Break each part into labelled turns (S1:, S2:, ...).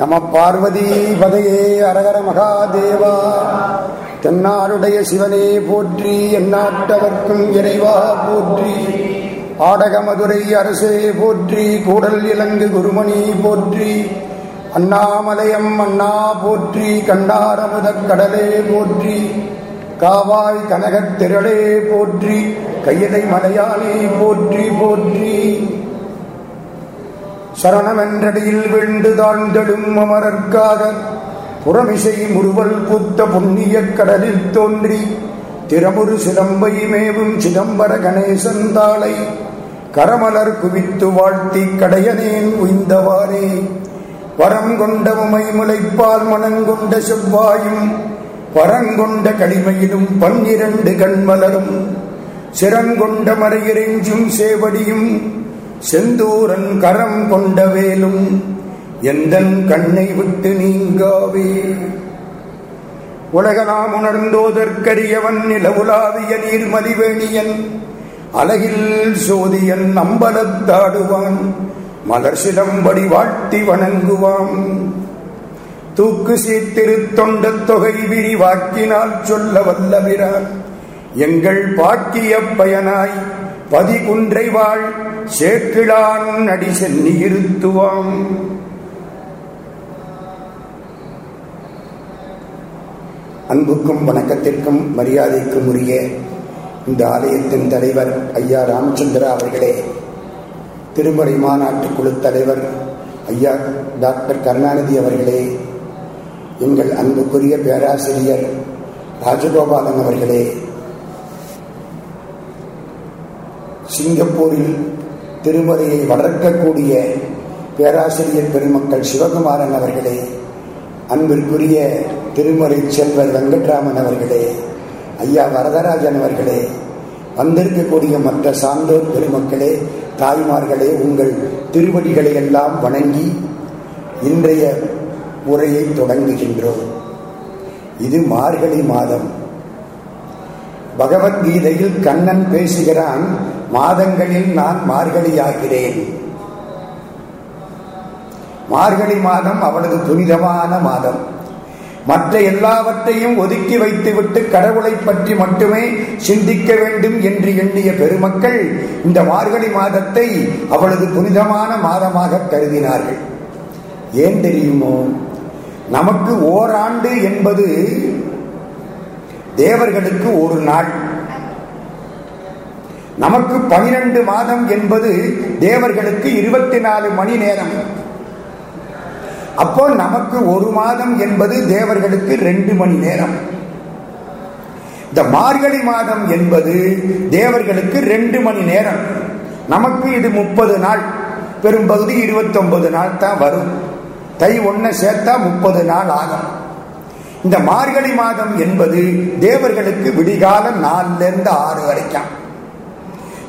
S1: நம பார்வதி பதையே அரகர மகாதேவா தென்னாருடைய சிவனே போற்றி எந்நாட்டவர்க்கும் இறைவா போற்றி ஆடக மதுரை அரசே போற்றி கூடல் இலங்கு குருமணி போற்றி அண்ணாமலயம் அண்ணா போற்றி கண்டாரமுத கடலே போற்றி காவாய் கனகத் திரளே போற்றி கையடை மலையாளி போற்றி போற்றி சரணமென்றடியில் வெண்டு தாழ்ந்தெடும் அமரர்காக புறமிசை முறுவல் கூத்த புண்ணிய கடலில் தோன்றி திறமுறு சிதம்பை மேவும் சிதம்பர கணேசன் தாளை கரமலர் குவித்து வாழ்த்தி கடையனேன் உய்ந்தவாரே வரம் கொண்ட உமை முளைப்பால் மனங்கொண்ட செவ்வாயும் வரங்கொண்ட கடிமையிலும் பன்னிரண்டு கண்மலரும் சிறங்கொண்ட மறையிறைஞ்சும் சேவடியும் செந்தூரன் கரம் கொண்ட வேலும் எந்தன் கண்ணை விட்டு நீங்காவே நாம் உணர்ந்தோதற்கரியவன் நிலவுலாவிய நீர்மதிவேணியன் அலகில் சோதியன் அம்பலத்தாடுவான் மலர் சிலம்படி வாழ்த்தி வணங்குவான் தூக்கு சீர்திருத்தொண்ட தொகை விரிவாக்கினால் சொல்ல வல்லவிரான் எங்கள் பாக்கிய பயனாய் குன்றை வாழ் சேக்கிழான் அடி சென்னி இருத்துவாம் அன்புக்கும் வணக்கத்திற்கும் மரியாதைக்கும் உரிய இந்த ஆலயத்தின் தலைவர் ஐயா ராமச்சந்திரா அவர்களே திருமறை மாநாட்டு குழு தலைவர் ஐயா டாக்டர் கருணாநிதி அவர்களே எங்கள் அன்புக்குரிய பேராசிரியர் ராஜகோபாலன் அவர்களே சிங்கப்பூரில் திருமறையை வளர்க்கக்கூடிய பேராசிரியர் பெருமக்கள் சிவகுமாரன் அவர்களே அன்பிற்குரிய திருமறை செல்வர் வெங்கட்ராமன் அவர்களே ஐயா வரதராஜன் அவர்களே வந்திருக்கக்கூடிய மற்ற சான்றோர் பெருமக்களே தாய்மார்களே உங்கள் திருவடிகளை எல்லாம் வணங்கி இன்றைய உரையை தொடங்குகின்றோம் இது மார்கழி மாதம் பகவத்கீதையில் கண்ணன் பேசுகிறான் மாதங்களில் நான் மார்கழியாகிறேன் மார்கழி மாதம் அவளது துரிதமான மாதம் மற்ற எல்லாவற்றையும் ஒதுக்கி வைத்துவிட்டு கடவுளை பற்றி மட்டுமே சிந்திக்க வேண்டும் என்று எண்ணிய பெருமக்கள் இந்த மார்கழி மாதத்தை அவளது புனிதமான மாதமாக கருதினார்கள் ஏன் தெரியுமோ நமக்கு ஓராண்டு என்பது தேவர்களுக்கு ஒரு நாள் நமக்கு பனிரெண்டு மாதம் என்பது தேவர்களுக்கு இருபத்தி நாலு மணி நேரம் அப்போ நமக்கு ஒரு மாதம் என்பது தேவர்களுக்கு ரெண்டு மணி நேரம் இந்த மார்கழி மாதம் என்பது தேவர்களுக்கு ரெண்டு மணி நேரம் நமக்கு இது முப்பது நாள் பெரும்பகுதி இருபத்தொன்பது நாள் தான் வரும் தை ஒன்ன சேர்த்தா முப்பது நாள் ஆகும் இந்த மார்கழி மாதம் என்பது தேவர்களுக்கு விடிகாலம் நாலுல இருந்து ஆறு வரைக்கும்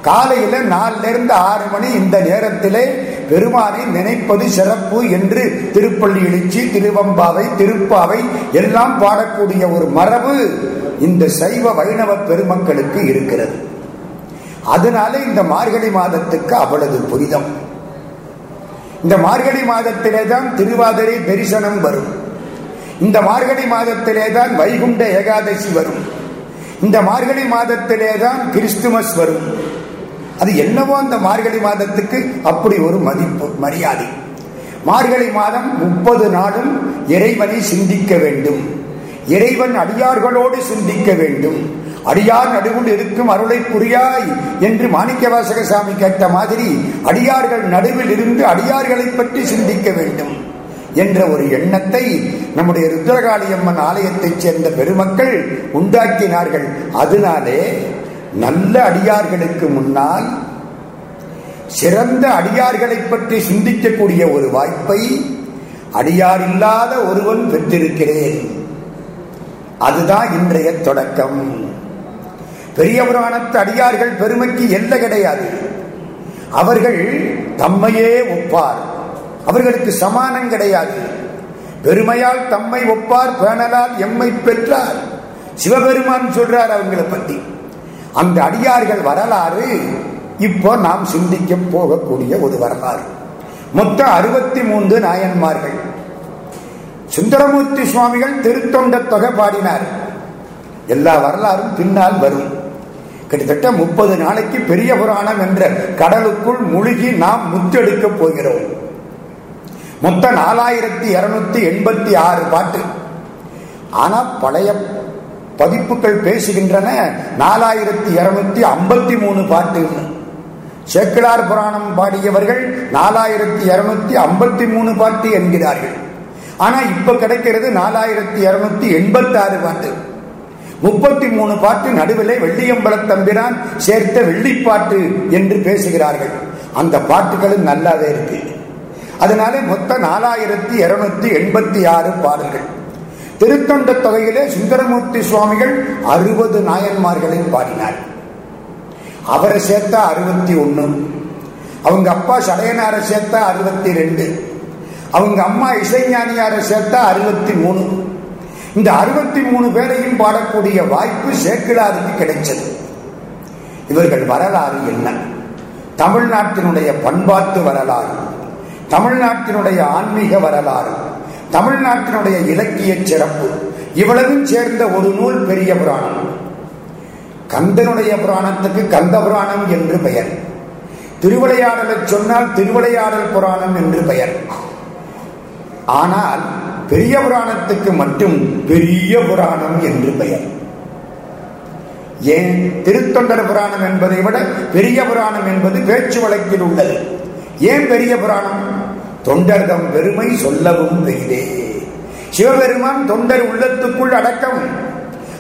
S1: காலையில நாலுல இருந்து ஆறு மணி இந்த நேரத்திலே பெருமானை நினைப்பது சிறப்பு என்று திருப்பள்ளி எழுச்சி திருவம்பாவை திருப்பாவை எல்லாம் பாடக்கூடிய ஒரு மரபு இந்த சைவ வைணவ பெருமக்களுக்கு இருக்கிறது அதனால இந்த மார்கழி மாதத்துக்கு அவ்வளவு புரிதம் இந்த மார்கழி மாதத்திலே தான் திருவாதிரை தரிசனம் வரும் இந்த மார்கழி மாதத்திலே தான் வைகுண்ட ஏகாதசி வரும் இந்த மார்கழி மாதத்திலே தான் கிறிஸ்துமஸ் வரும் அது என்னவோ அந்த மார்கழி மாதத்துக்கு அப்படி ஒரு மதிப்பு மரியாதை மார்கழி மாதம் முப்பது நாளும் இறைவனை சிந்திக்க வேண்டும் இறைவன் அடியார்களோடு சிந்திக்க வேண்டும் அடியார் நடுவில் இருக்கும் அருளை புரியாய் என்று மாணிக்க வாசகசாமி சாமி கேட்ட மாதிரி அடியார்கள் நடுவில் இருந்து அடியார்களை பற்றி சிந்திக்க வேண்டும் என்ற ஒரு எண்ணத்தை நம்முடைய ருத்ரகாளியம்மன் ஆலயத்தைச் சேர்ந்த பெருமக்கள் உண்டாக்கினார்கள் அதனாலே நல்ல அடியார்களுக்கு முன்னால் சிறந்த அடியார்களை பற்றி சிந்திக்கக்கூடிய ஒரு வாய்ப்பை அடியார் இல்லாத ஒருவன் பெற்றிருக்கிறேன் அதுதான் இன்றைய தொடக்கம் பெரிய புராணத்து அடியார்கள் பெருமைக்கு எல்ல கிடையாது அவர்கள் தம்மையே ஒப்பார் அவர்களுக்கு சமானம் கிடையாது பெருமையால் தம்மை ஒப்பார் பேணலால் எம்மை பெற்றார் சிவபெருமான் சொல்றார் அவங்களை பத்தி அந்த அடியார்கள் வரலாறு இப்போ நாம் சிந்திக்க போகக்கூடிய ஒரு வரலாறு மொத்தம் அறுபத்தி மூன்று நாயன்மார்கள் சுந்தரமூர்த்தி சுவாமிகள் திருத்தொண்ட தொகை பாடினார் எல்லா வரலாறும் பின்னால் வரும் கிட்டத்தட்ட முப்பது நாளைக்கு பெரிய புராணம் என்ற கடலுக்குள் முழுகி நாம் முத்தெடுக்கப் போகிறோம் மொத்தம் நாலாயிரத்தி இரநூத்தி எண்பத்தி ஆறு பாட்டு ஆனால் பழைய பதிப்புகள் பேசுகின்றன நாலாயிரத்தி இருநூத்தி ஐம்பத்தி மூணு பாட்டு சேக்கிழார் புராணம் பாடியவர்கள் நாலாயிரத்தி இருநூத்தி ஐம்பத்தி மூணு பாட்டு என்கிறார்கள் ஆனா இப்ப கிடைக்கிறது நாலாயிரத்தி இருநூத்தி எண்பத்தி ஆறு பாட்டு முப்பத்தி மூணு பாட்டு நடுவில் வெள்ளியம்பலத்தம்பிரான் சேர்த்த வெள்ளிப்பாட்டு என்று பேசுகிறார்கள் அந்த பாட்டுகளும் நல்லாவே இருக்கு அதனால மொத்தம் நாலாயிரத்தி இருநூத்தி எண்பத்தி ஆறு பாடல்கள் திருத்தொண்ட தொகையிலே சுந்தரமூர்த்தி சுவாமிகள் அறுபது நாயன்மார்களையும் பாடினார் அவரை சேர்த்தா அறுபத்தி ஒன்று அவங்க அப்பா சடையனாரை சேர்த்தா அறுபத்தி ரெண்டு அவங்க அம்மா இசைஞானியாரை சேர்த்தா அறுபத்தி மூணு இந்த அறுபத்தி மூணு பேரையும் பாடக்கூடிய வாய்ப்பு சேர்க்கலாருக்கு கிடைச்சது இவர்கள் வரலாறு என்ன தமிழ்நாட்டினுடைய பண்பாட்டு வரலாறு தமிழ்நாட்டினுடைய ஆன்மீக வரலாறு தமிழ்நாட்டினுடைய இலக்கிய சிறப்பு இவ்வளவும் சேர்ந்த ஒரு நூல் பெரிய புராணம் கந்தனுடைய புராணத்துக்கு கந்த புராணம் என்று பெயர் திருவிளையாடலை சொன்னால் திருவிளையாடல் புராணம் என்று பெயர் ஆனால் பெரிய புராணத்துக்கு மட்டும் பெரிய புராணம் என்று பெயர் ஏன் திருத்தொண்டர் புராணம் என்பதை விட பெரிய புராணம் என்பது பேச்சு வழக்கில் உள்ளது ஏன் பெரிய புராணம் தொண்டர்தம் பெருமை சொல்லவும் வெயிலே சிவபெருமான் தொண்டர் உள்ளத்துக்குள் அடக்கம்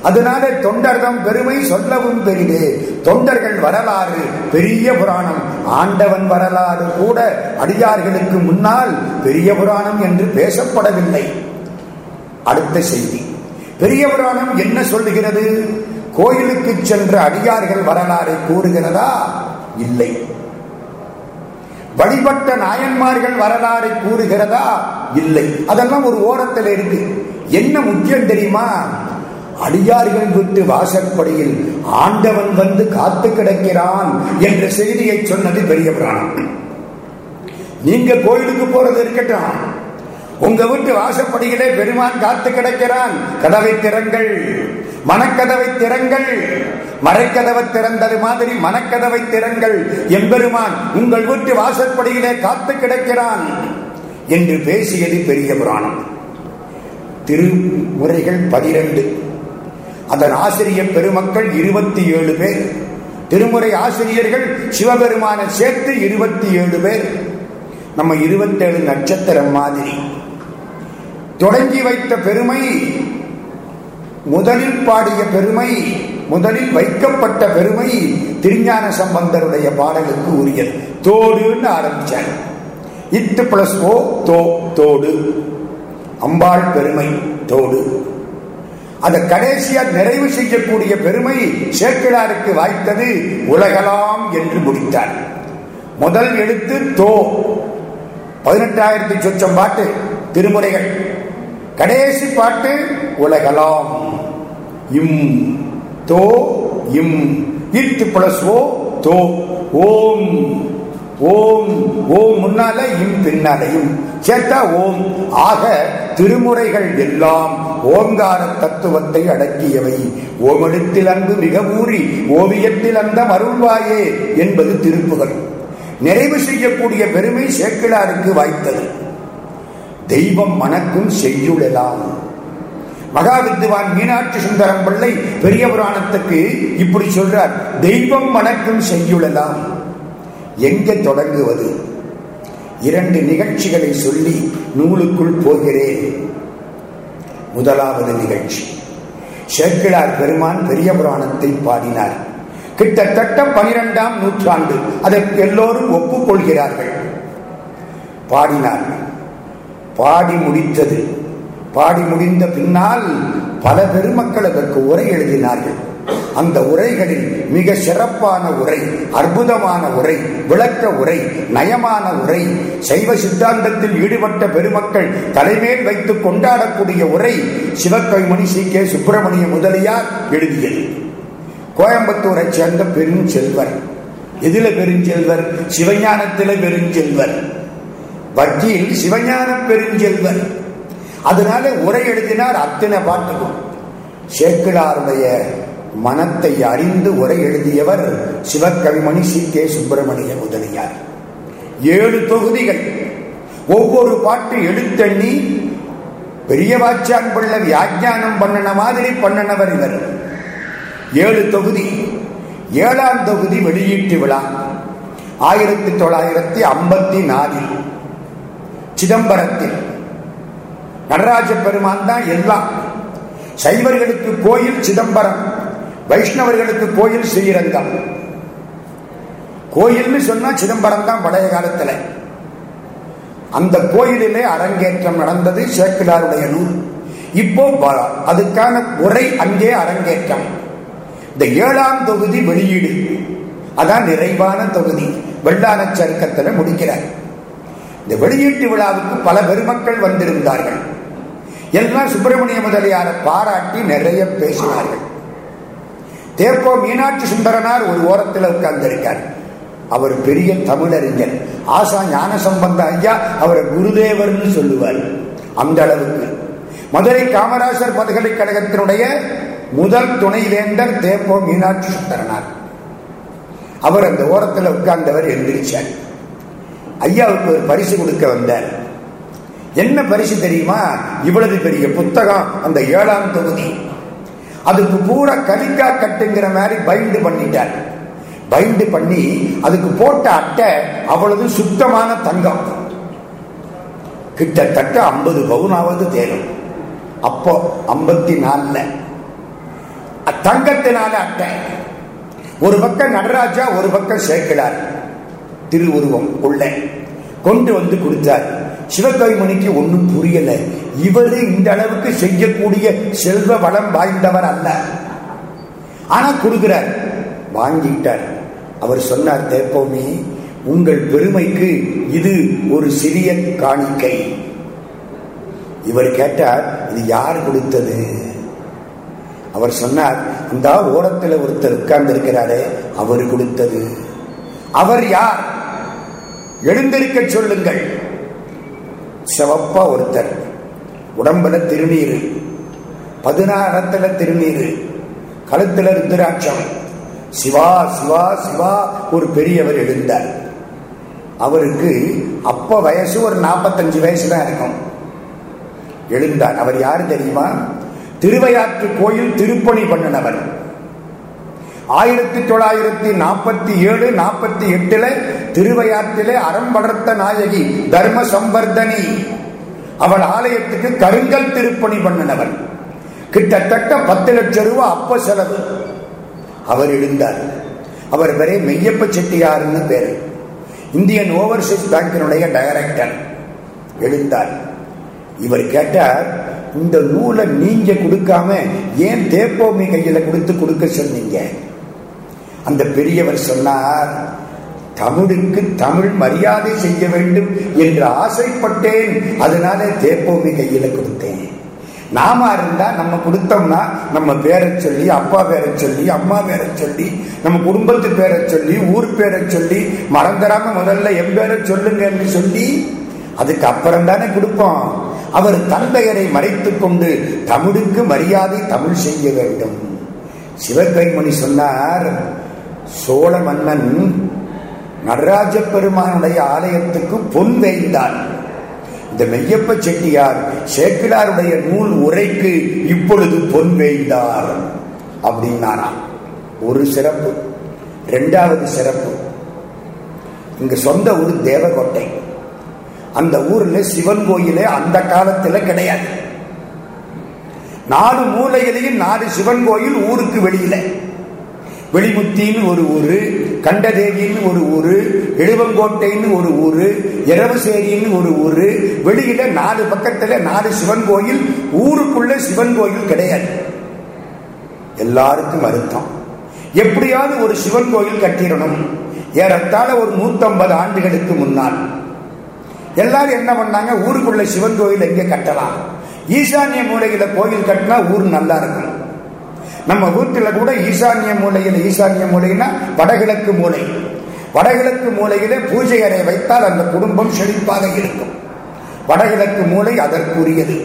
S1: அதனால தொண்டர்தம் பெருமை சொல்லவும் பெரிதே தொண்டர்கள் வரலாறு பெரிய புராணம் ஆண்டவன் வரலாறு கூட அடியார்களுக்கு முன்னால் பெரிய புராணம் என்று பேசப்படவில்லை அடுத்த செய்தி பெரிய புராணம் என்ன சொல்லுகிறது கோயிலுக்கு சென்ற அடியார்கள் வரலாறு கூறுகிறதா இல்லை வழிபட்ட நாயன்மார்கள் வரலாறு கூறுகிறதா இல்லை அதெல்லாம் ஒரு ஓரத்தில் இருக்கு என்ன முக்கியம் தெரியுமா அடியார்கள் விட்டு வாசற்படியில் ஆண்டவன் வந்து காத்து கிடக்கிறான் என்ற செய்தியை சொன்னது பெரிய பிராணம் நீங்க கோயிலுக்கு போறது இருக்கட்டும் உங்க வீட்டு வாசப்படியிலே பெருமான் காத்து கிடக்கிறான் கதவை திறங்கள் மனக்கதவை திறங்கள் மறைக்கதவை திறந்தது மாதிரி மனக்கதவை திறங்கள் எம்பெருமான் உங்கள் வீட்டு வாசற்படியிலே காத்து கிடக்கிறான் என்று பேசியது பெரிய புராணம் திருமுறைகள் பதினெண்டு அதன் ஆசிரியர் பெருமக்கள் இருபத்தி ஏழு பேர் திருமுறை ஆசிரியர்கள் சிவபெருமான சேர்த்து இருபத்தி ஏழு பேர் நம்ம இருபத்தேழு நட்சத்திரம் மாதிரி தொடங்கி வைத்த பெருமை முதலில் பாடிய பெருமை முதலில் வைக்கப்பட்ட பெருமை திருஞான சம்பந்தருடைய பாடலுக்கு உரியது தோடுன்னு ஆரம்பிச்சார் இட்டு பிளஸ் ஓ தோ தோடு அம்பாள் பெருமை தோடு அதை கடைசியா நிறைவு செய்யக்கூடிய பெருமை சேர்க்கலாருக்கு வாய்த்தது உலகலாம் என்று முடித்தார் முதல் எழுத்து தோ பதினெட்டாயிரத்தி சொச்சம் பாட்டு திருமுறைகள் கடைசி பாட்டு உலகலாம் இம் தோ இம் இட் பிளஸ் ஓ தோ ஓம் ஓம் ஓம் முன்னால இம் பின்னாலையும் சேர்த்தா ஓம் ஆக திருமுறைகள் எல்லாம் ஓங்கார தத்துவத்தை அடக்கியவை ஓமிடத்தில் அன்பு மிக ஊறி ஓவியத்தில் அந்த அருள்வாயே என்பது திருப்புகள் நிறைவு செய்யக்கூடிய பெருமை சேக்கிழாருக்கு வாய்த்தது தெய்வம் மனக்கும் செய்யுளலாம் மகா வித்வான் மீனாட்சி சுந்தரம் பிள்ளை பெரிய புராணத்துக்கு இப்படி சொல்றார் தெய்வம் வணக்கம் செய்யுள்ளதாம் எங்கே தொடங்குவது இரண்டு நிகழ்ச்சிகளை சொல்லி நூலுக்குள் போகிறேன் முதலாவது நிகழ்ச்சி சேர்க்கிழார் பெருமான் பெரிய புராணத்தை பாடினார் கிட்டத்தட்ட பனிரெண்டாம் நூற்றாண்டு அதற்கு எல்லோரும் ஒப்புக்கொள்கிறார்கள் பாடினார்கள் பாடி முடித்தது பாடி முடிந்த பின்னால் பல பெருமக்கள் அதற்கு உரை எழுதினார்கள் அந்த உரைகளில் மிக சிறப்பான உரை அற்புதமான உரை விளக்க உரை நயமான உரை சைவ சித்தாந்தத்தில் ஈடுபட்ட பெருமக்கள் தலைமேல் வைத்து கொண்டாடக்கூடிய உரை சிவக்கைமணி சி கே சுப்பிரமணிய முதலியார் எழுதியது கோயம்புத்தூரை சேர்ந்த பெருஞ்செல்வர் எதில பெருஞ்செல்வர் சிவஞானத்தில பெருஞ்செல்வர் வக்கீல் சிவஞான பெருஞ்செல்வர் அதனால உரை எழுதினார் அத்தனை பாட்டுக்கும் சேக்கிழாருடைய மனத்தை அறிந்து உரை எழுதியவர் சிவகவிமணி சி கே சுப்பிரமணிய முதலியார் ஏழு தொகுதிகள் ஒவ்வொரு பாட்டு எழுத்தண்ணி பெரிய வாச்சான் பிள்ளை வியாஜானம் பண்ணன மாதிரி பண்ணனவர் இவர் ஏழு தொகுதி ஏழாம் தொகுதி வெளியீட்டு விழா ஆயிரத்தி தொள்ளாயிரத்தி ஐம்பத்தி நாலில் சிதம்பரத்தில் வரராஜ பெருமான் தான் எல்லாம் சைவர்களுக்கு கோயில் சிதம்பரம் வைஷ்ணவர்களுக்கு கோயில் ஸ்ரீரங்கம் கோயில்னு சொன்னா சிதம்பரம் தான் பழைய காலத்தில் அந்த கோயிலிலே அரங்கேற்றம் நடந்தது சேக்கிலாருடைய நூல் இப்போ அதுக்கான உரை அங்கே அரங்கேற்றம் இந்த ஏழாம் தொகுதி வெளியீடு அதான் நிறைவான தொகுதி வெள்ளான சருக்கத்தில் முடிக்கிறார் இந்த வெளியீட்டு விழாவுக்கு பல பெருமக்கள் வந்திருந்தார்கள் என்றெல்லாம் சுப்பிரமணிய முதலியாரை பாராட்டி நிறைய பேசினார்கள் தேப்போ மீனாட்சி சுந்தரனார் ஒரு ஓரத்தில் உட்கார்ந்திருக்கார் அவர் பெரிய தமிழறிஞர் ஆசா ஞான சம்பந்த ஐயா அவரை குருதேவர்னு சொல்லுவார் அந்த அளவுக்கு மதுரை காமராசர் பல்கலைக்கழகத்தினுடைய முதல் துணைவேந்தர் தேப்போ மீனாட்சி சுந்தரனார் அவர் அந்த ஓரத்தில் உட்கார்ந்தவர் எழுந்திருச்சார் ஐயாவுக்கு ஒரு பரிசு கொடுக்க வந்தார் என்ன பரிசு தெரியுமா இவ்வளவு பெரிய புத்தகம் அந்த ஏழாம் தொகுதி அதுக்கு பூரா கவிக்கா கட்டுங்கிற மாதிரி பைண்டு பண்ணிட்டார் பைண்டு பண்ணி அதுக்கு போட்ட அட்டை அவ்வளவு சுத்தமான தங்கம் கிட்டத்தட்ட ஐம்பது பவுனாவது தேரும் அப்போ ஐம்பத்தி நாலுல தங்கத்தினால அட்டை ஒரு பக்கம் நடராஜா ஒரு பக்கம் சேர்க்கிறார் திருவுருவம் உள்ள கொண்டு வந்து கொடுத்தார் சிவகைமணிக்கு ஒன்றும் புரியல இவரு இந்த அளவுக்கு செய்யக்கூடிய செல்வ வளம் வாய்ந்தவர் அல்ல ஆனா கொடுக்கிறார் வாங்கிட்டார் அவர் சொன்னார் தேப்போமே உங்கள் பெருமைக்கு இது ஒரு சிறிய காணிக்கை இவர் கேட்டார் இது யார் கொடுத்தது அவர் சொன்னார் இந்த ஓரத்தில் ஒருத்தர் உட்கார்ந்து இருக்கிறாரே அவர் கொடுத்தது அவர் யார் எழுந்திருக்க சொல்லுங்கள் சிவப்பா ஒருத்தர் உடம்புல திருநீர் பதினாறத்துல திருநீர் கழுத்துல ருத்ராட்சம் சிவா சிவா சிவா ஒரு பெரியவர் எழுந்தார் அவருக்கு அப்ப வயசு ஒரு நாற்பத்தஞ்சு வயசு தான் இருக்கும் எழுந்தார் அவர் யாரு தெரியுமா திருவையாற்று கோயில் திருப்பணி பண்ணினவர் ஆயிரத்தி தொள்ளாயிரத்தி நாற்பத்தி ஏழு நாற்பத்தி எட்டுல திருவையாற்றிலே அறம் வளர்த்த நாயகி தர்ம சம்பர்தனி அவள் ஆலயத்துக்கு கருங்கல் திருப்பணி பண்ணினவர் கிட்டத்தட்ட பத்து லட்சம் ரூபாய் அப்ப செலவு அவர் எழுந்தார் அவர் பெரிய மெய்யப்ப செட்டியார்னு பேர் இந்தியன் ஓவர்சீஸ் பேங்கினுடைய டைரக்டர் எழுந்தார் இவர் கேட்டார் இந்த நூலை நீங்க கொடுக்காம ஏன் தேப்போமி கையில கொடுத்து கொடுக்க சொன்னீங்க அந்த பெரியவர் சொன்னார் தமிழுக்கு தமிழ் மரியாதை செய்ய வேண்டும் என்று ஆசைப்பட்டேன் அதனாலே தேப்போமி கையில கொடுத்தேன் நாம இருந்தா நம்ம கொடுத்தோம்னா நம்ம பேரை சொல்லி அப்பா பேரை சொல்லி அம்மா பேரை சொல்லி நம்ம குடும்பத்து பேரை சொல்லி ஊர் பேரை சொல்லி மறந்துடாம முதல்ல என் பேரை சொல்லுங்க என்று சொல்லி அதுக்கு அப்புறம் தானே கொடுப்போம் அவர் தந்தையரை மறைத்து கொண்டு தமிழுக்கு மரியாதை தமிழ் செய்ய வேண்டும் சிவகைமணி சொன்னார் சோழ மன்னன் நடராஜ பெருமானுடைய ஆலயத்துக்கு பொன் வேய்ந்தான் இந்த மெய்யப்ப செட்டியார் சேக்கிலாருடைய நூல் உரைக்கு இப்பொழுது பொன் வேய்ந்தார் அப்படின்னாராம் ஒரு சிறப்பு ரெண்டாவது சிறப்பு இங்க சொந்த ஊர் தேவகோட்டை அந்த ஊர்ல சிவன் கோயிலே அந்த காலத்துல கிடையாது நாலு மூலையிலையும் நாலு சிவன் கோயில் ஊருக்கு வெளியில வெளிமுத்தின்னு ஒரு ஊர் கண்டதேவின்னு ஒரு ஊர் எழுவங்கோட்டைன்னு ஒரு ஊர் இரவுசேரின்னு ஒரு ஊர் வெளியில நாலு பக்கத்தில் நாலு சிவன் கோயில் ஊருக்குள்ள சிவன் கோயில் கிடையாது எல்லாருக்கும் அருத்தம் எப்படியாவது ஒரு சிவன் கோயில் கட்டிடணும் ஏறத்தாழ ஒரு நூத்தம்பது ஆண்டுகளுக்கு முன்னால் எல்லாரும் என்ன பண்ணாங்க ஊருக்குள்ள சிவன் கோயில் எங்கே கட்டலாம் ஈசானிய மூலையில கோயில் கட்டினா ஊர் நல்லா இருக்கணும் நம்ம வீட்டுல கூட ஈசான்ய மூலையில் ஈசான்ய மூலைன்னா வடகிழக்கு மூலை வடகிழக்கு மூலையிலே பூஜை அறை வைத்தால் அந்த குடும்பம் செழிப்பாக இருக்கும் வடகிழக்கு மூலை அதற்குரியது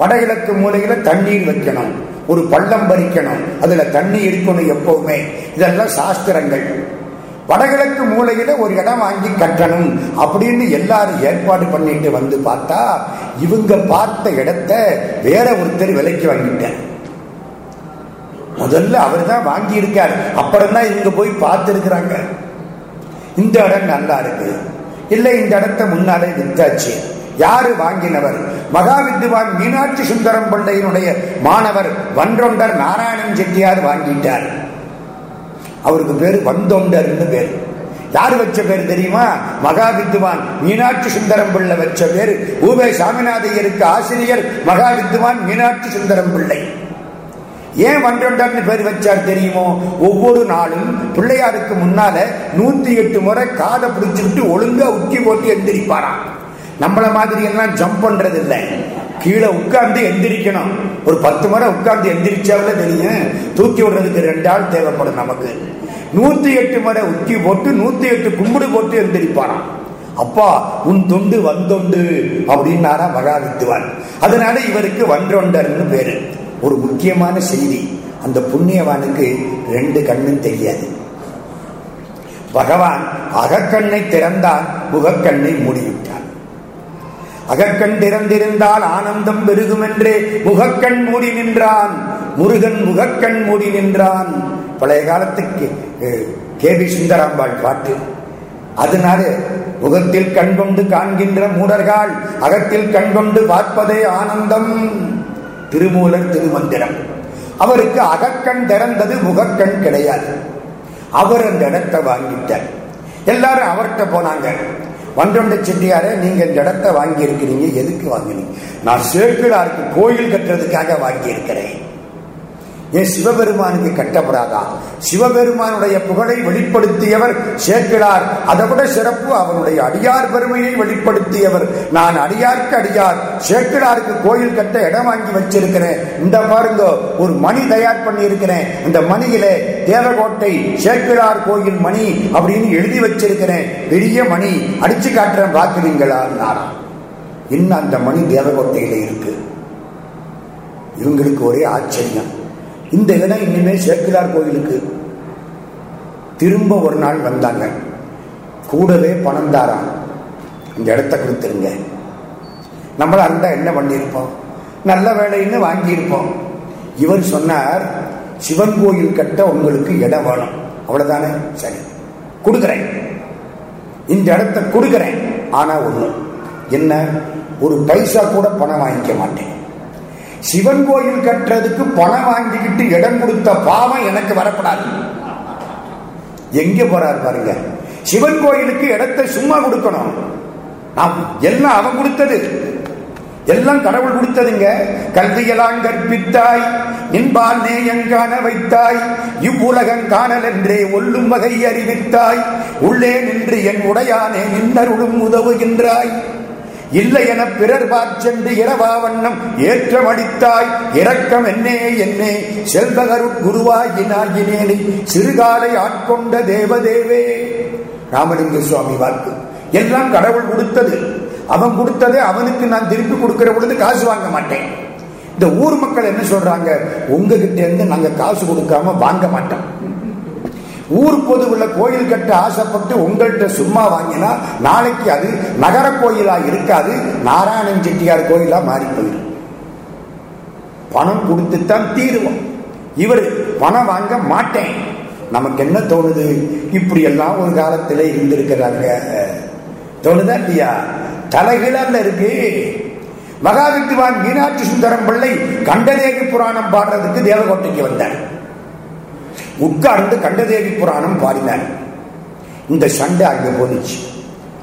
S1: வடகிழக்கு மூலையில தண்ணீர் வைக்கணும் ஒரு பள்ளம் பறிக்கணும் அதுல தண்ணி இருக்கணும் எப்பவுமே இதெல்லாம் சாஸ்திரங்கள் வடகிழக்கு மூலையில ஒரு இடம் வாங்கி கட்டணும் அப்படின்னு எல்லாரும் ஏற்பாடு பண்ணிட்டு வந்து பார்த்தா இவங்க பார்த்த இடத்த வேற ஒருத்தர் விலைக்கு வாங்கிட்டேன் முதல்ல அவர் தான் வாங்கி இருக்கார் அப்புறம் தான் இங்க போய் பார்த்துருக்குறாங்க இந்த இடம் நல்லா இருக்கு இல்லை இந்த இடத்த முன்னாலே வித்தாச்சு யாரு வாங்கினவர் மகா வித்வான் மீனாட்சி சுந்தரம் பிள்ளையினுடைய மாணவர் வன்றொண்டர் நாராயணன் செட்டியார் வாங்கிட்டார் அவருக்கு பேர் வந்தொண்டர் பேர் யார் வச்ச பேர் தெரியுமா மகா வித்வான் மீனாட்சி சுந்தரம் பிள்ளை வச்ச பேர் ஊவே சாமிநாதையருக்கு ஆசிரியர் மகா வித்வான் மீனாட்சி சுந்தரம் பிள்ளை ஏன் வன்றொண்டான்னு பேர் வச்சார் தெரியுமோ ஒவ்வொரு நாளும் பிள்ளையாருக்கு முன்னால நூத்தி எட்டு முறை காதை பிடிச்சிட்டு ஒழுங்கா உக்கி போட்டு எந்திரிப்பாராம் நம்மள மாதிரி எல்லாம் ஜம்ப் பண்றது இல்லை கீழே உட்கார்ந்து எந்திரிக்கணும் ஒரு பத்து முறை உட்கார்ந்து எந்திரிச்சாவில் தெரியும் தூக்கி விடுறதுக்கு ரெண்டு ஆள் தேவைப்படும் நமக்கு நூத்தி எட்டு முறை உக்கி போட்டு நூத்தி எட்டு கும்பிடு போட்டு எந்திரிப்பாராம் அப்பா உன் தொண்டு வந்தொண்டு அப்படின்னாரா மகாவித்துவான் அதனால இவருக்கு வன்றொண்டர்னு பேரு ஒரு முக்கியமான செய்தி அந்த புண்ணியவானுக்கு ரெண்டு கண்ணும் தெரியாது பகவான் அகக்கண்ணை திறந்தால் முகக்கண்ணை மூடிவிட்டார் அகக்கண் திறந்திருந்தால் ஆனந்தம் பெருகும் என்று முகக்கண் மூடி நின்றான் முருகன் முகக்கண் மூடி நின்றான் பழைய காலத்துக்கு கே பி சுந்தராம்பாள் பாட்டு அதனால முகத்தில் கண்கொண்டு காண்கின்ற மூடர்கள் அகத்தில் கண் கொண்டு பார்ப்பதே ஆனந்தம் திருமூலர் திருமந்திரம் அவருக்கு அகக்கண் திறந்தது முகக்கண் கிடையாது அவர் அந்த இடத்தை வாங்கிட்டார் எல்லாரும் அவர்கிட்ட போனாங்க வண்டொண்ட செட்டியார நீங்க இந்த இடத்தை வாங்கி இருக்கிறீங்க எதுக்கு வாங்கினீங்க நான் சேக்கிழாருக்கு கோயில் கட்டுறதுக்காக வாங்கி இருக்கிறேன் ஏன் சிவபெருமானுக்கு கட்டப்படாதா சிவபெருமானுடைய புகழை வெளிப்படுத்தியவர் சேர்க்கிறார் அதை விட சிறப்பு அவனுடைய அடியார் பெருமையை வெளிப்படுத்தியவர் நான் அடியார்க்கு அடியார் சேர்க்கிறாருக்கு கோயில் கட்ட இடம் வாங்கி வச்சிருக்கிறேன் இந்த பாருங்க ஒரு மணி தயார் பண்ணி இருக்கிறேன் இந்த மணியிலே தேவகோட்டை சேர்க்கிறார் கோயில் மணி அப்படின்னு எழுதி வச்சிருக்கிறேன் பெரிய மணி அடிச்சு காட்டுறேன் பார்க்குறீங்களா இன்னும் அந்த மணி தேவகோட்டையில இருக்கு இவங்களுக்கு ஒரே ஆச்சரியம் இந்த இடம் இனிமே சேர்க்கிறார் கோயிலுக்கு திரும்ப ஒரு நாள் வந்தாங்க கூடவே பணம் தாராம் இந்த இடத்த கொடுத்துருங்க நம்மளாக இருந்தால் என்ன பண்ணியிருப்போம் நல்ல வேலைன்னு வாங்கியிருப்போம் இவர் சொன்னார் சிவன் கோயில் கட்ட உங்களுக்கு இடம் வேணும் அவ்வளவுதானே சரி கொடுக்குறேன் இந்த இடத்த கொடுக்குறேன் ஆனால் ஒன்று என்ன ஒரு பைசா கூட பணம் வாங்கிக்க மாட்டேன் சிவன் கோயில் கட்டுறதுக்கு பணம் வாங்கிக்கிட்டு இடம் கொடுத்த பாவம் எனக்கு வரப்படாது எங்க போறாரு பாருங்க சிவன் கோயிலுக்கு இடத்தை சும்மா கொடுக்கணும் எல்லாம் அவன் கொடுத்தது எல்லாம் கடவுள் கொடுத்ததுங்க கல்வியெல்லாம் கற்பித்தாய் நின்பால் நேயங்கான வைத்தாய் இவ்வுலகம் காணல் என்றே ஒல்லும் வகை அறிவித்தாய் உள்ளே நின்று என் உடையானே நின்னருளும் உதவுகின்றாய் இல்லை என பிறர் பார்ச்சென்று இரவா வண்ணம் ஏற்றம் அடித்தாய் இரக்கம் என்னே என்னே செல்வகருட் குருவாயினாயினேனை சிறுகாலை ஆட்கொண்ட தேவதேவே ராமலிங்க சுவாமி வாக்கு எல்லாம் கடவுள் கொடுத்தது அவன் கொடுத்தது அவனுக்கு நான் திருப்பி கொடுக்கிற பொழுது காசு வாங்க மாட்டேன் இந்த ஊர் மக்கள் என்ன சொல்றாங்க உங்ககிட்ட இருந்து நாங்க காசு கொடுக்காம வாங்க மாட்டோம் ஊர் பொதுவில் கோயில் கட்ட ஆசைப்பட்டு உங்கள்கிட்ட சும்மா வாங்கினா நாளைக்கு அது நகர கோயிலா இருக்காது நாராயணன் செட்டியார் கோயிலா மாறி போயிடும் பணம் கொடுத்துத்தான் தீருவோம் இவர் பணம் வாங்க மாட்டேன் நமக்கு என்ன தோணுது இப்படி எல்லாம் ஒரு காலத்தில் இருந்திருக்கிறாங்க தோணுதா இல்லையா தலைகீழால இருக்கு மகாவித்வான் மீனாட்சி சுந்தரம் பிள்ளை கண்டதேக புராணம் பாடுறதுக்கு தேவகோட்டைக்கு வந்தார் உட்கார்ந்து கண்டதேவி புராணம் பாடினார் இந்த சண்டை அங்கே போனிச்சு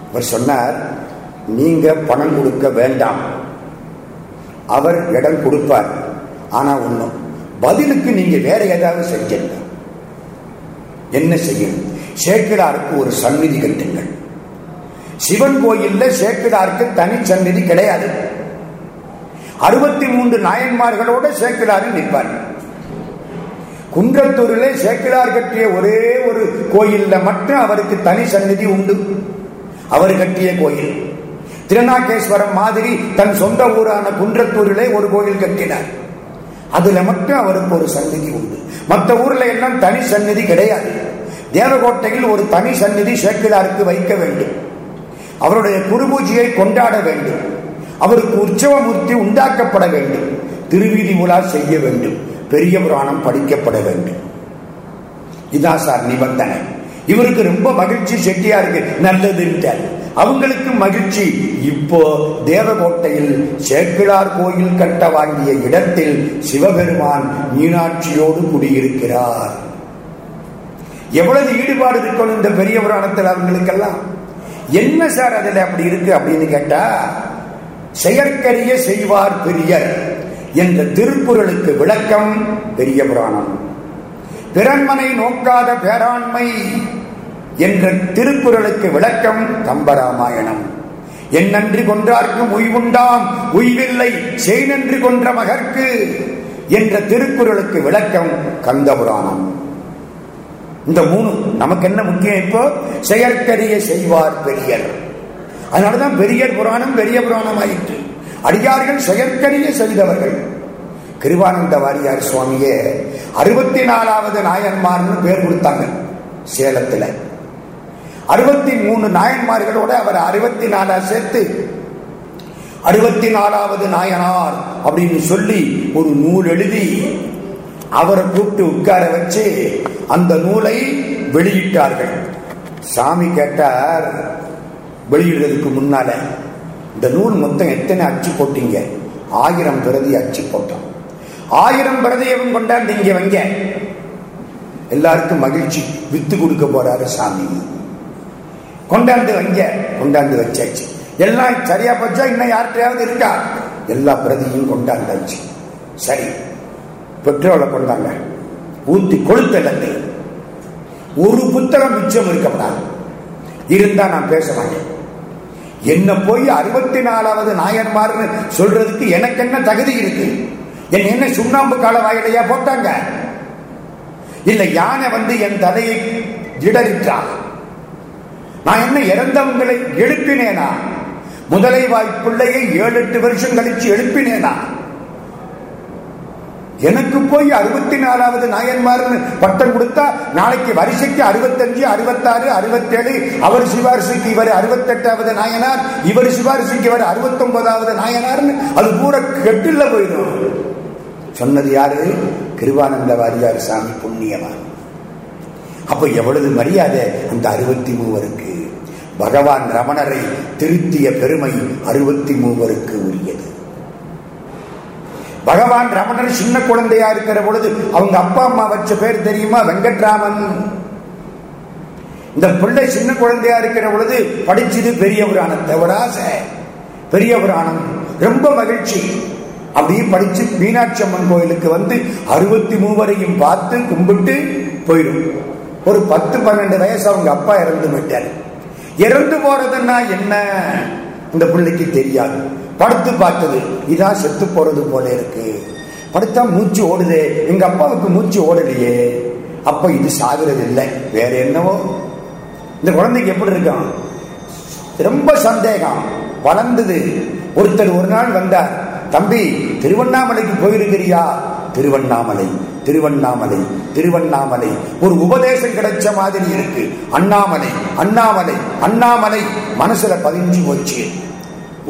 S1: அவர் சொன்னார் நீங்க பணம் கொடுக்க வேண்டாம் அவர் இடம் கொடுப்பார் ஆனா ஒன்றும் பதிலுக்கு நீங்க வேற ஏதாவது செஞ்சிருங்க என்ன செய்யும் சேக்கிடாருக்கு ஒரு சந்நிதி கட்டுங்கள் சிவன் கோயில்ல சேக்கிடாருக்கு தனி சந்நிதி கிடையாது அறுபத்தி மூன்று நாயன்மார்களோட சேக்கிடாரில் நிற்பார்கள் குன்றத்தூரிலே சேக்கிழார் கட்டிய ஒரே ஒரு கோயிலில் மட்டும் அவருக்கு தனி சந்நிதி உண்டு அவர் கட்டிய கோயில் திருநாகேஸ்வரம் மாதிரி தன் சொந்த ஊரான குன்றத்தூரிலே ஒரு கோயில் கட்டினார் அதுல மட்டும் அவருக்கு ஒரு சந்நிதி உண்டு மற்ற ஊர்ல எல்லாம் தனி சந்நிதி கிடையாது தேவகோட்டையில் ஒரு தனி சந்நிதி சேக்கிழாருக்கு வைக்க வேண்டும் அவருடைய குருபூஜியை கொண்டாட வேண்டும் அவருக்கு உற்சவமூர்த்தி உண்டாக்கப்பட வேண்டும் திருவீதி உலா செய்ய வேண்டும் பெரிய புராணம் படிக்கப்பட வேண்டும் இதான் சார் நிபந்தனை இவருக்கு ரொம்ப மகிழ்ச்சி செட்டியா இருக்கு நல்லதுன்ட்டார் அவங்களுக்கு மகிழ்ச்சி இப்போ தேவகோட்டையில் சேக்கிழார் கோயில் கட்ட வாங்கிய இடத்தில் சிவபெருமான் மீனாட்சியோடு குடியிருக்கிறார் எவ்வளவு ஈடுபாடு இருக்கணும் இந்த பெரிய புராணத்தில் அவங்களுக்கெல்லாம் என்ன சார் அதில் அப்படி இருக்கு அப்படின்னு கேட்டா செயற்கரிய செய்வார் பெரியர் என்ற திருக்குறளுக்கு விளக்கம் பெரிய புராணம் பிறன்மனை நோக்காத பேராண்மை என்ற திருக்குறளுக்கு விளக்கம் கம்பராமாயணம் என்னன்றி கொன்றார்க்கும் உய்வுண்டாம் உய்வில்லை நன்றி கொன்ற மகர்க்கு என்ற திருக்குறளுக்கு விளக்கம் கந்த புராணம் இந்த மூணு நமக்கு என்ன முக்கியம் இப்போ செயற்கரிய செய்வார் பெரியர் அதனாலதான் பெரியர் புராணம் பெரிய புராணம் ஆயிற்று அடியார்கள் செயற்கரிய செய்தவர்கள் கிருபானந்த வாரியார் சுவாமியே அறுபத்தி நாலாவது நாயன்மார்னு பேர் கொடுத்தாங்க சேலத்தில் அறுபத்தி மூணு நாயன்மார்களோட அவர் அறுபத்தி நாலா சேர்த்து அறுபத்தி நாலாவது நாயனார் அப்படின்னு சொல்லி ஒரு நூல் எழுதி அவரை கூப்பிட்டு உட்கார வச்சு அந்த நூலை வெளியிட்டார்கள் சாமி கேட்டார் வெளியிடுறதுக்கு முன்னால இந்த நூல் மொத்தம் எத்தனை அச்சு போட்டீங்க ஆயிரம் பிரதி அச்சு போட்டோம் ஆயிரம் பிரதியவும் கொண்டாந்து இங்க வங்க எல்லாருக்கும் மகிழ்ச்சி வித்து கொடுக்க போறாரு சாமி கொண்டாந்து வங்க கொண்டாந்து வச்சாச்சு எல்லாம் சரியா போச்சா இன்னும் யார்கிட்டயாவது இருக்கா எல்லா பிரதியும் கொண்டாந்தாச்சு சரி பெட்ரோலை கொண்டாங்க ஊத்தி கொளுத்த ஒரு புத்தகம் மிச்சம் இருக்கப்படாது இருந்தா நான் பேச மாட்டேன் என்ன போய் அறுபத்தி நாலாவது நாயன்மார் சொல்றதுக்கு எனக்கு என்ன தகுதி இருக்கு என் என்ன சுண்ணாம்பு கால வாயிலையா போட்டாங்க இல்ல யானை வந்து என் தலையை இடறிற்றா நான் என்ன இறந்தவங்களை எழுப்பினேனா முதலை வாய்ப்புள்ளையை ஏழு எட்டு வருஷம் கழிச்சு எழுப்பினேனா எனக்கு போய் அறுபத்தி நாலாவது நாயன்மார் பட்டம் கொடுத்தா நாளைக்கு வரிசைக்கு அறுபத்தஞ்சு அறுபத்தாறு அறுபத்தேழு அவர் சிபாரிசுக்கு இவர் அறுபத்தெட்டாவது நாயனார் இவர் சிபாரிசுக்கு இவர் அறுபத்தொன்பதாவது நாயனார்னு அது கூட கெட்டில போயிடும் சொன்னது யாரு கிருவானந்த வாரியார் சாமி புண்ணியமா அப்ப எவ்வளவு மரியாதை அந்த அறுபத்தி மூவருக்கு பகவான் ரமணரை திருத்திய பெருமை அறுபத்தி மூவருக்கு உரியது பகவான் ரமணர் சின்ன குழந்தையா இருக்கிற பொழுது அவங்க அப்பா அம்மா வச்ச பேர் தெரியுமா வெங்கட்ராமன் இந்த பிள்ளை சின்ன குழந்தையா இருக்கிற பொழுது படிச்சது பெரிய புராணம் ஒரு பெரிய புராணம் ரொம்ப மகிழ்ச்சி அப்படியே படிச்சு மீனாட்சி அம்மன் கோயிலுக்கு வந்து அறுபத்தி மூவரையும் பார்த்து கும்பிட்டு போயிடும் ஒரு பத்து பன்னெண்டு வயசு அவங்க அப்பா இறந்து விட்டார் இறந்து போறதுன்னா என்ன இந்த பிள்ளைக்கு தெரியாது படுத்து பார்த்தது இதான் செத்து போறது போல இருக்கு படுத்தா மூச்சு ஓடுது எங்க அப்பாவுக்கு மூச்சு ஓடலையே அப்ப இது சாகிறது இல்லை வேற என்னவோ இந்த குழந்தைக்கு எப்படி இருக்கும் ரொம்ப சந்தேகம் வளர்ந்தது ஒருத்தர் ஒரு நாள் வந்தார் தம்பி திருவண்ணாமலைக்கு போயிருக்கிறியா திருவண்ணாமலை திருவண்ணாமலை திருவண்ணாமலை ஒரு உபதேசம் கிடைச்ச மாதிரி இருக்கு அண்ணாமலை அண்ணாமலை அண்ணாமலை மனசுல பதிஞ்சு போச்சு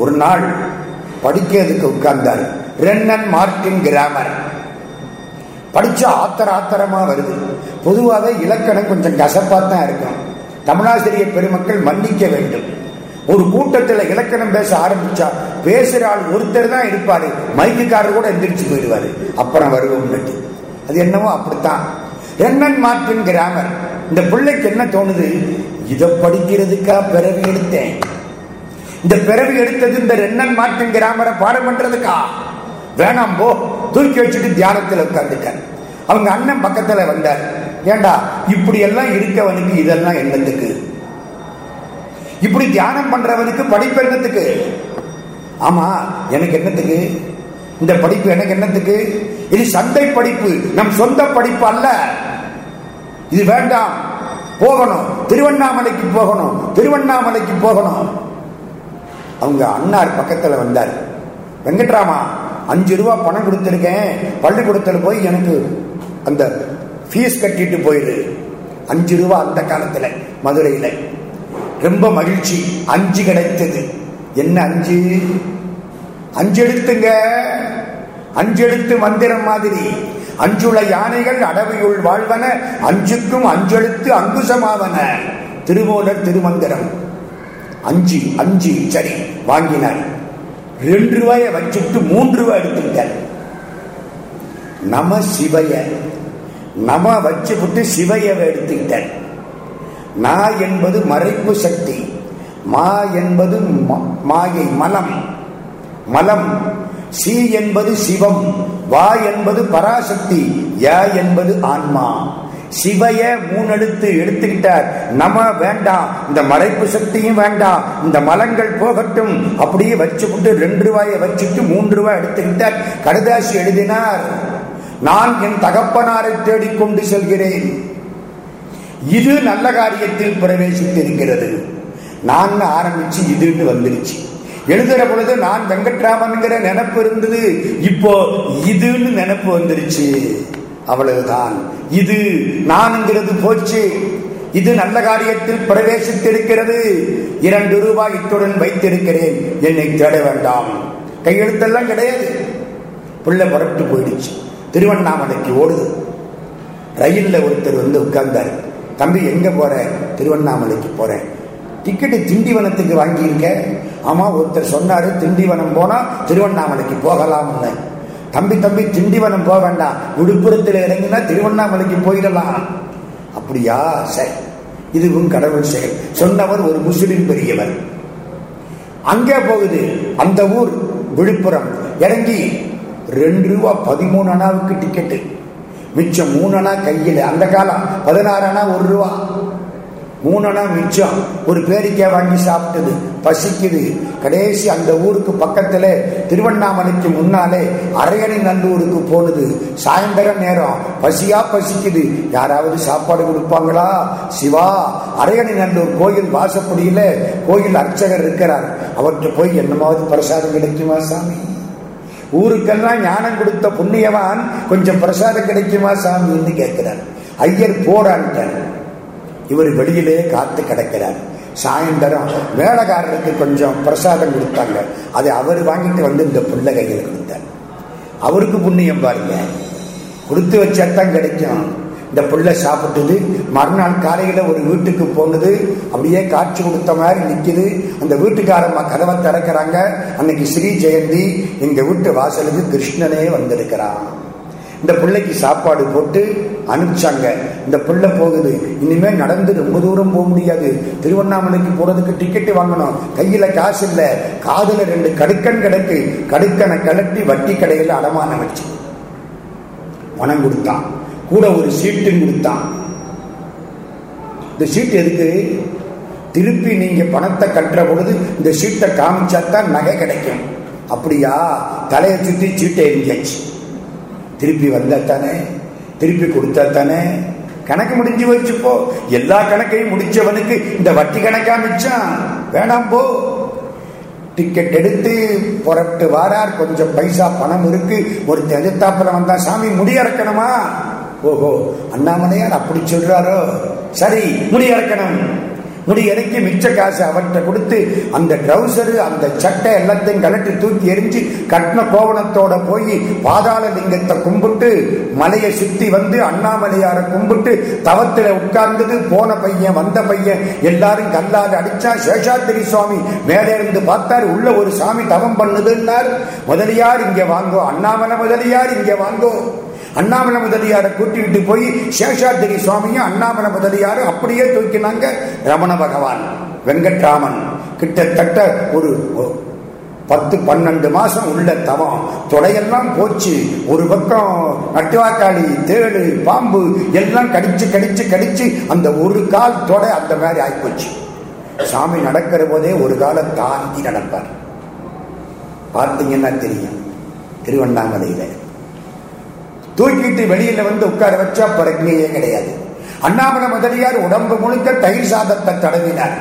S1: ஒரு நாள் படிக்கிறதுக்கு உட்கார்ந்தார் ரென்னன் மார்டின் கிராமர் படிச்சா ஆத்தர ஆத்தரமா வருது பொதுவாக இலக்கணம் கொஞ்சம் கசப்பாத்தான் இருக்கும் தமிழாசிரியர் பெருமக்கள் மன்னிக்க வேண்டும் ஒரு கூட்டத்தில் இலக்கணம் பேச ஆரம்பிச்சா பேசுற ஆள் ஒருத்தர் தான் இருப்பாரு மைக்குக்காரர் கூட எந்திரிச்சு போயிடுவாரு அப்புறம் வருவோம் அது என்னவோ அப்படித்தான் என்ன மாற்றின் கிராமர் இந்த பிள்ளைக்கு என்ன தோணுது இதை படிக்கிறதுக்கா பிறவி எடுத்தேன் இந்த பிறவி எடுத்தது இந்த ரெண்ணன் மார்க்கின் கிராமரை பாடம் பண்றதுக்கா வேணாம் போ தூக்கி வச்சுட்டு தியானத்தில் உட்காந்துட்டார் அவங்க அண்ணன் பக்கத்துல வந்தார் ஏண்டா இப்படி எல்லாம் இருக்கவனுக்கு இதெல்லாம் என்னத்துக்கு இப்படி தியானம் பண்றவனுக்கு படிப்பு என்னத்துக்கு ஆமா எனக்கு என்னத்துக்கு இந்த படிப்பு எனக்கு என்னத்துக்கு இது சந்தை படிப்பு நம் சொந்த படிப்பு அல்ல இது வேண்டாம் போகணும் திருவண்ணாமலைக்கு போகணும் திருவண்ணாமலைக்கு போகணும் அவங்க அண்ணார் பக்கத்துல வந்தார் வெங்கட்ராமா அஞ்சு ரூபா பணம் கொடுத்துருக்கேன் பள்ளிக்கூடத்தில் போய் எனக்கு அந்த ஃபீஸ் கட்டிட்டு போயிடு அஞ்சு ரூபா அந்த காலத்தில் மதுரையில் ரொம்ப மகிழ்ச்சி அஞ்சு கிடைத்தது என்ன அஞ்சு அஞ்சு எடுத்துங்க அஞ்சு எடுத்து மந்திரம் மாதிரி அஞ்சுள்ள யானைகள் அடவையுள் வாழ்வன அஞ்சுக்கும் அஞ்செழுத்து அங்குசமாவன திருமோதர் திருமந்திரம் அஞ்சு அஞ்சு சரி வாங்கினார் ரெண்டு ரூபாய வச்சுட்டு மூன்று ரூபாய் எடுத்துட்டார் நம சிவைய நம வச்சுட்டு சிவையவை எடுத்துக்கிட்டேன் நா என்பது மறைப்பு சக்தி மா என்பது மாயை மலம் மலம் சி என்பது சிவம் வா என்பது பராசக்தி ய என்பது ஆன்மா சிவைய மூணெடுத்து எடுத்துக்கிட்டார் நம வேண்டாம் இந்த மறைப்பு சக்தியும் வேண்டாம் இந்த மலங்கள் போகட்டும் அப்படியே வச்சுக்கிட்டு ரெண்டு ரூபாயை வச்சுட்டு மூன்று ரூபாய் எடுத்துக்கிட்டார் கடுதாசி எழுதினார் நான் என் தகப்பனாரை தேடிக்கொண்டு செல்கிறேன் இது நல்ல காரியத்தில் பிரவேசித்திருக்கிறது நான் ஆரம்பிச்சு இதுன்னு வந்துருச்சு எழுதுற பொழுது நான் வெங்கட்ராமன்கிற நினப்பு இருந்தது இப்போ இதுன்னு நினப்பு வந்துருச்சு அவ்வளவுதான் இது நான்ங்கிறது போச்சு இது நல்ல காரியத்தில் பிரவேசித்திருக்கிறது இரண்டு ரூபாய் இத்துடன் வைத்திருக்கிறேன் என்னை தேட வேண்டாம் கையெழுத்தெல்லாம் கிடையாது புள்ள புரட்டு போயிடுச்சு திருவண்ணாமலைக்கு ஓடுது ரயிலில் ஒருத்தர் வந்து உட்கார்ந்தாரு தம்பி எங்கே போகிற திருவண்ணாமலைக்கு போகிறேன் டிக்கெட்டு திண்டிவனத்துக்கு வாங்கியிருக்க ஆமா ஒருத்தர் சொன்னார் திண்டிவனம் போனால் திருவண்ணாமலைக்கு போகலாம் தம்பி தம்பி திண்டிவனம் போக வேண்டாம் விழுப்புரத்தில் இறங்கினா திருவண்ணாமலைக்கு போயிடலாம் அப்படியா சரி இதுவும் கடவுள் செயல் சொன்னவர் ஒரு முஸ்லிம் பெரியவர் அங்கே போகுது அந்த ஊர் விழுப்புரம் இறங்கி ரெண்டு ரூபா பதிமூணு அணாவுக்கு டிக்கெட்டு மிச்சம் மூணுனா கையில் அந்த காலம் பதினாறுனா ஒரு ரூபா மூணுனா மிச்சம் ஒரு பேரிக்கை வாங்கி சாப்பிட்டது பசிக்குது கடைசி அந்த ஊருக்கு பக்கத்தில் திருவண்ணாமலைக்கு முன்னாலே அரையணை நல்லூருக்கு போனது சாயந்தரம் நேரம் பசியா பசிக்குது யாராவது சாப்பாடு கொடுப்பாங்களா சிவா அரையணை நல்லூர் கோயில் வாசப்படியில் கோயில் அர்ச்சகர் இருக்கிறார் அவர்கிட்ட போய் என்னமாவது பிரசாதம் கிடைக்குமா சாமி ஊருக்கெல்லாம் ஞானம் கொடுத்த புண்ணியவான் கொஞ்சம் பிரசாதம் கிடைக்குமா சாமின்னு கேட்கிறார் ஐயர் போராட்டார் இவர் வெளியிலே காத்து கிடக்கிறார் சாயந்தரம் வேலைக்காரருக்கு கொஞ்சம் பிரசாதம் கொடுத்தாங்க அதை அவர் வாங்கிட்டு வந்து இந்த புள்ள கையில் கொடுத்தார் அவருக்கு புண்ணியம் பாருங்க கொடுத்து தான் கிடைக்கும் இந்த புள்ள சாப்பிட்டது மறுநாள் காலையில் ஒரு வீட்டுக்கு போனது அப்படியே காட்சி கொடுத்த மாதிரி நிற்கிது அந்த வீட்டுக்காரம்மா கதவை திறக்கிறாங்க அன்னைக்கு ஸ்ரீ ஜெயந்தி எங்கள் வீட்டு வாசலுக்கு கிருஷ்ணனே வந்திருக்கிறான் இந்த பிள்ளைக்கு சாப்பாடு போட்டு அனுப்பிச்சாங்க இந்த பிள்ளை போகுது இனிமேல் நடந்து ரொம்ப தூரம் போக முடியாது திருவண்ணாமலைக்கு போகிறதுக்கு டிக்கெட்டு வாங்கணும் கையில் காசு இல்லை காதில் ரெண்டு கடுக்கன் கிடக்கு கடுக்கனை கலட்டி வட்டி கடையில் அடமான வச்சு பணம் கொடுத்தான் கூட ஒரு சீட்டு கொடுத்தான் இந்த சீட்டு எதுக்கு திருப்பி நீங்க பணத்தை கட்டுற பொழுது இந்த சீட்டை காமிச்சா தான் நகை கிடைக்கும் அப்படியா தலையை சுற்றி சீட்டை எரிஞ்சாச்சு திருப்பி வந்தா தானே திருப்பி கொடுத்தா தானே கணக்கு முடிஞ்சு வச்சுப்போ எல்லா கணக்கையும் முடிச்சவனுக்கு இந்த வட்டி கணக்கா மிச்சான் வேணாம் போ டிக்கெட் எடுத்து புறப்பட்டு வாரார் கொஞ்சம் பைசா பணம் இருக்கு ஒரு எதிர்த்தாப்புல வந்தா சாமி முடியறக்கணுமா ஓஹோ அண்ணாமலையார் அப்படி சொல்றாரோ சரி முடி இறக்கணும் முடி இறக்கி மிச்ச காசு அவர்கிட்ட கொடுத்து அந்த ட்ரௌசரு அந்த சட்டை எல்லாத்தையும் கலட்டி தூக்கி எரிஞ்சு கட்ன கோவணத்தோட போய் பாதாள லிங்கத்தை கும்பிட்டு மலையை சுத்தி வந்து அண்ணாமலையாரை கும்பிட்டு தவத்தில் உட்கார்ந்தது போன பையன் வந்த பையன் எல்லாரும் கல்லாது அடிச்சா சேஷாத்திரி சுவாமி மேலே இருந்து பார்த்தார் உள்ள ஒரு சாமி தவம் பண்ணுதுன்னார் முதலியார் இங்க வாங்கோ அண்ணாமலை முதலியார் இங்க வாங்கோ அண்ணாமலை முதலியாரை கூட்டிகிட்டு போய் சேஷாத்திரி சுவாமியும் அண்ணாமலை முதலியாரும் அப்படியே தூக்கினாங்க ரமண பகவான் வெங்கட்ராமன் கிட்டத்தட்ட ஒரு பத்து பன்னெண்டு மாசம் உள்ள தவம் தொடையெல்லாம் போச்சு ஒரு பக்கம் நட்டுவாக்காளி தேடு பாம்பு எல்லாம் கடிச்சு கடிச்சு கடிச்சு அந்த ஒரு கால் தொடை அந்த மாதிரி ஆகிப்போச்சு சாமி நடக்கிற போதே ஒரு கால தாங்கி நடப்பார் பார்த்தீங்கன்னா தெரியும் திருவண்ணாமலையில் தூக்கிட்டு வெளியில வந்து உட்கார வச்சா பிரஜையே கிடையாது அண்ணாமலை முதலியார் உடம்பு முழுக்க தயிர் சாதத்தை தடவினார்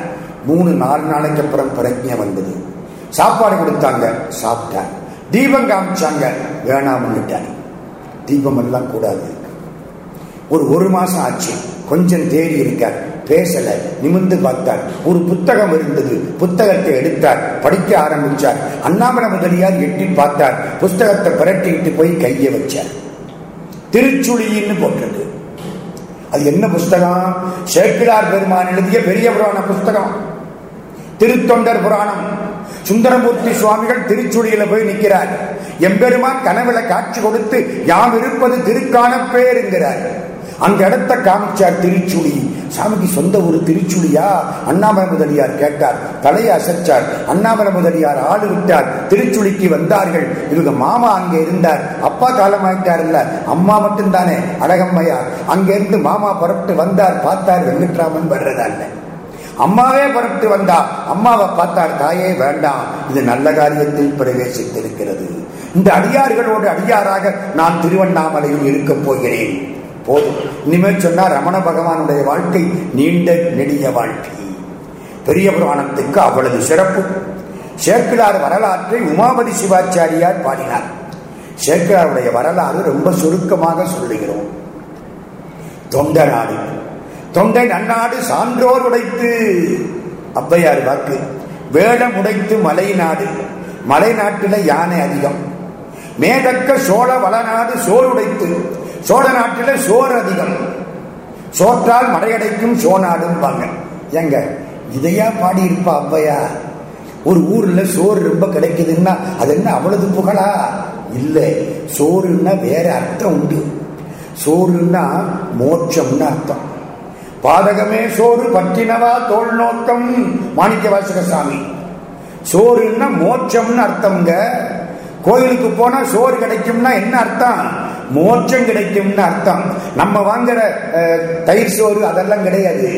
S1: மூணு நாலு நாளைக்கு அப்புறம் பிரஜை வந்தது சாப்பாடு கொடுத்தாங்க சாப்பிட்டார் தீபம் காமிச்சாங்க விட்டார் தீபம் எல்லாம் கூடாது ஒரு ஒரு மாசம் ஆச்சு கொஞ்சம் தேடி இருக்கார் பேசல நிமிந்து பார்த்தார் ஒரு புத்தகம் இருந்தது புத்தகத்தை எடுத்தார் படிக்க ஆரம்பிச்சார் அண்ணாமலை முதலியார் எட்டி பார்த்தார் புஸ்தகத்தை பிரட்டிட்டு போய் கையை வச்சார் திருச்சுழின்னு போட்டிருக்கு அது என்ன புஸ்தகம் சேக்கிரார் பெருமான் எழுதிய பெரிய புராண புஸ்தகம் திருத்தொண்டர் புராணம் சுந்தரமூர்த்தி சுவாமிகள் திருச்சுழியில போய் நிற்கிறார் எம்பெருமான் கனவுல காட்சி கொடுத்து யாம் இருப்பது திருக்கான பேர் என்கிறார் அந்த இடத்த காமிச்சார் திருச்சுழி சாமிக்கு சொந்த ஒரு திருச்சுழியா அண்ணாமலை முதலியார் கேட்டார் தலையை அசைச்சார் அண்ணாமலை முதலியார் ஆள் விட்டார் திருச்சுழிக்கு வந்தார்கள் இவங்க மாமா அங்கே இருந்தார் அப்பா காலமாயிட்டார் இல்ல அம்மா மட்டும்தானே அழகம்மையார் அங்கிருந்து மாமா புறப்பட்டு வந்தார் பார்த்தார் வெங்கட்ராமன் வர்றதா இல்ல அம்மாவே புறப்பட்டு வந்தா அம்மாவை பார்த்தார் தாயே வேண்டாம் இது நல்ல காரியத்தில் பிரவேசித்திருக்கிறது இந்த அடியார்களோடு அடியாராக நான் திருவண்ணாமலையில் இருக்கப் போகிறேன் போதும் இனிமேல் சொன்னா ரமண பகவானுடைய வாழ்க்கை நீண்ட நெடிய வாழ்க்கை பெரிய புராணத்துக்கு அவ்வளவு சிறப்பு சேக்கிழார் வரலாற்றை உமாபதி சிவாச்சாரியார் பாடினார் சேக்கிழாருடைய வரலாறு ரொம்ப சுருக்கமாக சொல்லுகிறோம் தொண்டை நாடு தொண்டை நன்னாடு சான்றோர் உடைத்து அப்பையார் வாக்கு வேடம் உடைத்து மலை நாடு மலை நாட்டில யானை அதிகம் மேதக்க சோழ வளநாடு உடைத்து சோழ நாட்டில் சோறு அதிகம் சோற்றால் மடையடைக்கும் சோநாடும்பாங்க வாங்க எங்க இதையா பாடி இருப்பா அவ்வையா ஒரு ஊர்ல சோறு ரொம்ப கிடைக்குதுன்னா அது என்ன அவ்வளவு புகழா இல்லை சோறுன்னா வேற அர்த்தம் உண்டு சோறுன்னா மோட்சம்னு அர்த்தம் பாதகமே சோறு பற்றினவா தோல் நோக்கம் மாணிக்க வாசக சாமி சோறுன்னா மோட்சம்னு அர்த்தம்ங்க கோயிலுக்கு போனா சோறு கிடைக்கும்னா என்ன அர்த்தம் மோட்சம் கிடைக்கும்னு அர்த்தம் நம்ம வாங்குற தயிர் சோறு அதெல்லாம் கிடையாது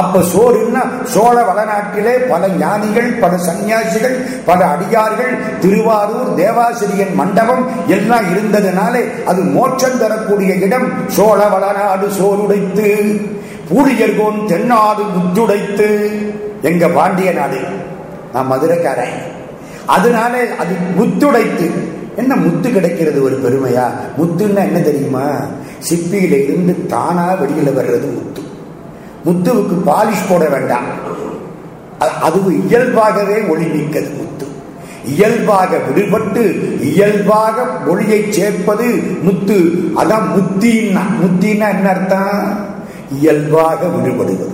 S1: அப்ப சோறுன்னா சோழ வளநாட்டிலே பல ஞானிகள் பல சன்னியாசிகள் பல அடியார்கள் திருவாரூர் தேவாசிரியன் மண்டபம் எல்லாம் இருந்ததுனாலே அது மோட்சம் தரக்கூடிய இடம் சோழ வளநாடு சோறுடைத்து பூரியர்கோன் தென்னாடு முத்துடைத்து எங்க பாண்டிய நாடு நான் மதுரைக்காரன் அதனால அது முத்துடைத்து என்ன முத்து கிடைக்கிறது ஒரு பெருமையா முத்துன்னா என்ன தெரியுமா சிப்பியில இருந்து தானா வெளியில வர்றது முத்து முத்துவுக்கு பாலிஷ் போட வேண்டாம் அது இயல்பாகவே ஒளி நீக்கது முத்து இயல்பாக விடுபட்டு இயல்பாக ஒளியை சேர்ப்பது முத்து அதான் முத்தின்னா முத்தின்னா என்ன அர்த்தம் இயல்பாக விடுபடுவது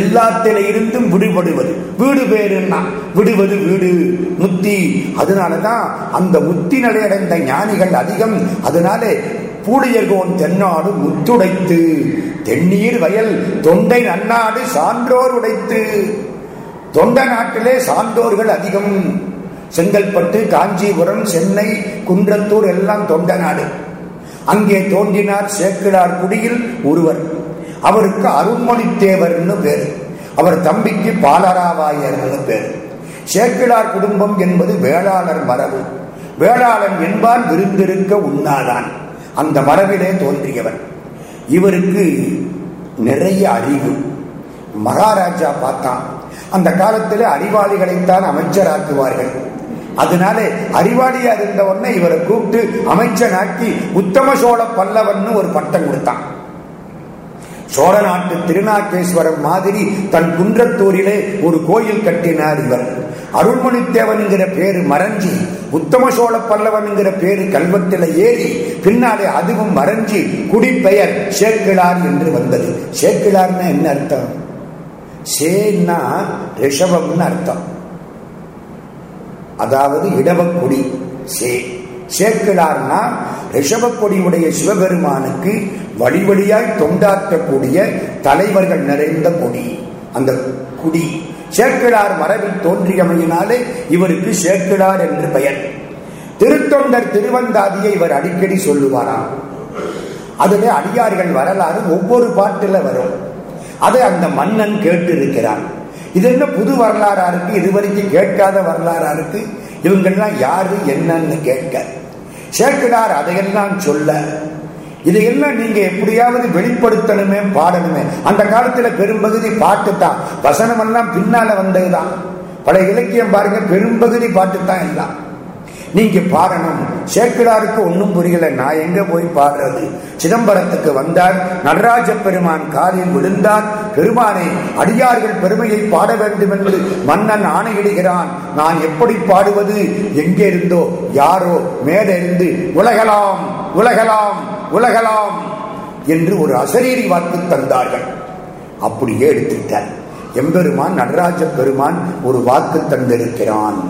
S1: எல்லாத்தில இருந்தும் விடுபடுவது வீடு பேர் என்ன விடுவது வீடு முத்தி அதனாலதான் அந்த முத்தி நடையடைந்த ஞானிகள் அதிகம் அதனாலே பூடியகோன் தென்னாடு முத்துடைத்து தென்னீர் வயல் தொண்டை நன்னாடு சான்றோர் உடைத்து தொண்டை நாட்டிலே சான்றோர்கள் அதிகம் செங்கல்பட்டு காஞ்சிபுரம் சென்னை குன்றத்தூர் எல்லாம் தொண்ட நாடு அங்கே தோன்றினார் சேக்கிழார் குடியில் ஒருவர் அவருக்கு அருண்மொழி தேவர்னு பேர் அவர் தம்பிக்கு பாலராவாயர்னு பேர் சேக்கிழார் குடும்பம் என்பது வேளாளர் மரபு வேளாளன் என்பான் விருந்திருக்க உண்ணாதான் அந்த மரபிலே தோன்றியவர் இவருக்கு நிறைய அறிவு மகாராஜா பார்த்தான் அந்த காலத்தில் அறிவாளிகளைத்தான் அமைச்சராக்குவார்கள் அதனாலே அறிவாளியா இருந்த இவரை கூப்பிட்டு அமைச்சனாக்கி உத்தம சோழ பல்லவன் ஒரு பட்டம் கொடுத்தான் சோழ நாட்டு திருநாகேஸ்வரம் மாதிரி தன் குன்றத்தூரிலே ஒரு கோயில் கட்டினார் இவர் அருள்மொழித்தேவன் என்கிற பேரு மறைஞ்சி உத்தம சோழ பல்லவன் என்கிற பேரு கல்வத்தில் ஏறி பின்னாலே அதுவும் மறைஞ்சி குடிப்பெயர் சேர்க்கிழார் என்று வந்தது சேர்க்கிழார்னா என்ன அர்த்தம் சேன்னா ரிஷபம்னு அர்த்தம் அதாவது இடவக்குடி சே சேர்க்கிழார்னா ரிஷபக்கொடியுடைய சிவபெருமானுக்கு வழி வழியாய் தொண்டாற்றக்கூடிய தலைவர்கள் நிறைந்த கொடி அந்த குடி சேக்கிழார் மரபில் தோன்றியமையினாலே இவருக்கு சேக்கிழார் என்று பெயர் திருத்தொண்டர் திருவந்தாதியை இவர் அடிக்கடி சொல்லுவாராம் அதுல அடியார்கள் வரலாறு ஒவ்வொரு பாட்டில் வரும் அதை அந்த மன்னன் கேட்டு இருக்கிறான் இது என்ன புது வரலாறா இருக்கு இதுவரைக்கும் கேட்காத வரலாறா இருக்கு இவங்கெல்லாம் யாரு என்னன்னு கேட்க சேர்க்கிறார் அதையெல்லாம் சொல்ல இதையெல்லாம் நீங்க எப்படியாவது வெளிப்படுத்தணுமே பாடணுமே அந்த காலத்துல பெரும்பகுதி பாட்டு தான் வசனம் எல்லாம் பின்னால வந்ததுதான் பல இலக்கியம் பாருங்க பெரும்பகுதி பாட்டு தான் எல்லாம் நீங்க பாடணும் சேர்க்கிறாருக்கு ஒன்றும் புரியல நான் எங்க போய் பாடுறது சிதம்பரத்துக்கு வந்தார் நடராஜ பெருமான் காலில் விழுந்தார் பெருமானை அடியார்கள் பெருமையை பாட வேண்டும் என்று மன்னன் ஆணையிடுகிறான் நான் எப்படி பாடுவது எங்கே இருந்தோ யாரோ மேலிருந்து உலகலாம் உலகலாம் உலகலாம் என்று ஒரு அசரீரி வாக்கு தந்தார்கள் அப்படியே எடுத்துட்டார் எம்பெருமான் நடராஜ பெருமான் ஒரு வாக்கு தந்திருக்கிறான்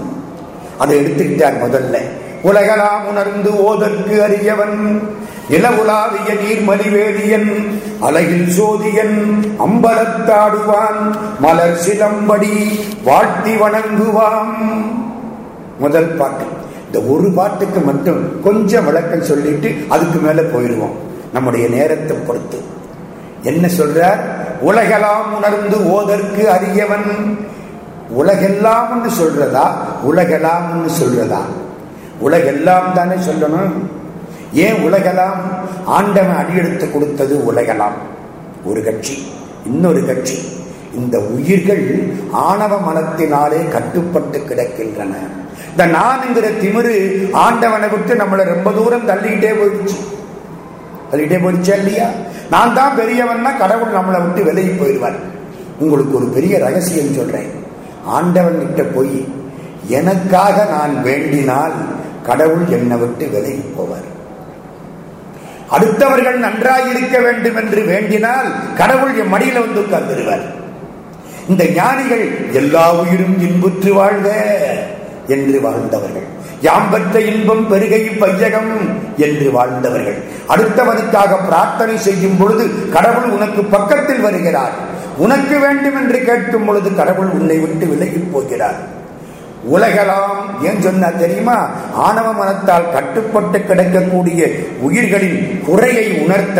S1: அதை எடுத்துக்கிட்டார் முதல்ல உலகலாம் உணர்ந்து ஓதற்கு அறியவன்
S2: இளவுலாவிய
S1: நீர்மலிவேலியன் அலகில் சோதியன் அம்பலத்தாடுவான் மலர் சிலம்படி வாழ்த்தி வணங்குவான் முதல் பாட்டு இந்த ஒரு பாட்டுக்கு மட்டும் கொஞ்சம் விளக்கம் சொல்லிட்டு அதுக்கு மேல போயிடுவோம் நம்முடைய நேரத்தை பொறுத்து என்ன சொல்றார் உலகலாம் உணர்ந்து ஓதற்கு அறியவன் உலகெல்லாம் சொல்றதா உலகெல்லாம் சொல்றதா உலகெல்லாம் தானே சொல்லணும் ஏன் உலகெல்லாம் ஆண்டவன் அடியெடுத்து கொடுத்தது உலகெல்லாம் ஒரு கட்சி இன்னொரு கட்சி இந்த உயிர்கள் ஆணவ மனத்தினாலே கட்டுப்பட்டு கிடக்கின்றன இந்த என்கிற திமிரு ஆண்டவனை விட்டு நம்மளை ரொம்ப தூரம் தள்ளிக்கிட்டே போயிடுச்சு தள்ளிக்கிட்டே போயிடுச்சா இல்லையா நான் தான் பெரியவன்னா கடவுள் நம்மளை விட்டு விலகி போயிடுவார் உங்களுக்கு ஒரு பெரிய ரகசியம் சொல்றேன் ஆண்டவன் கிட்ட போய் எனக்காக நான் வேண்டினால் கடவுள் என்னை விட்டு விலகி போவார் அடுத்தவர்கள் நன்றாக இருக்க வேண்டும் என்று வேண்டினால் கடவுள் என் மடியில வந்து உட்கார்ந்துருவார் இந்த ஞானிகள் எல்லா உயிரும் இன்புற்று வாழ்க என்று வாழ்ந்தவர்கள் யாம்பற்ற இன்பம் பெருகை பையகம் என்று வாழ்ந்தவர்கள் அடுத்தவனுக்காக பிரார்த்தனை செய்யும் பொழுது கடவுள் உனக்கு பக்கத்தில் வருகிறார் உனக்கு வேண்டும் என்று கேட்கும் பொழுது கடவுள் உன்னை விட்டு விலகி போகிறார் உலகலாம் ஏன் சொன்ன தெரியுமா ஆணவ மனத்தால் கட்டுப்பட்டு கிடக்கக்கூடிய உயிர்களின் குறையை உணர்த்த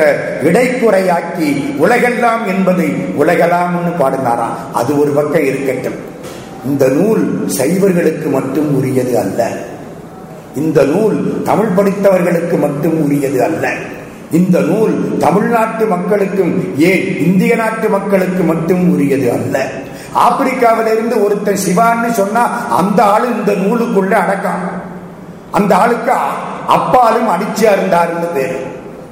S1: இடைக்குறையாக்கி உலகெல்லாம் என்பதை உலகலாம்னு பாடுனாராம் அது ஒரு பக்கம் இருக்கட்டும் இந்த நூல் சைவர்களுக்கு மட்டும் உரியது அல்ல இந்த நூல் தமிழ் படித்தவர்களுக்கு மட்டும் உரியது அல்ல இந்த நூல் தமிழ்நாட்டு மக்களுக்கும் ஏன் இந்திய நாட்டு மக்களுக்கு மட்டும் உரியது அல்ல இருந்து ஒருத்தர் சிவான்னு சொன்னா அந்த ஆளு இந்த நூலுக்குள்ள அடக்கம் அந்த ஆளுக்கு அப்பாலும் அடிச்சியா இருந்தாருன்னு பேரு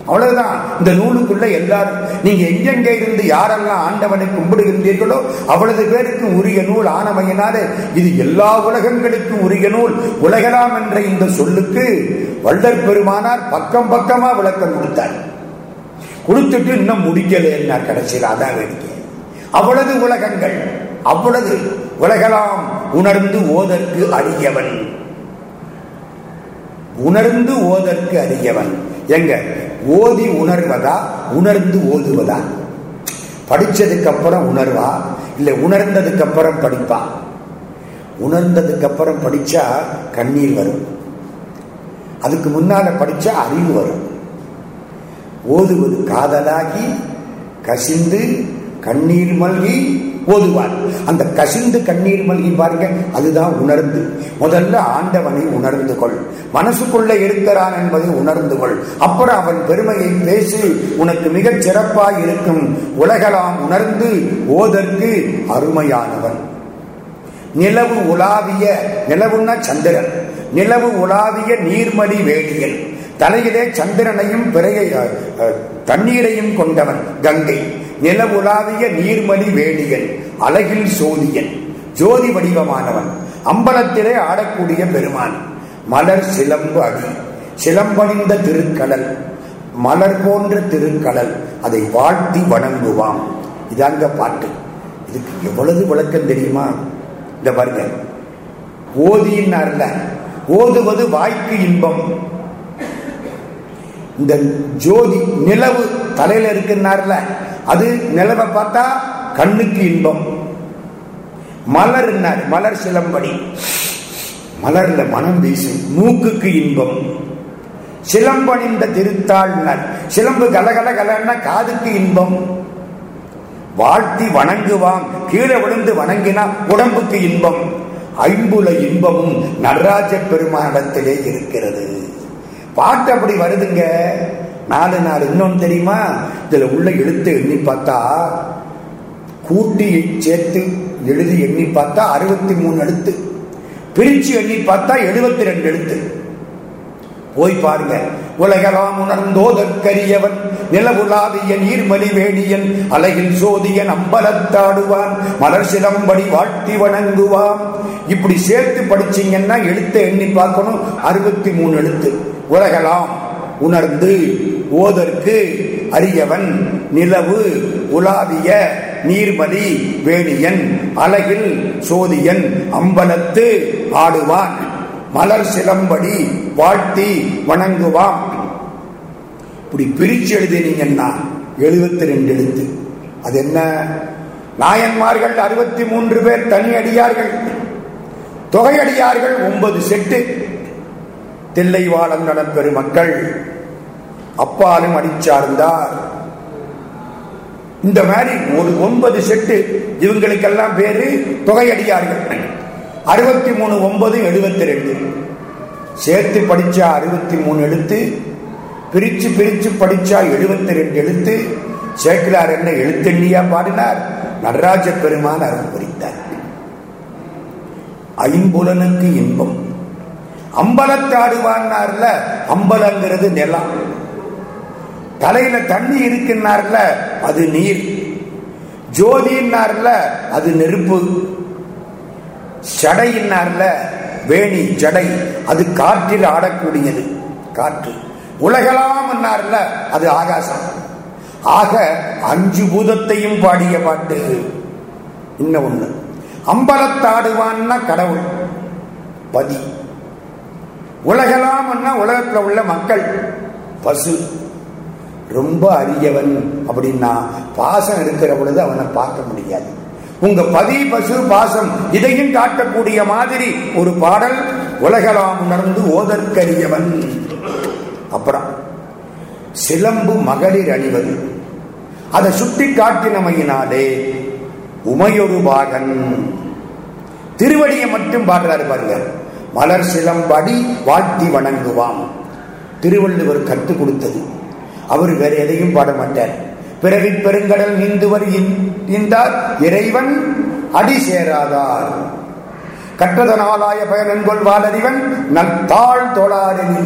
S1: அவ்வளவுதான் இந்த நூலுக்குள்ள எல்லாரும் நீங்க எங்கெங்கே இருந்து யாரெல்லாம் ஆண்டவனை கும்பிடுகின்றீர்களோ அவ்வளவு பேருக்கு உரிய நூல் ஆனவையினாலே இது எல்லா உலகங்களுக்கும் உரிய நூல் உலகலாம் என்ற இந்த சொல்லுக்கு வல்லர் பெருமானார் பக்கம் பக்கமா விளக்கம் கொடுத்தார் கொடுத்துட்டு இன்னும் முடிக்கலன்னா கடைசியில் அதான் வேடிக்கை அவ்வளவு உலகங்கள் அவ்வளவு உலகலாம் உணர்ந்து ஓதற்கு அறியவன் உணர்ந்து ஓதற்கு அறியவன் எங்க ஓதி உணர்வதா உணர்ந்து ஓதுவதா படிச்சதுக்கு அப்புறம் உணர்வா இல்லை உணர்ந்ததுக்கு அப்புறம் படிப்பா உணர்ந்ததுக்கு அப்புறம் படிச்சா கண்ணீர் வரும் அதுக்கு முன்னால படிச்சா அறிவு வரும் ஓதுவது காதலாகி கசிந்து கண்ணீர் மல்கி ஓதுவார் அந்த கசிந்து கண்ணீர் மல்கி பாருங்க அதுதான் உணர்ந்து முதல்ல ஆண்டவனை உணர்ந்து கொள் மனசுக்குள்ள இருக்கிறான் என்பதை உணர்ந்து கொள் அப்புறம் அவன் பெருமையை பேசி உனக்கு மிகச் சிறப்பாய் இருக்கும் உலகலாம் உணர்ந்து ஓதற்கு அருமையானவன் நிலவு உலாவிய நிலவுன்னா சந்திரன் நிலவு உலாவிய நீர்மணி வேடியல் தலையிலே சந்திரனையும் பிறைய தண்ணீரையும் கொண்டவன் கங்கை நில உலாவிய நீர்மணி வேணியன் அழகில் சோதியன் ஜோதி வடிவமானவன் அம்பலத்திலே ஆடக்கூடிய பெருமான் மலர் சிலம்பு அடி சிலம்பணிந்த திருக்கடல் மலர் போன்ற திருக்கடல் அதை வாழ்த்தி வணங்குவாம் இதாங்க பாட்டு இதுக்கு எவ்வளவு விளக்கம் தெரியுமா இந்த வருங்க ஓதியின் ஓதுவது வாய்க்கு இன்பம் இந்த ஜோதி நிலவு தலையில இருக்குன்னார்ல அது நிலவை பார்த்தா கண்ணுக்கு இன்பம் மலர்னார் மலர் சிலம்படி மலர்ல மனம் வீசும் மூக்குக்கு இன்பம் சிலம்பணிந்த திருத்தாள் சிலம்பு கலகல கலன்னா காதுக்கு இன்பம் வாழ்த்தி வணங்குவான் கீழே விழுந்து வணங்கினா உடம்புக்கு இன்பம் ஐம்புல இன்பமும் நடராஜ பெருமானிடத்திலே இருக்கிறது பாட்டு அப்படி வருதுங்க நாலு நாள் இன்னொன்று தெரியுமா இதில் உள்ள எழுத்து எண்ணி பார்த்தா கூட்டி சேர்த்து எழுதி எண்ணி பார்த்தா அறுபத்தி மூணு எழுத்து பிரிச்சு எண்ணி பார்த்தா எழுபத்தி ரெண்டு எழுத்து போய் பாருங்க உலகலாம் உணர்ந்தோதற்கரியவன் நிலவுலாவிய நீர்மலி வேடியன் அலையில் சோதியன் அம்பலத்தாடுவான் மலர் சிலம்படி வாழ்த்தி வணங்குவான் இப்படி சேர்த்து படிச்சீங்கன்னா எழுத்தை எண்ணி பார்க்கணும் அறுபத்தி மூணு எழுத்து உலகலாம் உணர்ந்து ஓதற்கு அரியவன் நிலவு உலாவிய நீர்மதி வேணியன் அழகில் சோதியன் அம்பலத்து ஆடுவான் மலர் சிலம்படி வாழ்த்தி வணங்குவான் இப்படி பிரிச்சு எழுதினீங்கன்னா எழுபத்தி ரெண்டு எழுத்து அது என்ன நாயன்மார்கள் அறுபத்தி மூன்று பேர் தனி அடியார்கள் தொகையடியார்கள் ஒன்பது செட்டு தில்லை வாழம் நடப்பெறும் மக்கள் அப்பாலும் அடிச்சார்ந்தார் இந்த மாதிரி ஒரு ஒன்பது செட்டு இவங்களுக்கெல்லாம் பேரு தொகையடியார்கள் அறுபத்தி மூணு ஒன்பது எழுபத்தி ரெண்டு சேர்த்து படிச்சா அறுபத்தி மூணு எழுத்து பிரிச்சு பிரிச்சு படிச்சா எழுபத்தி ரெண்டு எழுத்து சேர்க்கிறார் என்ன எழுத்தெண்ணியா பாடினார் நடராஜ பெருமான் அருள் புரிந்தார் ஐம்புலனுக்கு இன்பம் அம்பலத்தாடுவான்னார்ல அம்பலங்கிறது நிலம் தலையில தண்ணி இருக்குன்னார்ல அது நீர் ஜோதின்னார்ல அது நெருப்பு சடையின்னார்ல வேணி ஜடை அது காற்றில் ஆடக்கூடியது காற்று உலகலாம் அது ஆகாசம் ஆக அஞ்சு பூதத்தையும் பாடிய பாட்டு இன்னும் ஒண்ணு அம்பலத்தாடுவான்னா கடவுள் பதி உலகலாம் உலகத்தில் உள்ள மக்கள் பசு ரொம்ப அரியவன் அப்படின்னா பாசம் இருக்கிற பொழுது அவனை பார்க்க முடியாது உங்க பதி பசு பாசம் இதையும் காட்டக்கூடிய மாதிரி ஒரு பாடல் உலகலாம் உணர்ந்து ஓதற்கரியவன் அப்புறம் சிலம்பு மகளிர் அணிவது அதை சுட்டி காட்டினமையினாலே உமையொரு பாகன் திருவடியை மட்டும் பாடுறாரு பாருங்க மலர் சிலம்படி வாழ்த்தி வணங்குவாம் திருவள்ளுவர் கற்றுக் கொடுத்தது அவர் வேற எதையும் பாட மாட்டார் பிறவி பெருங்கடல் நீந்துவர் இந்தார் இறைவன் அடி சேராதார் கற்றதனாலாய பயனென்கொள் வாழறிவன் நத்தாள் தோழாரின்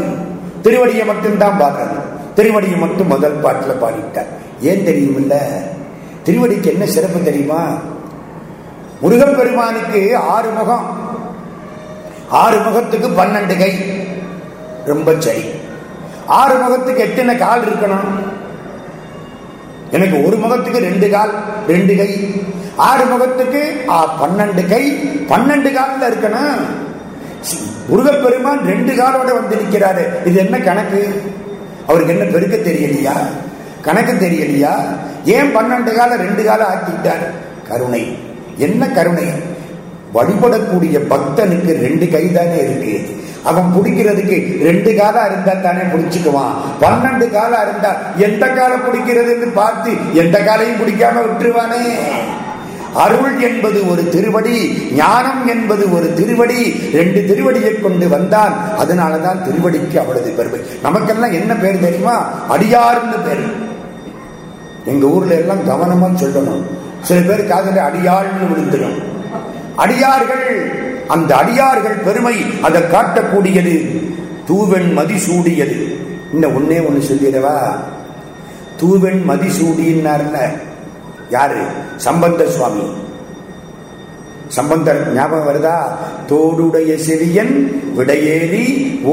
S1: திருவடியை மட்டும்தான் பார்க்கறது திருவடியை மட்டும் முதல் பாட்டில் பாடிட்டார் ஏன் தெரியுமில்ல திருவடிக்கு என்ன சிறப்பு தெரியுமா முருகப்பெருமானுக்கு ஆறு முகம் ஆறு முகத்துக்கு பன்னெண்டு கை ரொம்ப சரி ஆறு முகத்துக்கு எத்தனை கால் இருக்கணும் எனக்கு ஒரு முகத்துக்கு ரெண்டு கால் ரெண்டு கை ஆறு முகத்துக்கு பன்னெண்டு கை பன்னெண்டு காலில் இருக்கணும் முருகப்பெருமான் ரெண்டு காலோட வந்து நிற்கிறாரு இது என்ன கணக்கு அவருக்கு என்ன பெருக்க தெரியலையா கணக்கு தெரியலையா ஏன் பன்னெண்டு கால ரெண்டு கால ஆக்கிட்டார் கருணை என்ன கருணை வழிபடக்கூடிய பக்தனுக்கு ரெண்டு கை தானே இருக்கு அவன் பிடிக்கிறதுக்கு ரெண்டு காலம் இருந்தா தானே பிடிச்சுக்குவான் பன்னெண்டு காலம் இருந்தா எந்த காலம் பிடிக்கிறதுன்னு பார்த்து எந்த காலையும் பிடிக்காம விட்டுருவானே அருள் என்பது ஒரு திருவடி ஞானம் என்பது ஒரு திருவடி ரெண்டு திருவடியை கொண்டு வந்தான் அதனாலதான் திருவடிக்கு அவளது பெருமை நமக்கெல்லாம் என்ன பேர் தெரியுமா அடியார்னு பேர் எங்க ஊர்ல எல்லாம் கவனமா சொல்லணும் சில பேர் காதல அடியாள்னு விழுந்துடும் அடியார்கள் அந்த அடியார்கள் பெருமை அதை காட்டக்கூடியது தூவன் மதிசூடியது இன்னும் ஒன்னே ஒன்று சொல்லிடவா தூவன் மதிசூடினார்ல யாரு சம்பந்த சுவாமி சம்பந்தர் ஞாபகம் வருதா தோடுடைய செவியன் விடையேறி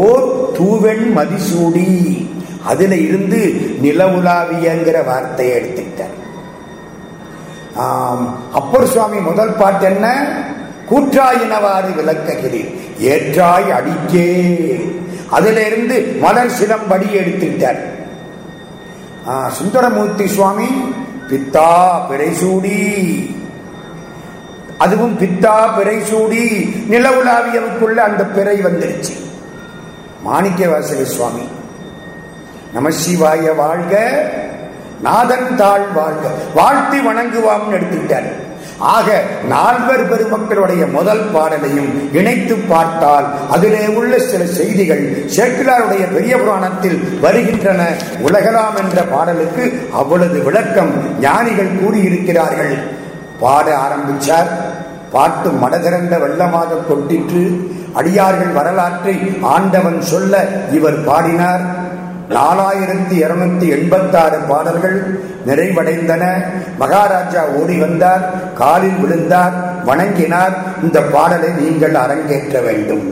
S1: ஓர் தூவன் மதிசூடி அதுல இருந்து நிலவுலாவியங்கிற வார்த்தையை எடுத்துக்கிட்ட அப்பர் சுவாமி முதல் பாட்டு என்ன கூற்றாயினவாறு விளக்ககிறீர் ஏற்றாய் அடிக்கே அதுல இருந்து மலர் படி எடுத்துட்டார் சுந்தரமூர்த்தி சுவாமி பித்தா பிறைசூடி அதுவும் பித்தா பிறைசூடி உலாவியவுக்குள்ள அந்த பிறை வந்துருச்சு மாணிக்க சுவாமி நமசிவாய வாழ்க நாதன் தாழ் வாழ்க வாழ்த்தி வணங்குவாம்னு எடுத்துக்கிட்டார் ஆக நால்வர் பெருமக்களுடைய முதல் பாடலையும் இணைத்து பார்த்தால் அதிலே உள்ள சில செய்திகள் சேக்கிலாருடைய பெரிய புராணத்தில் வருகின்றன உலகலாம் என்ற பாடலுக்கு அவ்வளவு விளக்கம் ஞானிகள் கூறியிருக்கிறார்கள் பாட ஆரம்பிச்சார் பாட்டு மனதிறந்த வெள்ளமாக கொட்டிற்று அடியார்கள் வரலாற்றை ஆண்டவன் சொல்ல இவர் பாடினார் நாலாயிரத்தி இருநூத்தி எண்பத்தாறு பாடல்கள் நிறைவடைந்தன மகாராஜா ஓடி வந்தார் காலில் விழுந்தார் வணங்கினார் இந்த பாடலை நீங்கள் அரங்கேற்ற வேண்டும்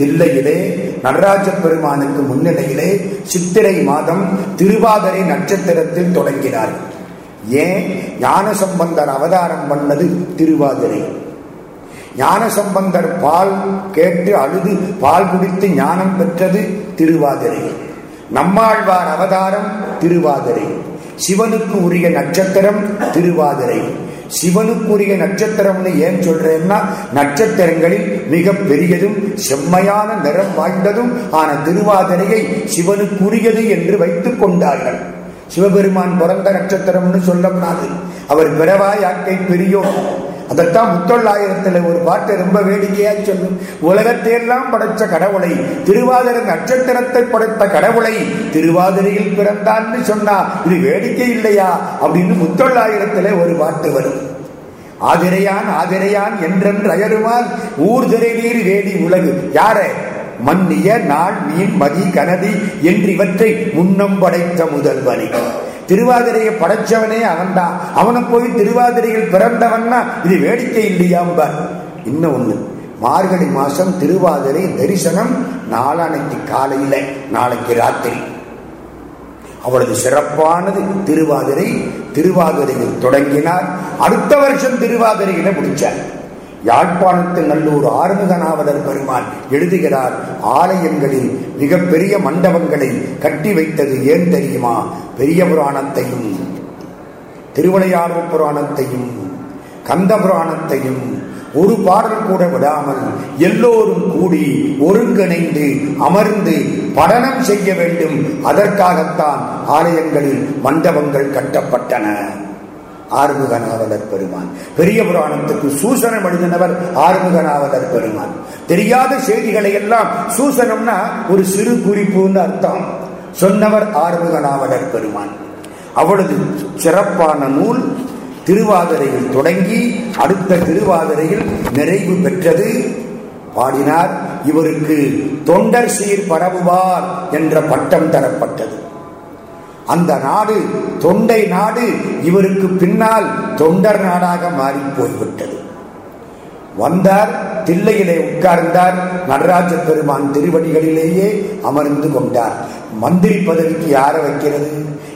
S1: தில்லையிலே நடராஜ பெருமானுக்கு முன்னிலையிலே சித்திரை மாதம் திருவாதிரை நட்சத்திரத்தில் தொடங்கினார் ஏன் ஞான சம்பந்தர் அவதாரம் பண்ணது திருவாதிரை ஞான சம்பந்தர் பால் கேட்டு அழுது பால் குடித்து ஞானம் பெற்றது திருவாதிரை நம்மாழ்வார் அவதாரம் திருவாதிரை சிவனுக்கு உரிய நட்சத்திரம் திருவாதிரை சிவனுக்குரிய நட்சத்திரம்னு ஏன் சொல்றேன்னா நட்சத்திரங்களில் மிக பெரியதும் செம்மையான நிறம் வாய்ந்ததும் ஆன திருவாதிரையை சிவனுக்குரியது என்று வைத்துக் கொண்டார்கள் சிவபெருமான் பிறந்த நட்சத்திரம்னு சொல்லப்படாது அவர் பிறவாயாக்கை பெரியோர் அதைத்தான் முத்தொள்ளாயிரத்தில் ஒரு பாட்டு ரொம்ப வேடிக்கையாக சொல்லும் உலகத்தையெல்லாம் படைத்த கடவுளை திருவாதிரை நட்சத்திரத்தை படைத்த கடவுளை திருவாதிரையில் பிறந்தான்னு சொன்னா இது வேடிக்கை இல்லையா அப்படின்னு முத்தொள்ளாயிரத்தில் ஒரு பாட்டு வரும் ஆதிரையான் ஆதிரையான் என்றென்று அயருமால் ஊர் திரை நீர் வேடி உலகு யாரே மன்னிய நாள் மீன் மதி கனதி என்று இவற்றை முன்னம் படைத்த முதல்வனை திருவாதிரையை படைச்சவனே அவன்தான் அவனை போய் திருவாதிரையில் பிறந்தவன்னா இது வேடிக்கை இல்லையாம்ப இன்னும் ஒண்ணு மார்கழி மாசம் திருவாதிரை தரிசனம் நாளானைக்கு காலையில நாளைக்கு ராத்திரி அவளது சிறப்பானது திருவாதிரை திருவாதிரையில் தொடங்கினார் அடுத்த வருஷம் திருவாதிரையில முடிச்சார் யாழ்ப்பாணத்து நல்லூர் ஆறுமுகநாவலர் பெருமான் எழுதுகிறார் ஆலயங்களில் மிகப்பெரிய மண்டபங்களை கட்டி வைத்தது ஏன் தெரியுமா பெரிய புராணத்தையும் திருவிளையாறு புராணத்தையும் கந்த புராணத்தையும் ஒரு பாடல் கூட விடாமல் எல்லோரும் கூடி ஒருங்கிணைந்து அமர்ந்து படனம் செய்ய வேண்டும் அதற்காகத்தான் ஆலயங்களில் மண்டபங்கள் கட்டப்பட்டன ஆறுமுகநாவலர் பெருமான் பெரிய புராணத்துக்கு சூசனம் எழுதினவர் ஆறுமுகநாவலர் பெருமான் தெரியாத செய்திகளை எல்லாம் சூசனம்னா ஒரு சிறு குறிப்புன்னு அர்த்தம் சொன்னவர் ஆறுமுகநாவலர் பெருமான் அவளது சிறப்பான நூல் திருவாதிரையில் தொடங்கி அடுத்த திருவாதிரையில் நிறைவு பெற்றது பாடினார் இவருக்கு தொண்டர் சீர் பரவுவார் என்ற பட்டம் தரப்பட்டது அந்த நாடு தொண்டை நாடு இவருக்கு பின்னால் தொண்டர் நாடாக மாறி போய்விட்டது வந்தார் தில்லையிலே உட்கார்ந்தார் நடராஜ பெருமான் திருவடிகளிலேயே அமர்ந்து கொண்டார் மந்திரி பதவிக்கு யார வைக்கிறது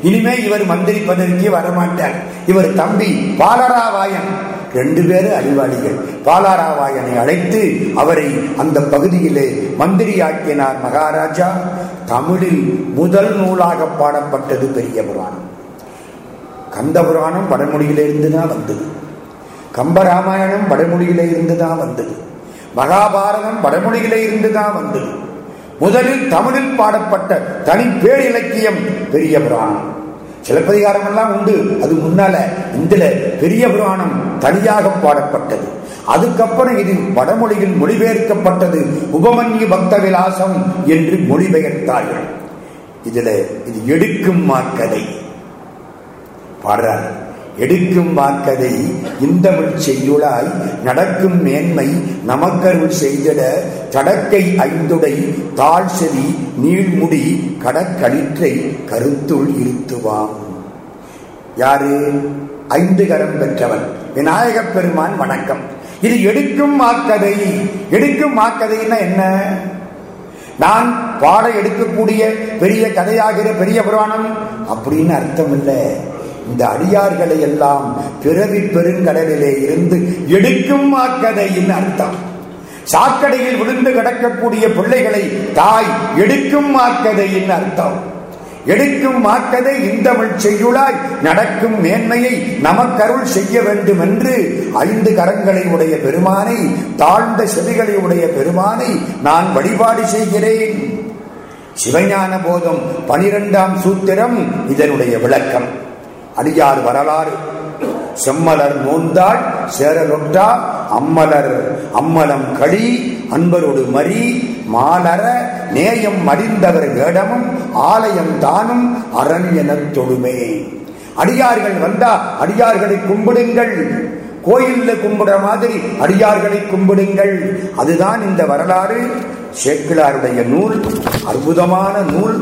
S1: இனிமே இவர் மந்திரி பதவிக்கு வரமாட்டார் இவர் தம்பி பாலராவாயன் ரெண்டு பேரும் அறிவாளிகள் பாலாராவாயனை அழைத்து அவரை அந்த பகுதியிலே மந்திரியாக்கினார் மகாராஜா தமிழில் முதல் நூலாக பாடப்பட்டது பெரிய புராணம் கந்த புராணம் வடமொழியிலிருந்து தான் வந்தது கம்பராமாயணம் வடமொழியில இருந்து தான் வந்தது மகாபாரதம் வடமொழியில இருந்து தான் வந்தது முதலில் தமிழில் பாடப்பட்ட தனி பேர் இலக்கியம் பெரிய புராணம் சிலப்பதிகாரம் எல்லாம் உண்டு அது முன்னால இந்தல பெரிய புராணம் தனியாக பாடப்பட்டது அதுக்கப்புறம் இது வடமொழியில் மொழிபெயர்க்கப்பட்டது உபமன்யு பக்த விலாசம் என்று மொழிபெயர்த்தார்கள் இதுல இது எடுக்கும் மாக்கதை பாடுறார்கள் எடுக்கும் வாக்கதை இந்தமிழ் செய்யுளாய் நடக்கும் மேன்மை நமக்கருள் செய்திட தடக்கை ஐந்துடை தாழ் செவி நீழ்முடி கடற்கழிற்றை கருத்துள் இருத்துவாம் யாரு ஐந்து கரம் பெற்றவன் விநாயகப் பெருமான் வணக்கம் இது எடுக்கும் வாக்கதை எடுக்கும் வாக்கதைன்னா என்ன நான் பாட எடுக்கக்கூடிய பெரிய கதையாகிற பெரிய புராணம் அப்படின்னு அர்த்தம் இல்லை இந்த அடியார்களை எல்லாம் பிறவி பெருங்கடலிலே இருந்து எடுக்கும் மாக்கதையின் அர்த்தம் சாக்கடையில் விழுந்து கிடக்கக்கூடிய பிள்ளைகளை தாய் எடுக்கும் மாக்கதையின் அர்த்தம் எடுக்கும் மாக்கதை இந்தமிழ் செய்யுளாய் நடக்கும் மேன்மையை நமக்கருள் செய்ய வேண்டும் என்று ஐந்து கரங்களை உடைய பெருமானை தாழ்ந்த செவிகளை உடைய பெருமானை நான் வழிபாடு செய்கிறேன் சிவஞான போதம் பனிரெண்டாம் சூத்திரம் இதனுடைய விளக்கம் அடியார் வரலாறு செம்மலர் நோந்தாள் சேரலொட்டா அம்மலர் அம்மலம் களி அன்பரோடு மறி மாலர நேயம் மடிந்தவர் வேடமும் ஆலயம் தானும் அரண் என தொழுமே அடியார்கள் வந்தா அடியார்களை கும்பிடுங்கள் கோயில்ல கும்பிடுற மாதிரி அடியார்களை கும்பிடுங்கள் அதுதான் இந்த வரலாறு சேக்கிழாருடைய நூல் அற்புதமான நூல்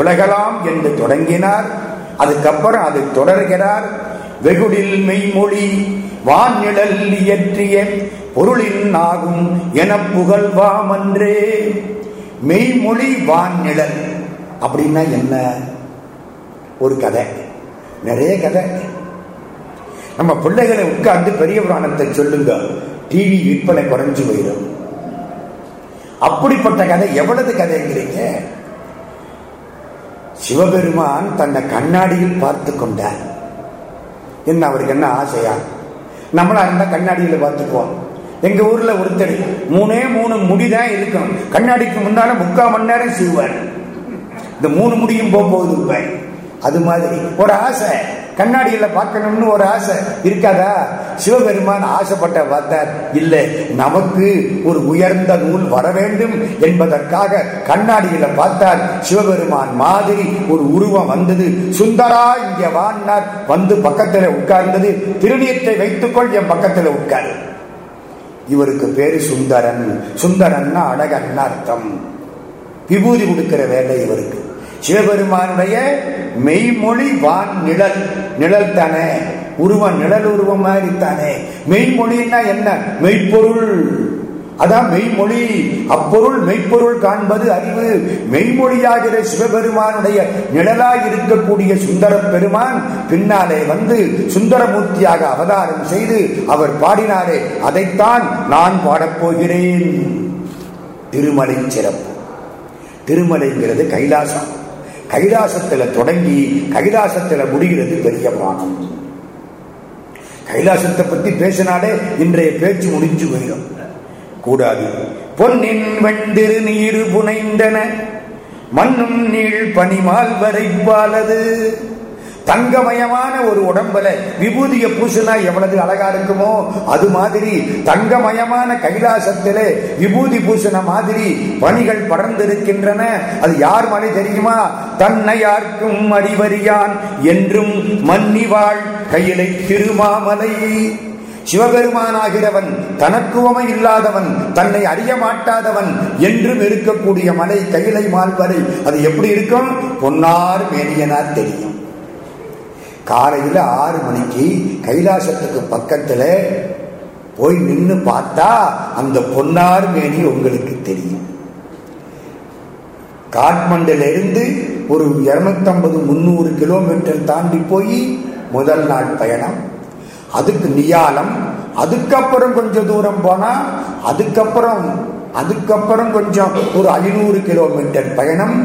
S1: உலகலாம் என்று தொடங்கினார் அதுக்கப்புறம் அது தொடர்கிறார் வெகுடில் மெய்மொழி வான்நிழல் இயற்றிய பொருளின் ஆகும் என என்றே மெய்மொழி வான்நிழல் அப்படின்னா என்ன ஒரு கதை நிறைய கதை நம்ம பிள்ளைகளை உட்கார்ந்து பெரிய புராணத்தை சொல்லுங்க டிவி விற்பனை குறைஞ்சு போயிடும் அப்படிப்பட்ட கதை எவ்வளவு கதைங்கிறீங்க சிவபெருமான் தன்னை கண்ணாடியில் பார்த்து கொண்டார் என்ன அவருக்கு என்ன ஆசையா நம்மளா இருந்தா கண்ணாடியில் பார்த்துக்குவோம் எங்க ஊர்ல ஒருத்தடி மூணே மூணு முடிதான் இருக்கும் கண்ணாடிக்கு முன்னால முக்கால் மணி நேரம் சிவார் இந்த மூணு முடியும் போகுது அது மாதிரி ஒரு ஆசை கண்ணாடியில் பார்க்கணும்னு ஒரு ஆசை இருக்காதா சிவபெருமான் ஆசைப்பட்ட வந்தார் இல்லை நமக்கு ஒரு உயர்ந்த நூல் வர வேண்டும் என்பதற்காக கண்ணாடியில் பார்த்தார் சிவபெருமான் மாதிரி ஒரு உருவம் வந்தது சுந்தரா இங்க வான்னார் வந்து பக்கத்தில் உட்கார்ந்தது திருநீற்றை வைத்துக்கொள் என் பக்கத்தில் உட்கார் இவருக்கு பேரு சுந்தரன் சுந்தரன்னா அழகன் அர்த்தம் விபூதி கொடுக்கிற வேலை இவருக்கு சிவபெருமானுடைய மெய்மொழி வான் நிழல் நிழல் தானே உருவம் நிழல் உருவம் மாதிரி தானே மெய்மொழின்னா என்ன மெய்ப்பொருள் அதான் மெய்மொழி அப்பொருள் மெய்ப்பொருள் காண்பது அறிவு மெய்மொழியாகிற சிவபெருமானுடைய நிழலாக இருக்கக்கூடிய சுந்தர பெருமான் பின்னாலே வந்து சுந்தரமூர்த்தியாக அவதாரம் செய்து அவர் பாடினாரே அதைத்தான் நான் பாடப்போகிறேன் திருமலை சிறப்பு திருமலைங்கிறது கைலாசம் கைலாசத்துல தொடங்கி கைலாசத்துல முடிகிறது பெரிய புராணம் கைலாசத்தை பத்தி பேசினாலே இன்றைய பேச்சு முடிஞ்சு போயிடும் கூடாது பொன்னின் வெண்டிரு நீர் புனைந்தன மண்ணும் நீள் பனிமால் வரைவாலது தங்கமயமான ஒரு உடம்புல விபூதிய பூசுனா எவ்வளவு அழகா இருக்குமோ அது மாதிரி தங்கமயமான கைலாசத்திலே விபூதி பூசின மாதிரி பணிகள் படர்ந்திருக்கின்றன அது யார் மலை தெரியுமா தன்னை யாருக்கும் அறிவறியான் என்றும் மன்னிவாள் கையிலை திருமாமலை சிவபெருமானாகிறவன் தனக்குவமை இல்லாதவன் தன்னை அறிய மாட்டாதவன் என்றும் இருக்கக்கூடிய மலை கையிலை மால்வரை அது எப்படி இருக்கும் பொன்னார் மேனியனார் தெரியும் காலையில் ஆறு மணிக்கு கைலாசத்துக்கு பக்கத்தில் போய் நின்று பார்த்தா அந்த பொன்னார் மேனி உங்களுக்கு தெரியும் காட்மண்டிலிருந்து ஒரு இருநூத்தம்பது முந்நூறு கிலோமீட்டர் தாண்டி போய் முதல் நாள் பயணம் அதுக்கு நியாலம் அதுக்கப்புறம் கொஞ்சம் தூரம் போனால் அதுக்கப்புறம் அதுக்கப்புறம் கொஞ்சம் ஒரு ஐநூறு கிலோமீட்டர் பயணம்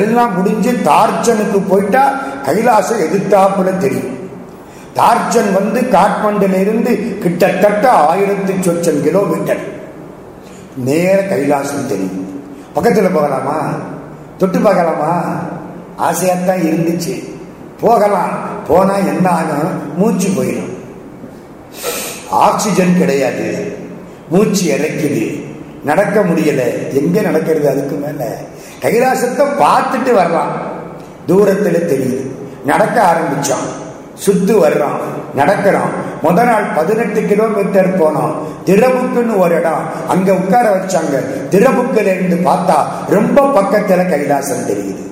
S1: எல்லாம் முடிஞ்சு தார்ச்சனுக்கு போயிட்டா கைலாசம் எதிர்த்தாப்புல தெரியும் தார்ச்சன் வந்து காட்மண்டில் இருந்து கிட்டத்தட்ட ஆயிரத்தி சொச்சம் கிலோமீட்டர் நேர கைலாசம் தெரியும் பக்கத்தில் போகலாமா தொட்டு பார்க்கலாமா ஆசையாத்தான் இருந்துச்சு போகலாம் போனா என்ன ஆகும் மூச்சு போயிடும் ஆக்சிஜன் கிடையாது மூச்சு இறக்குது நடக்க முடியல எங்க நடக்கிறது அதுக்கு மேல கைலாசத்தை பார்த்துட்டு வர்றான் தூரத்தில் தெரியுது நடக்க ஆரம்பிச்சான் சுத்து வர்றான் நடக்கிறான் முத நாள் பதினெட்டு கிலோமீட்டர் போனோம் திரபுக்குன்னு ஒரு இடம் அங்க உட்கார வச்சாங்க திரபுக்கில் இருந்து பார்த்தா ரொம்ப பக்கத்துல கைலாசம் தெரியுது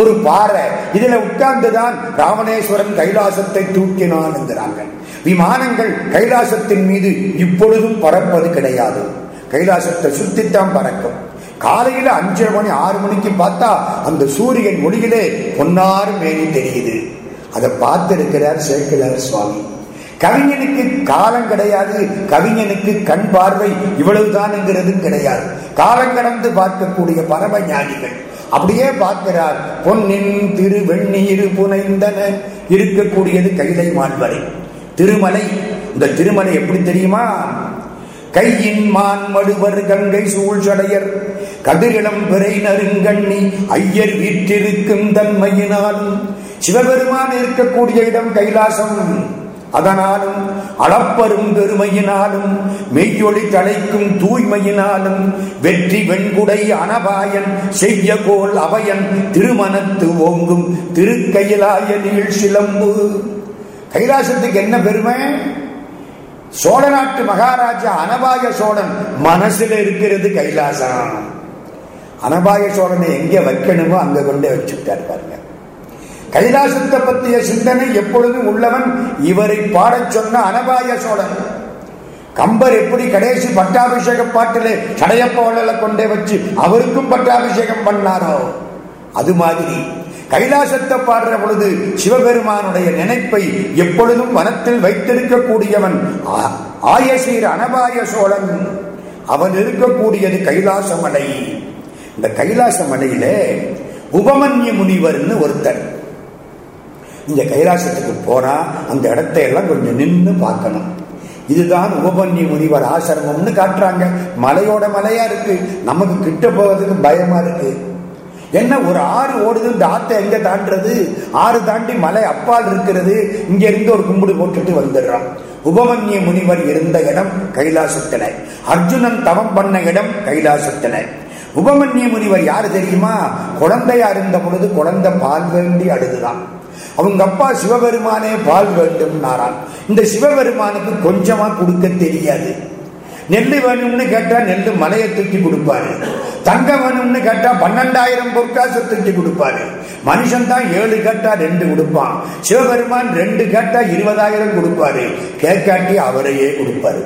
S1: ஒரு பாறை இதுல உட்கார்ந்துதான் ராமணேஸ்வரன் கைலாசத்தை தூக்கினான் என்கிறாங்க விமானங்கள் கைலாசத்தின் மீது இப்பொழுதும் பறப்பது கிடையாது கைலாசத்தை சுத்தித்தான் பறக்கும் காலையில அஞ்சரை மணி ஆறு மணிக்கு பார்த்தா அந்த சூரியன் ஒளியிலே பொன்னாறு மேனி தெரியுது அதை பார்த்திருக்கிறார் சேர்க்கிறார் சுவாமி கவிஞனுக்கு காலம் கிடையாது கவிஞனுக்கு கண் பார்வை இவ்வளவுதான் என்கிறதும் கிடையாது காலம் கடந்து பார்க்கக்கூடிய பரம ஞானிகள் அப்படியே பார்க்கிறார் பொன்னின் திரு வெண்ணீர் புனைந்தன இருக்கக்கூடியது கைலை மாண்பரை திருமலை இந்த திருமலை எப்படி தெரியுமா கையின் மான் மடுவர் கங்கை சூழ்ச்சடையர் கதிரிடம் பிறை நருங்கண்ணி ஐயர் வீற்றிருக்கும் தன்மையினாலும் சிவபெருமான் இருக்கக்கூடிய இடம் கைலாசம் அதனாலும் அளப்பரும் பெருமையினாலும் மெய்யொழி தலைக்கும் தூய்மையினாலும் வெற்றி வெண்குடை அனபாயன் செய்ய கோல் அபயன் திருமணத்து ஓங்கும் திருக்கையிலாய நீள் சிலம்பு கைலாசத்துக்கு என்ன பெருமை சோழ நாட்டு மகாராஜா அனபாய சோழன் மனசுல இருக்கிறது கைலாசம் அனபாய சோழனை எங்க வைக்கணுமோ அங்க கொண்டே வச்சுட்டாரு பாருங்க கைலாசத்தை பற்றிய சிந்தனை எப்பொழுதும் உள்ளவன் இவரை பாடச் சொன்ன அனபாய சோழன் கம்பர் எப்படி கடைசி பட்டாபிஷேக பாட்டிலே சடையப்பவளை கொண்டே வச்சு அவருக்கும் பட்டாபிஷேகம் பண்ணாரோ அது மாதிரி கைலாசத்தை பாடுற பொழுது சிவபெருமானுடைய நினைப்பை எப்பொழுதும் வனத்தில் வைத்திருக்கக்கூடியவன் ஆயசீர் அனபாய சோழன் அவன் இருக்கக்கூடியது கைலாச மலை இந்த கைலாச மலையில உபமன்ய முனிவர்னு ஒருத்தர் இந்த கைலாசத்துக்கு போனா அந்த இடத்தையெல்லாம் கொஞ்சம் நின்று பார்க்கணும் இதுதான் உபமன்ய முனிவர் ஆசிரமம்னு காட்டுறாங்க மலையோட மலையா இருக்கு நமக்கு கிட்ட போவதுக்கு பயமா இருக்கு என்ன ஒரு ஆறு ஓடுது இந்த ஆத்தை எங்க தாண்டுறது ஆறு தாண்டி மலை அப்பால் இருக்கிறது இங்க இருந்து ஒரு கும்பிடு போட்டுட்டு வந்துடுறான் உபமன்ய முனிவர் இருந்த இடம் கைலாசத்தில அர்ஜுனன் தவம் பண்ண இடம் கைலாசத்தில உபமன்ய முனிவர் யாரு தெரியுமா குழந்தையா இருந்த பொழுது குழந்தை பால் வேண்டி அழுதுதான் அவங்க அப்பா சிவபெருமானே பால் வேண்டும் நாரான் இந்த சிவபெருமானுக்கு கொஞ்சமா கொடுக்க தெரியாது நெல் வேணும்னு கேட்டா நெல் மலையை தூக்கி கொடுப்பாரு தங்கம் வேணும்னு கேட்டா பன்னெண்டாயிரம் பொற்காசு தூக்கி கொடுப்பாரு மனுஷன் தான் ஏழு கேட்டா ரெண்டு கொடுப்பான் சிவபெருமான் ரெண்டு கேட்டா இருபதாயிரம் கொடுப்பாரு கேட்காட்டி அவரையே கொடுப்பாரு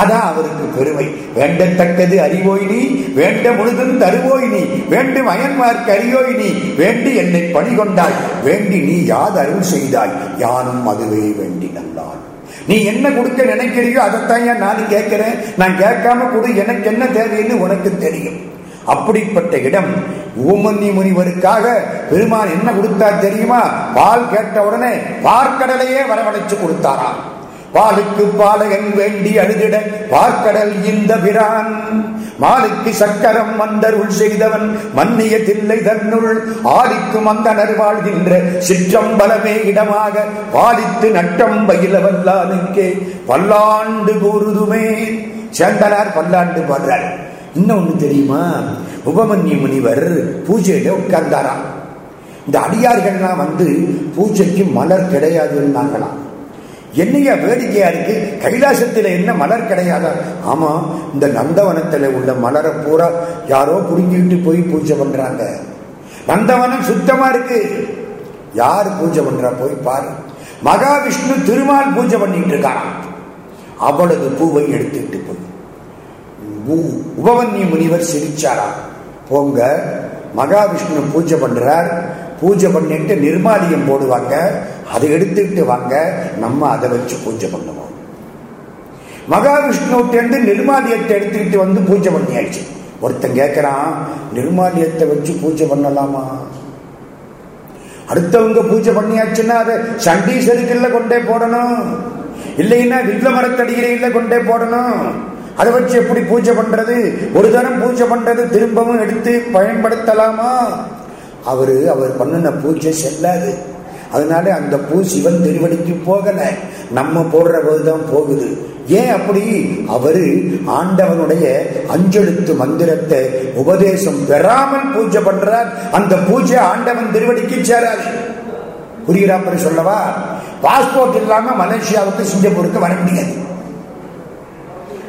S1: அதான் அவருக்கு பெருமை வேண்டத்தக்கது அறிவோய் நீ வேண்ட முழுதும் தருவோய் நீ வேண்டும் அயன்மார்க்கு அறியோய் நீ வேண்டி என்னை பணி கொண்டாய் வேண்டி நீ அருள் செய்தாய் யானும் அதுவே வேண்டி நல்லாள் நீ என்ன கொடுக்க நினைக்கிறியோ அதைத்தான் ஏன் நான் கேட்கிறேன் நான் கேட்காம கொடு எனக்கு என்ன தேவைன்னு உனக்கு தெரியும் அப்படிப்பட்ட இடம் ஊமன்னி முனிவருக்காக பெருமான் என்ன கொடுத்தா தெரியுமா பால் கேட்ட உடனே பார்க்கடலையே வரவழைச்சு கொடுத்தாராம் பாலுக்கு பாலகன் வேண்டி அழுதிட பார்க்கடல் இந்த பிரான் மாலுக்கு சக்கரம் மந்தருள் செய்தவன் மன்னிய தில்லை தன்னுள் ஆடிக்கு மந்தனர் வாழ்கின்ற சிற்றம்பலமே இடமாக பாலித்து நட்டம் பயிலவல்லானுக்கே பல்லாண்டு கூறுதுமே சேர்ந்தனார் பல்லாண்டு பாடுறார் இன்னொன்னு தெரியுமா உபமன்ய முனிவர் பூஜையில உட்கார்ந்தாராம் இந்த அடியார்கள்லாம் வந்து பூஜைக்கு மலர் கிடையாதுன்னாங்களாம் என்னையா வேடிக்கையா இருக்கு கைலாசத்தில் என்ன மலர் கிடையாதா ஆமா இந்த நந்தவனத்தில் உள்ள மலரை பூரா யாரோ புரிஞ்சுக்கிட்டு போய் பூஜை பண்றாங்க நந்தவனம் சுத்தமா இருக்கு யார் பூஜை பண்றா போய் பாரு மகாவிஷ்ணு திருமால் பூஜை பண்ணிட்டு இருக்கான் அவளது பூவை எடுத்துட்டு போய் உபவன்னி முனிவர் சிரிச்சாரா போங்க மகாவிஷ்ணு பூஜை பண்றார் பூஜை பண்ணிட்டு நிர்மாலியம் போடுவாங்க அதை எடுத்துக்கிட்டு வாங்க நம்ம அதை வச்சு பூஜை பண்ணுவோம் மகாவிஷ்ணுட்டேருந்து நிர்மாலியத்தை எடுத்துக்கிட்டு வந்து பூஜை பண்ணியாச்சு ஒருத்தன் கேட்கிறான் நிர்மாலியத்தை வச்சு பூஜை பண்ணலாமா அடுத்தவங்க பூஜை பண்ணியாச்சுன்னா அதை சண்டீஸ்வரிக்குள்ள கொண்டே போடணும் இல்லைன்னா வில்ல மரத்தடியில கொண்டே போடணும் அதை வச்சு எப்படி பூஜை பண்றது ஒரு தரம் பூஜை பண்றது திரும்பவும் எடுத்து பயன்படுத்தலாமா அவரு அவர் பண்ணின பூஜை செல்லாது அதனால அந்த பூ சிவன் திருவடிக்கு போகலை நம்ம போடுற போதுதான் போகுது ஏன் அப்படி அவரு ஆண்டவனுடைய அஞ்செழுத்து மந்திரத்தை உபதேசம் பெறாமல் பூஜை பண்றார் அந்த பூஜை ஆண்டவன் திருவடிக்கு சேராது புரிகிறா சொல்லவா பாஸ்போர்ட் இல்லாம மலேசியாவுக்கு சிங்கப்பூருக்கு வர முடியாது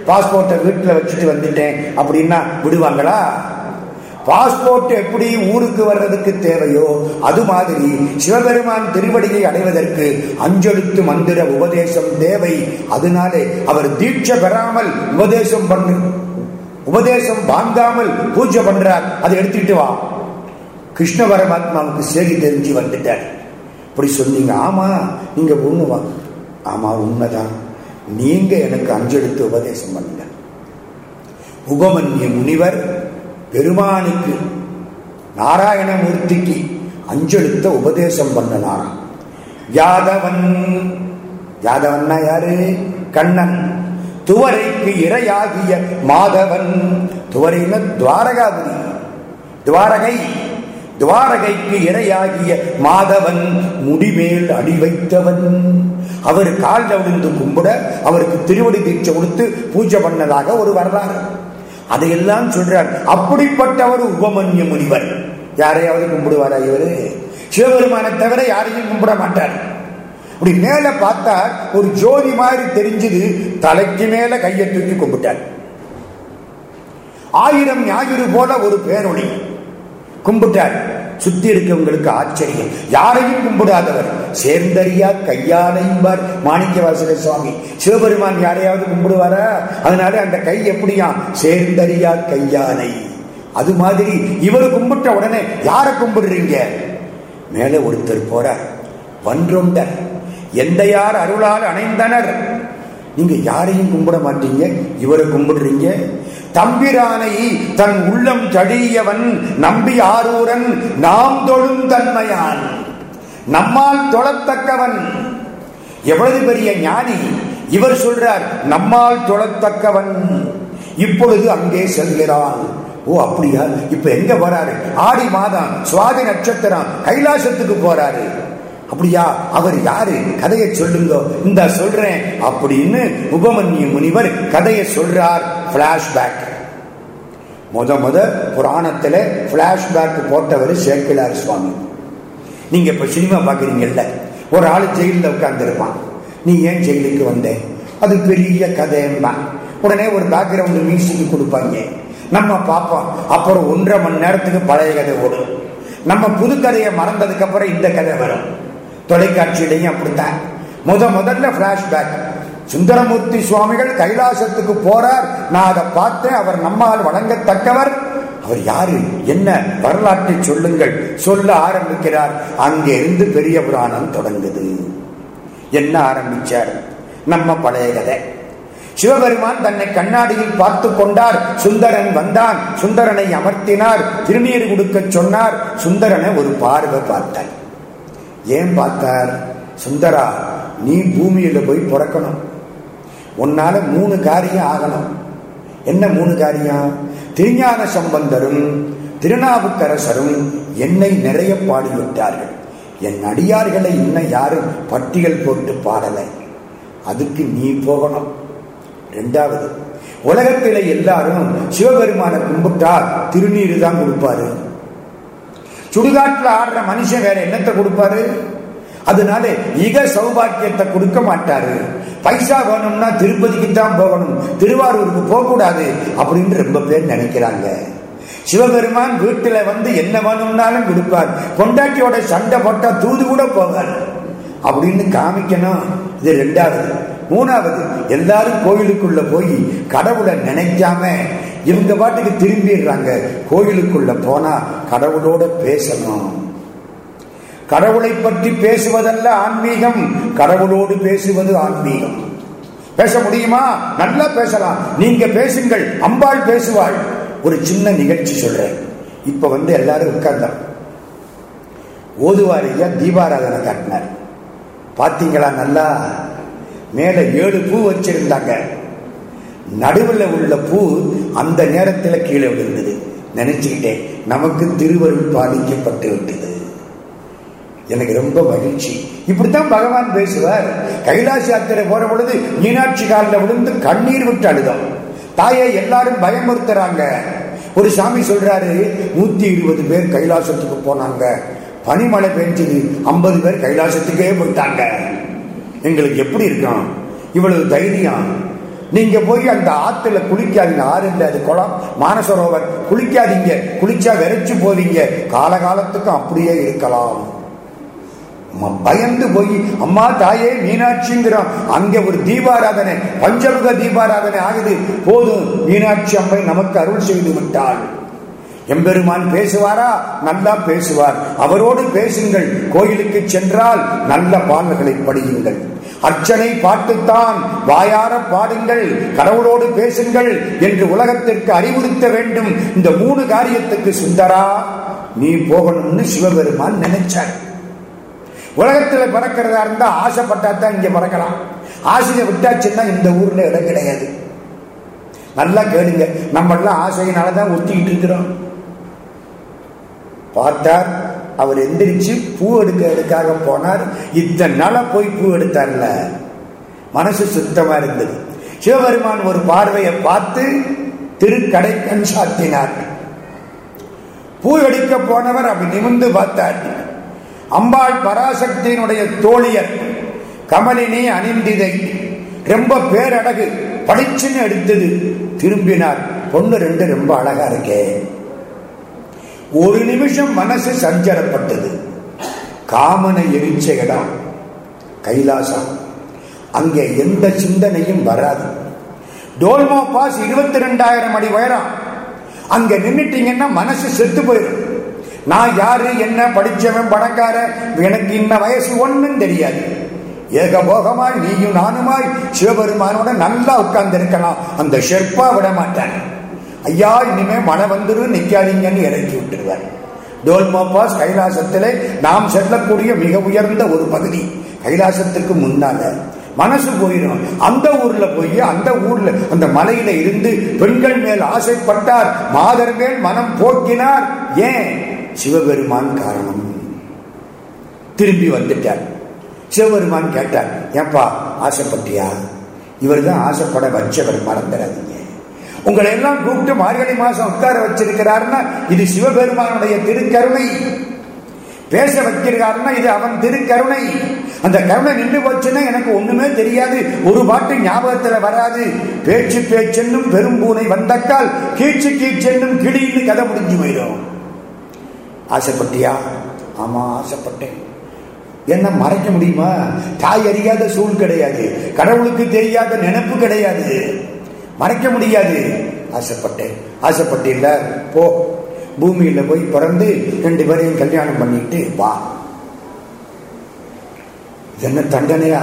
S1: பாஸ்போர்ட்டை வீட்டில் வச்சுட்டு வந்துட்டேன் அப்படின்னா விடுவாங்களா பாஸ்போர்ட் எப்படி ஊருக்கு வர்றதுக்கு தேவையோ அது மாதிரி சிவபெருமான் திருவடியை அடைவதற்கு அஞ்செழுத்து மந்திர உபதேசம் தேவை அதனாலே அவர் தீட்சை பெறாமல் உபதேசம் பண்ணு உபதேசம் வாங்காமல் பூஜை பண்றார் அதை எடுத்துக்கிட்டு வா கிருஷ்ண பரமாத்மாவுக்கு செய்தி தெரிஞ்சு வந்துட்டார் இப்படி சொன்னீங்க ஆமா நீங்க ஒண்ணுவா ஆமா உண்மைதான் நீங்க எனக்கு அஞ்செழுத்து உபதேசம் பண்ணுங்க உபமன்ய முனிவர் பெருமானுக்கு நாராயணமூர்த்திக்கு அஞ்செழுத்த உபதேசம் பண்ணனாராம் யாதவன் யாதவன் யாரு கண்ணன் துவரைக்கு இரையாகிய மாதவன் துவரைன்னு துவாரகாபுரி துவாரகை துவாரகைக்கு இரையாகிய மாதவன் முடிமேல் அடி வைத்தவன் அவர் கால் விழுந்து கும்பிட அவருக்கு திருவடி தீட்சை கொடுத்து பூஜை பண்ணதாக ஒரு வரலாறு அதையெல்லாம் சொல்றார் அப்படிப்பட்டவர் உபமன்ய முனிவர் யாரையாவது கும்பிடுவாரா இவரு சிவபெருமான தவிர யாரையும் கும்பிட மாட்டார் இப்படி மேல பார்த்தா ஒரு ஜோதி மாதிரி தெரிஞ்சது தலைக்கு மேல கையை தூக்கி கும்பிட்டார் ஆயிரம் ஞாயிறு போல ஒரு பேரொழி கும்பிட்டார் சுத்தி இருக்கவங்களுக்கு ஆச்சரியம் யாரையும் கும்பிடாதவர் சேர்ந்தறியா கையாலையும்பார் மாணிக்க வாசக சுவாமி சிவபெருமான் யாரையாவது கும்பிடுவாரா அதனால அந்த கை எப்படியா சேர்ந்தறியா கையானை அது மாதிரி இவர் கும்பிட்ட உடனே யாரை கும்பிடுறீங்க மேலே ஒருத்தர் போற வன்றொண்டர் எந்த யார் அருளால் அணைந்தனர் நீங்க யாரையும் கும்பிட மாட்டீங்க இவரை கும்பிடுறீங்க தம்பிரானை தன் உள்ளம் தடியவன் நம்பி ஆரூரன் நாம் தொழும் தன்மையான் நம்மால் தொழத்தக்கவன் எவ்வளவு பெரிய ஞானி இவர் சொல்றார் நம்மால் தொழத்தக்கவன் இப்பொழுது அங்கே செல்கிறான் ஓ அப்படியா இப்ப எங்க போறாரு ஆடி மாதம் சுவாதி நட்சத்திரம் கைலாசத்துக்கு போறாரு அப்படியா அவர் யாரு கதையை சொல்லுங்க இந்த சொல்றேன் அப்படின்னு உபமன்ய முனிவர் கதையை சொல்றார் பிளாஷ்பேக் முத முத புராணத்துல பிளாஷ்பேக் போட்டவர் சேக்கிலார் சுவாமி நீங்க இப்ப சினிமா பாக்குறீங்கல்ல ஒரு ஆள் ஜெயிலில் உட்கார்ந்துருப்பான் நீ ஏன் ஜெயிலுக்கு வந்தேன் அது பெரிய கதையம்பா உடனே ஒரு பேக்ரவுண்ட் மியூசிக் கொடுப்பாங்க நம்ம பார்ப்போம் அப்புறம் ஒன்றரை மணி நேரத்துக்கு பழைய கதை ஓடும் நம்ம புது கதையை மறந்ததுக்கு அப்புறம் இந்த கதை வரும் தொலைக்காட்சியிலையும் அப்படித்தான் முத முதல்ல பிளாஷ்பேக் சுந்தரமூர்த்தி சுவாமிகள் கைலாசத்துக்கு போறார் நான் அதை பார்த்தேன் அவர் நம்மால் வழங்கத்தக்கவர் அவர் யாரு என்ன வரலாற்றை சொல்லுங்கள் சொல்ல ஆரம்பிக்கிறார் அங்கே இருந்து பெரிய புராணம் தொடங்குது என்ன ஆரம்பிச்சார் நம்ம பழைய கதை சிவபெருமான் தன்னை கண்ணாடியில் பார்த்து கொண்டார் சுந்தரன் வந்தான் சுந்தரனை அமர்த்தினார் திருநீர் கொடுக்க சொன்னார் சுந்தரனை ஒரு பார்வை பார்த்தார் ஏன் பார்த்தார் சுந்தரா நீ பூமியில் போய் பிறக்கணும் உன்னால மூணு காரியம் ஆகணும் என்ன மூணு காரியம் திருஞான சம்பந்தரும் திருநாவுக்கரசரும் என்னை நிறைய பாடிவிட்டார்கள் என் அடியார்களை இன்னும் யாரும் பட்டியல் போட்டு பாடலை அதுக்கு நீ போகணும் ரெண்டாவது உலகத்திலே எல்லாரும் சிவபெருமான கும்பிட்டா திருநீர் தான் கொடுப்பாரு சுடுகாட்டில் ஆடுற மனுஷன் வேற என்னத்தை கொடுப்பாரு அதனால இக சௌபாக்கியத்தை கொடுக்க மாட்டாரு பைசா வேணும்னா திருப்பதிக்கு தான் போகணும் திருவாரூருக்கு போகக்கூடாது அப்படின்னு ரொம்ப பேர் நினைக்கிறாங்க சிவபெருமான் வீட்டுல வந்து என்ன வேணும்னாலும் கொடுப்பார் கொண்டாட்டியோட சண்டை போட்டா தூது கூட போவார் அப்படின்னு காமிக்கணும் இது ரெண்டாவது மூணாவது எல்லாரும் கோயிலுக்குள்ள போய் கடவுளை நினைக்காம இவங்க பாட்டுக்கு திரும்பிடுறாங்க கோயிலுக்குள்ள போனா கடவுளோட பேசணும் கடவுளை பற்றி பேசுவதல்ல ஆன்மீகம் கடவுளோடு பேசுவது ஆன்மீகம் பேச முடியுமா நல்லா பேசலாம் நீங்க பேசுங்கள் அம்பாள் பேசுவாள் ஒரு சின்ன நிகழ்ச்சி சொல்றேன் இப்ப வந்து எல்லாரும் உட்கார்ந்தார் ஓதுவாரியா தீபாராதனை காட்டினார் பார்த்தீங்களா நல்லா மேலே ஏழு பூ வச்சிருந்தாங்க நடுவில் உள்ள பூ அந்த நேரத்தில் கீழே விழுந்தது நினைச்சுக்கிட்டேன் நமக்கு திருவருள் பாதிக்கப்பட்டு விட்டது எனக்கு ரொம்ப மகிழ்ச்சி இப்படித்தான் பகவான் பேசுவார் கைலாச யாத்திரை போற பொழுது மீனாட்சி காலில் விழுந்து கண்ணீர் விட்டு அழுதோம் தாயை எல்லாரும் பயமுறுத்துறாங்க ஒரு சாமி சொல்றாரு நூத்தி இருபது பேர் கைலாசத்துக்கு போனாங்க பனிமழை பெஞ்சது ஐம்பது பேர் கைலாசத்துக்கே போயிட்டாங்க எங்களுக்கு எப்படி இருக்கான் இவ்வளவு தைரியம் நீங்க போய் அந்த ஆத்துல குளிக்காதீங்க ஆறு இல்லை அது குளம் மானசரோவர் குளிக்காதீங்க குளிச்சா வெரைச்சு போவீங்க காலகாலத்துக்கும் அப்படியே இருக்கலாம் பயந்து போய் அம்மா தாயே மீனாட்சிங்கிறோம் அங்க ஒரு தீபாராதனை பஞ்சமுக தீபாராதனை ஆகுது போதும் மீனாட்சி அம்மை நமக்கு அருள் செய்து விட்டாள் எம்பெருமான் பேசுவாரா நல்லா பேசுவார் அவரோடு பேசுங்கள் கோயிலுக்கு சென்றால் நல்ல பாடல்களை படியுங்கள் அர்ச்சனை பாட்டுத்தான் வாயார பாடுங்கள் கடவுளோடு பேசுங்கள் என்று உலகத்திற்கு அறிவுறுத்த வேண்டும் இந்த மூணு காரியத்துக்கு சுந்தரா நீ போகணும்னு சிவபெருமான் நினைச்சார் உலகத்தில் பறக்கிறதா இருந்தா ஆசைப்பட்டா தான் இங்க பறக்கலாம் ஆசையை விட்டாச்சுன்னா இந்த ஊர்ல இடம் கிடையாது நல்லா கேளுங்க நம்மளாம் ஆசையினாலதான் ஒத்திக்கிட்டு இருக்கிறோம் பார்த்தார் அவர் எந்திரிச்சு பூ எடுக்க எடுக்காக போனார் இத்தனை நாளாக போய் பூ எடுத்தார்ல மனசு சுத்தமாக இருந்தது சிவபெருமான் ஒரு பார்வையை பார்த்து திருக்கடை கண் சாத்தினார் பூ எடுக்க போனவர் அப்படி நிமிந்து பார்த்தார் அம்பாள் பராசக்தியினுடைய தோழியர் கமலினி அணிந்திதை ரொம்ப பேரழகு படிச்சுன்னு எடுத்தது திரும்பினார் பொண்ணு ரெண்டு ரொம்ப அழகா இருக்கேன் ஒரு நிமிஷம் மனசு சஞ்சலப்பட்டது காமன எரிச்ச இடம் கைலாசம் அங்கே எந்த சிந்தனையும் வராது டோல்மா பாஸ் இருபத்தி ரெண்டாயிரம் அடி உயரம் அங்க நின்றுட்டீங்கன்னா மனசு செத்து போயிடும் நான் யாரு என்ன படிச்சவன் படக்கார எனக்கு இன்ன வயசு ஒண்ணும் தெரியாது ஏகபோகமாய் நீயும் நானுமாய் சிவபெருமானோட நல்லா உட்கார்ந்து இருக்கலாம் அந்த ஷெர்பா விட மாட்டேன் ஐயா இனிமே மன வந்துரு நிக்காதீங்கன்னு இறக்கி விட்டுருவார் டோல்மோபாஸ் கைலாசத்தில் நாம் செல்லக்கூடிய மிக உயர்ந்த ஒரு பகுதி கைலாசத்துக்கு முன்னால மனசு போயிடும் அந்த ஊர்ல போய் அந்த ஊர்ல அந்த மலையில இருந்து பெண்கள் மேல் ஆசைப்பட்டார் மாதர் மேல் மனம் போக்கினார் ஏன் சிவபெருமான் காரணம் திரும்பி வந்துட்டார் சிவபெருமான் கேட்டார் ஏப்பா ஆசைப்பட்டியா இவர் தான் ஆசைப்பட வச்சவர் மறந்துடாதீங்க உங்களை எல்லாம் கூப்பிட்டு மார்கழி மாசம் உட்கார வச்சிருக்கிறாருன்னா இது சிவபெருமானுடைய திருக்கருணை பேச வைக்கிறாருன்னா இது அவன் திருக்கருணை அந்த கருணை நின்று போச்சுன்னா எனக்கு ஒண்ணுமே தெரியாது ஒரு பாட்டு ஞாபகத்துல வராது பேச்சு பேச்சென்னும் பெரும்பூனை வந்தக்கால் கீச்சு கீச்சென்னும் கிளின்னு கதை முடிஞ்சு போயிடும் ஆசைப்பட்டியா ஆமா ஆசைப்பட்டேன் என்ன மறைக்க முடியுமா தாய் அறியாத சூழ் கிடையாது கடவுளுக்கு தெரியாத நினைப்பு கிடையாது மறைக்க முடியாது ஆசைப்பட்டேன் ஆசைப்பட்டு இல்லை போ பூமியில் போய் பிறந்து ரெண்டு பேரையும் கல்யாணம் பண்ணிட்டு வா என்ன தண்டனையா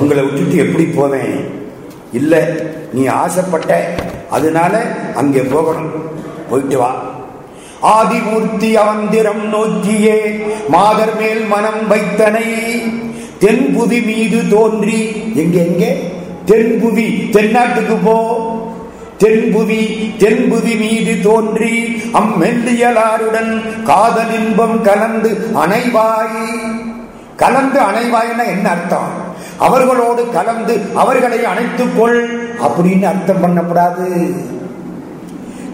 S1: உங்களை விட்டுட்டு எப்படி போவேன் இல்லை நீ ஆசைப்பட்ட அதனால அங்கே போகணும் போயிட்டு வா ஆதிமூர்த்தி அவந்திரம் நோக்கியே மாதர் மேல் மனம் வைத்தனை தென்புதி மீது தோன்றி எங்க எங்கே தென்புதி தென்னாட்டுக்கு போ தென்புவி தென்புவி மீது தோன்றி அம்மெல்லியலாருடன் இன்பம் கலந்து அணைவாய் கலந்து அணைவாய்னா என்ன அர்த்தம் அவர்களோடு கலந்து அவர்களை அணைத்துக்கொள் அப்படின்னு அர்த்தம் பண்ணக்கூடாது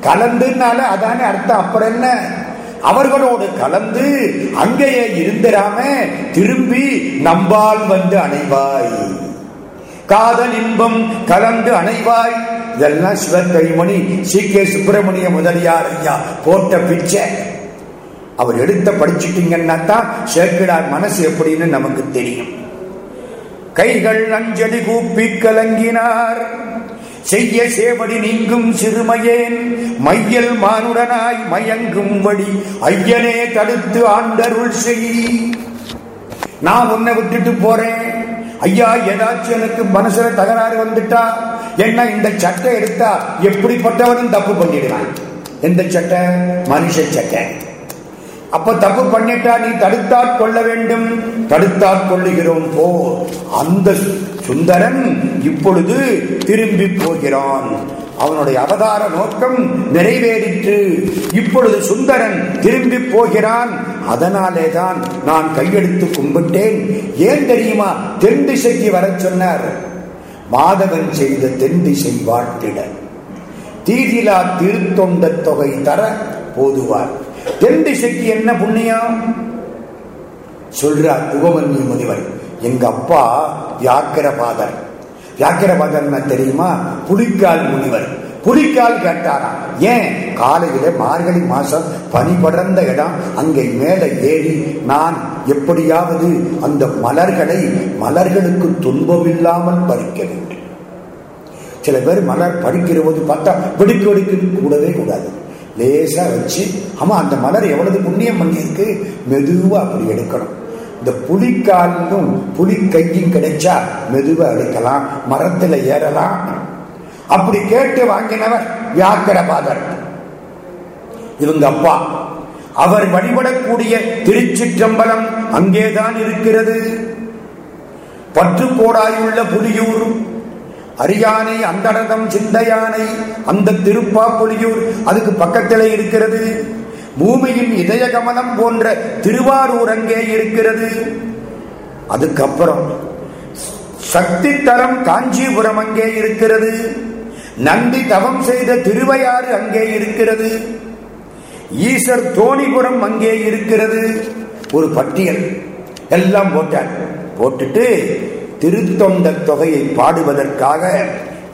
S1: கலந்துனால அதானே அர்த்தம் அப்புறம் என்ன அவர்களோடு கலந்து அங்கேயே இருந்திராம திரும்பி நம்பால் வந்து அணைவாய் காதல் இன்பம் கலந்து அணைவாய் இதெல்லாம் சிவத்தைமணி சி கே சுப்பிரமணிய முதலியார் ஐயா போட்ட பிச்சை அவர் எடுத்த படிச்சுட்டீங்கன்னா தான் சேக்கிடார் மனசு எப்படின்னு நமக்கு தெரியும் கைகள் அஞ்சலி கூப்பி கலங்கினார் செய்ய சேவடி நீங்கும் சிறுமையேன் மையல் மானுடனாய் மயங்கும் வழி ஐயனே தடுத்து ஆண்டருள் செய் நான் உன்னை விட்டுட்டு போறேன் ஐயா ஏதாச்சும் எனக்கு மனசுல தகராறு வந்துட்டா என்ன இந்த சட்டை எடுத்தா எப்படிப்பட்டவனும் தப்பு பண்ணிடுவான் எந்த சட்டை மனுஷ சட்டை அப்ப தப்பு பண்ணிட்டா நீ தடுத்தாற் கொள்ள வேண்டும் தடுத்தாற் கொள்ளுகிறோம் போ அந்த சுந்தரன் இப்பொழுது திரும்பி போகிறான் அவனுடைய அவதார நோக்கம் நிறைவேறிற்று இப்பொழுது சுந்தரன் திரும்பி போகிறான் அதனாலே தான் நான் கையெடுத்து கும்பிட்டேன் ஏன் தெரியுமா தென் திசைக்கு வர சொன்னார் மாதவன் செய்த தென்திசை வாட்டிட தீதிலா திருத்தொண்ட தொகை தர போதுவார் திசைக்கு என்ன புண்ணியம் சொல்றார் உபமன்ய முனிவர் எங்க அப்பா வியாக்கிரபாதர் வியாக்கிரபாதர் தெரியுமா புலிக்கால் முனிவர் புலிக்கால் கேட்டாராம் ஏன் காலையில மார்கழி மாசம் பனி படர்ந்த இடம் அங்கே மேலே ஏறி நான் எப்படியாவது அந்த மலர்களை மலர்களுக்கு துன்பம் இல்லாமல் பறிக்க வேண்டும் சில பேர் மலர் பறிக்கிற போது பார்த்தா வெடிக்க வெடிக்க கூடவே கூடாது லேசா வச்சு ஆமா அந்த மலர் எவ்வளவு புண்ணியம் பண்ணியிருக்கு மெதுவா அப்படி எடுக்கணும் இந்த புலிக்காலும் புலி கையும் கிடைச்சா மெதுவா எடுக்கலாம் மரத்துல ஏறலாம் அப்படி கேட்டு வாங்கினவர் வியாக்கரபாதர் இவங்க அப்பா அவர் வழிபடக்கூடிய திருச்சிற்றம்பலம் அங்கேதான் இருக்கிறது பற்றுக்கோடாயுள்ள புலியூர் அரியானை அந்தரதம் சிந்தையானை அந்த திருப்பாப்புலியூர் அதுக்கு பக்கத்திலே இருக்கிறது பூமியின் இதய கமலம் போன்ற திருவாரூர் அங்கே இருக்கிறது அதுக்கப்புறம் சக்தி தரம் காஞ்சிபுரம் அங்கே இருக்கிறது நந்தி தவம் செய்த திருவையாறு அங்கே இருக்கிறது ஈசர் தோணிபுரம் அங்கே இருக்கிறது ஒரு பட்டியல் எல்லாம் போட்டார் போட்டுட்டு திருத்தொண்ட தொகையை பாடுவதற்காக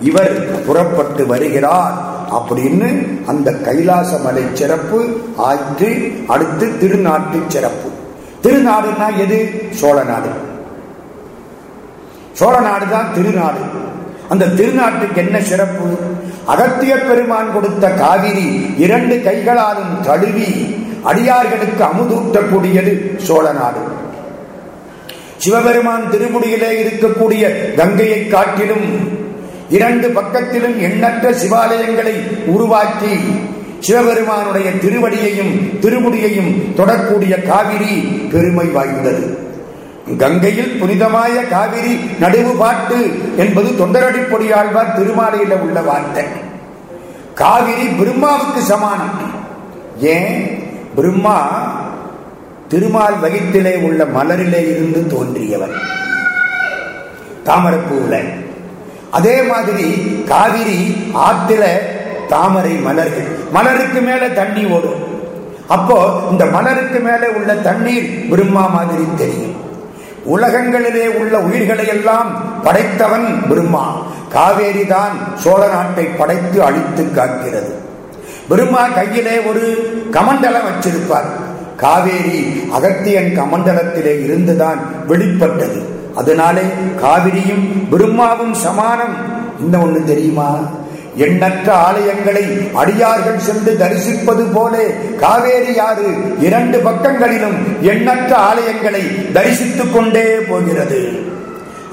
S1: இவர் புறப்பட்டு வருகிறார் அப்படின்னு அந்த கைலாச மலை சிறப்பு ஆற்று அடுத்து திருநாட்டு சிறப்பு திருநாடுனா எது சோழ நாடு சோழ நாடுதான் தான் திருநாடு அந்த திருநாட்டுக்கு என்ன சிறப்பு அகத்திய பெருமான் கொடுத்த காவிரி இரண்டு கைகளாலும் தழுவி அடியார்களுக்கு அமுதூட்டக்கூடியது சோழ நாடு சிவபெருமான் திருமுடியிலே இருக்கக்கூடிய கங்கையை காட்டிலும் இரண்டு பக்கத்திலும் எண்ணற்ற சிவாலயங்களை உருவாக்கி சிவபெருமானுடைய திருவடியையும் திருமுடியையும் தொடரக்கூடிய காவிரி பெருமை வாய்ந்தது கங்கையில் புனிதமாய காவிரி நடுவு பாட்டு என்பது பொடியாழ்வார் திருமாலையில் உள்ள வார்த்தை காவிரி பிரம்மாவுக்கு சமானம் ஏன் பிரம்மா திருமால் வகித்திலே உள்ள மலரிலே இருந்து தோன்றியவர் தாமரப்பூவில் அதே மாதிரி காவிரி ஆத்தில தாமரை மலர்கள் மலருக்கு மேல தண்ணி ஓடும் அப்போ இந்த மலருக்கு மேல உள்ள தண்ணீர் பிரம்மா மாதிரி தெரியும் உலகங்களிலே உள்ள உயிர்களை எல்லாம் படைத்தவன் பிரம்மா காவேரி தான் சோழ நாட்டை படைத்து அழித்து காக்கிறது பிரம்மா கையிலே ஒரு கமண்டலம் வச்சிருப்பார் காவேரி அகத்தியன் கமண்டலத்திலே இருந்துதான் வெளிப்பட்டது அதனாலே காவிரியும் பிரம்மாவும் சமானம் இன்னும் ஒன்று தெரியுமா எண்ணற்ற ஆலயங்களை அடியார்கள் சென்று தரிசிப்பது போலே காவேரி ஆறு இரண்டு பக்கங்களிலும் எண்ணற்ற ஆலயங்களை தரிசித்துக் கொண்டே போகிறது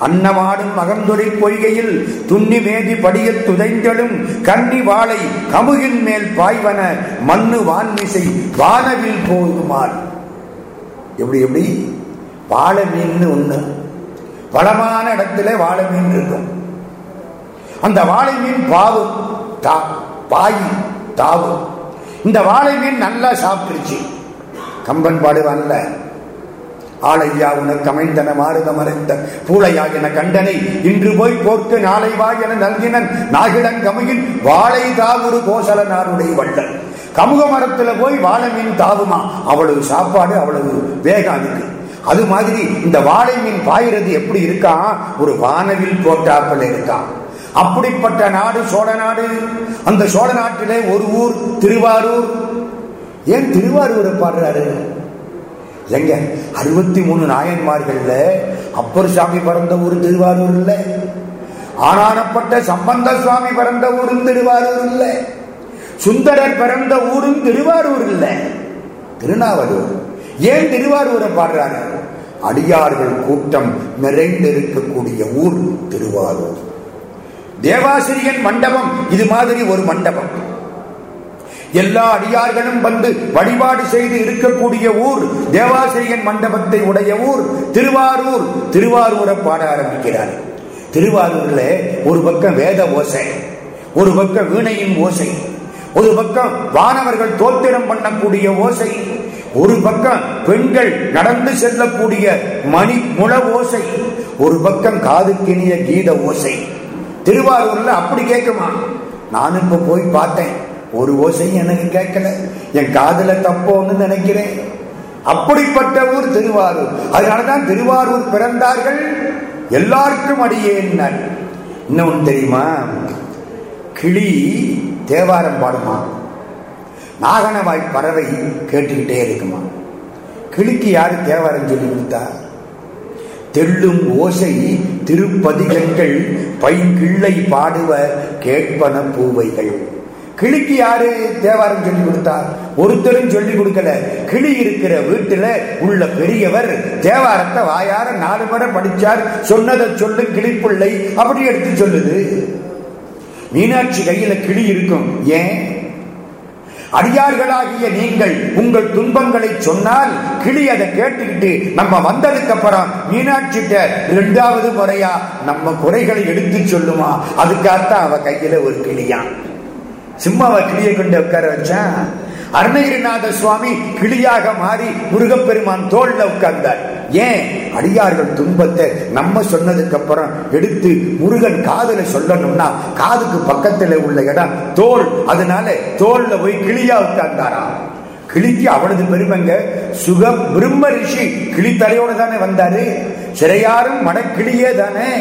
S1: அன்னமாடும் அகந்துரை பொய்கையில் துண்ணி மேதி படிய துதைந்தெழும் கன்னி வாழை கமுகின் மேல் பாய்வன மண்ணு வான்மிசை வானவில் போகுமாள் எப்படி எப்படி வாழ மீன் ஒண்ணு வளமான இடத்துல வாழை மீன் இருக்கும் அந்த வாழை மீன் பாவு தா தாவு இந்த வாழை மீன் நல்லா சாப்பிட்டுருச்சு கம்பன் பாடுவான்ல ஆளையா உனக்கு அமைந்தன மாறுத மறைந்த என கண்டனை இன்று போய் போர்க்கு நாளை வா என நல்கினன் கமுகின் வாழை தாவுரு கோசல நாருடைய வண்டல் கமுக மரத்துல போய் வாழை மீன் தாவுமா அவ்வளவு சாப்பாடு அவ்வளவு வேகம் இருக்கு அது மாதிரி இந்த வாழை மீன் பாயிறது எப்படி இருக்கான் ஒரு வானவில் போட்டாப்பில் இருக்கான் அப்படிப்பட்ட நாடு சோழ நாடு அந்த சோழ நாட்டிலே ஒரு ஊர் திருவாரூர் ஏன் திருவாரூரை பாடுறாரு எங்க அறுபத்தி மூணு நாயன்மார்கள் அப்பர் சாமி பிறந்த ஊர் திருவாரூர் இல்லை ஆனானப்பட்ட சம்பந்த சுவாமி பிறந்த ஊரும் திருவாரூர் இல்லை சுந்தரர் பிறந்த ஊரும் திருவாரூர் இல்லை திருநாவலூர் ஏன் திருவாரூரை பாடுறாரு அடியார்கள் கூட்டம் நிறைந்திருக்கக்கூடிய ஊர் திருவாரூர் தேவாசிரியன் மண்டபம் இது மாதிரி ஒரு மண்டபம் எல்லா அடியார்களும் வந்து வழிபாடு செய்து இருக்கக்கூடிய ஊர் தேவாசிரியன் மண்டபத்தை உடைய ஊர் திருவாரூர் திருவாரூரை பாட ஆரம்பிக்கிறார் திருவாரூர்ல ஒரு பக்கம் வேத ஓசை ஒரு பக்கம் வீணையின் ஓசை ஒரு பக்கம் வானவர்கள் தோத்திரம் பண்ணக்கூடிய ஓசை ஒரு பக்கம் பெண்கள் நடந்து செல்லக்கூடிய மணி முள ஓசை ஒரு பக்கம் காதுக்கினிய கீத ஓசை திருவாரூர்ல அப்படி கேட்குமா நானும் இப்ப போய் பார்த்தேன் ஒரு ஓசையும் எனக்கு கேட்கல என் காதல தப்போன்னு நினைக்கிறேன் அப்படிப்பட்ட ஊர் திருவாரூர் அதனாலதான் திருவாரூர் பிறந்தார்கள் எல்லாருக்கும் அடியே இன்னொன்னு தெரியுமா கிளி தேவாரம் பாடுமா நாகனவாய் பறவை கேட்டுக்கிட்டே இருக்குமா கிளிக்கு யாரு தேவாரம் சொல்லி கொடுத்தா தெள்ளும் ஓசை திருப்பதிகங்கள் பைங்கிள்ளை பாடுவ கேட்பன பூவைகள் கிளிக்கு யாரு தேவாரம் சொல்லி கொடுத்தார் ஒருத்தரும் சொல்லி கொடுக்கல கிளி இருக்கிற வீட்டுல உள்ள பெரியவர் தேவாரத்தை வாயார நாலு படம் படிச்சார் சொன்னதை சொல்லு கிளிப்பிள்ளை அப்படி எடுத்து சொல்லுது மீனாட்சி கையில கிளி இருக்கும் ஏன் அடியார்களாகிய நீங்கள் உங்கள் துன்பங்களை சொன்னால் கிளி அதை கேட்டுக்கிட்டு நம்ம வந்ததுக்கு அப்புறம் மீனாட்சிட்ட இரண்டாவது முறையா நம்ம குறைகளை எடுத்து சொல்லுமா அதுக்காகத்தான் அவ கையில ஒரு கிளியான் சும்மா கிளியை கொண்டு உட்கார வச்சான் அருணகிரிநாத சுவாமி கிளியாக மாறி முருகப்பெருமான் தோல்ல உட்கார்ந்தார் ஏன் அடியார்கள் துன்பத்தை நம்ம சொன்னதுக்கு அப்புறம் எடுத்து முருகன் காதல சொல்லணும்னா காதுக்கு பக்கத்துல உள்ள இடம் தோல் அதனால தோல்ல போய் கிளியா உட்கார்ந்தாரா கிளிக்கு அவளது பெருமைங்க சுக பிரம்ம ரிஷி கிளி தானே வந்தாரு சிறையாரும் மடக்கிளியே தானே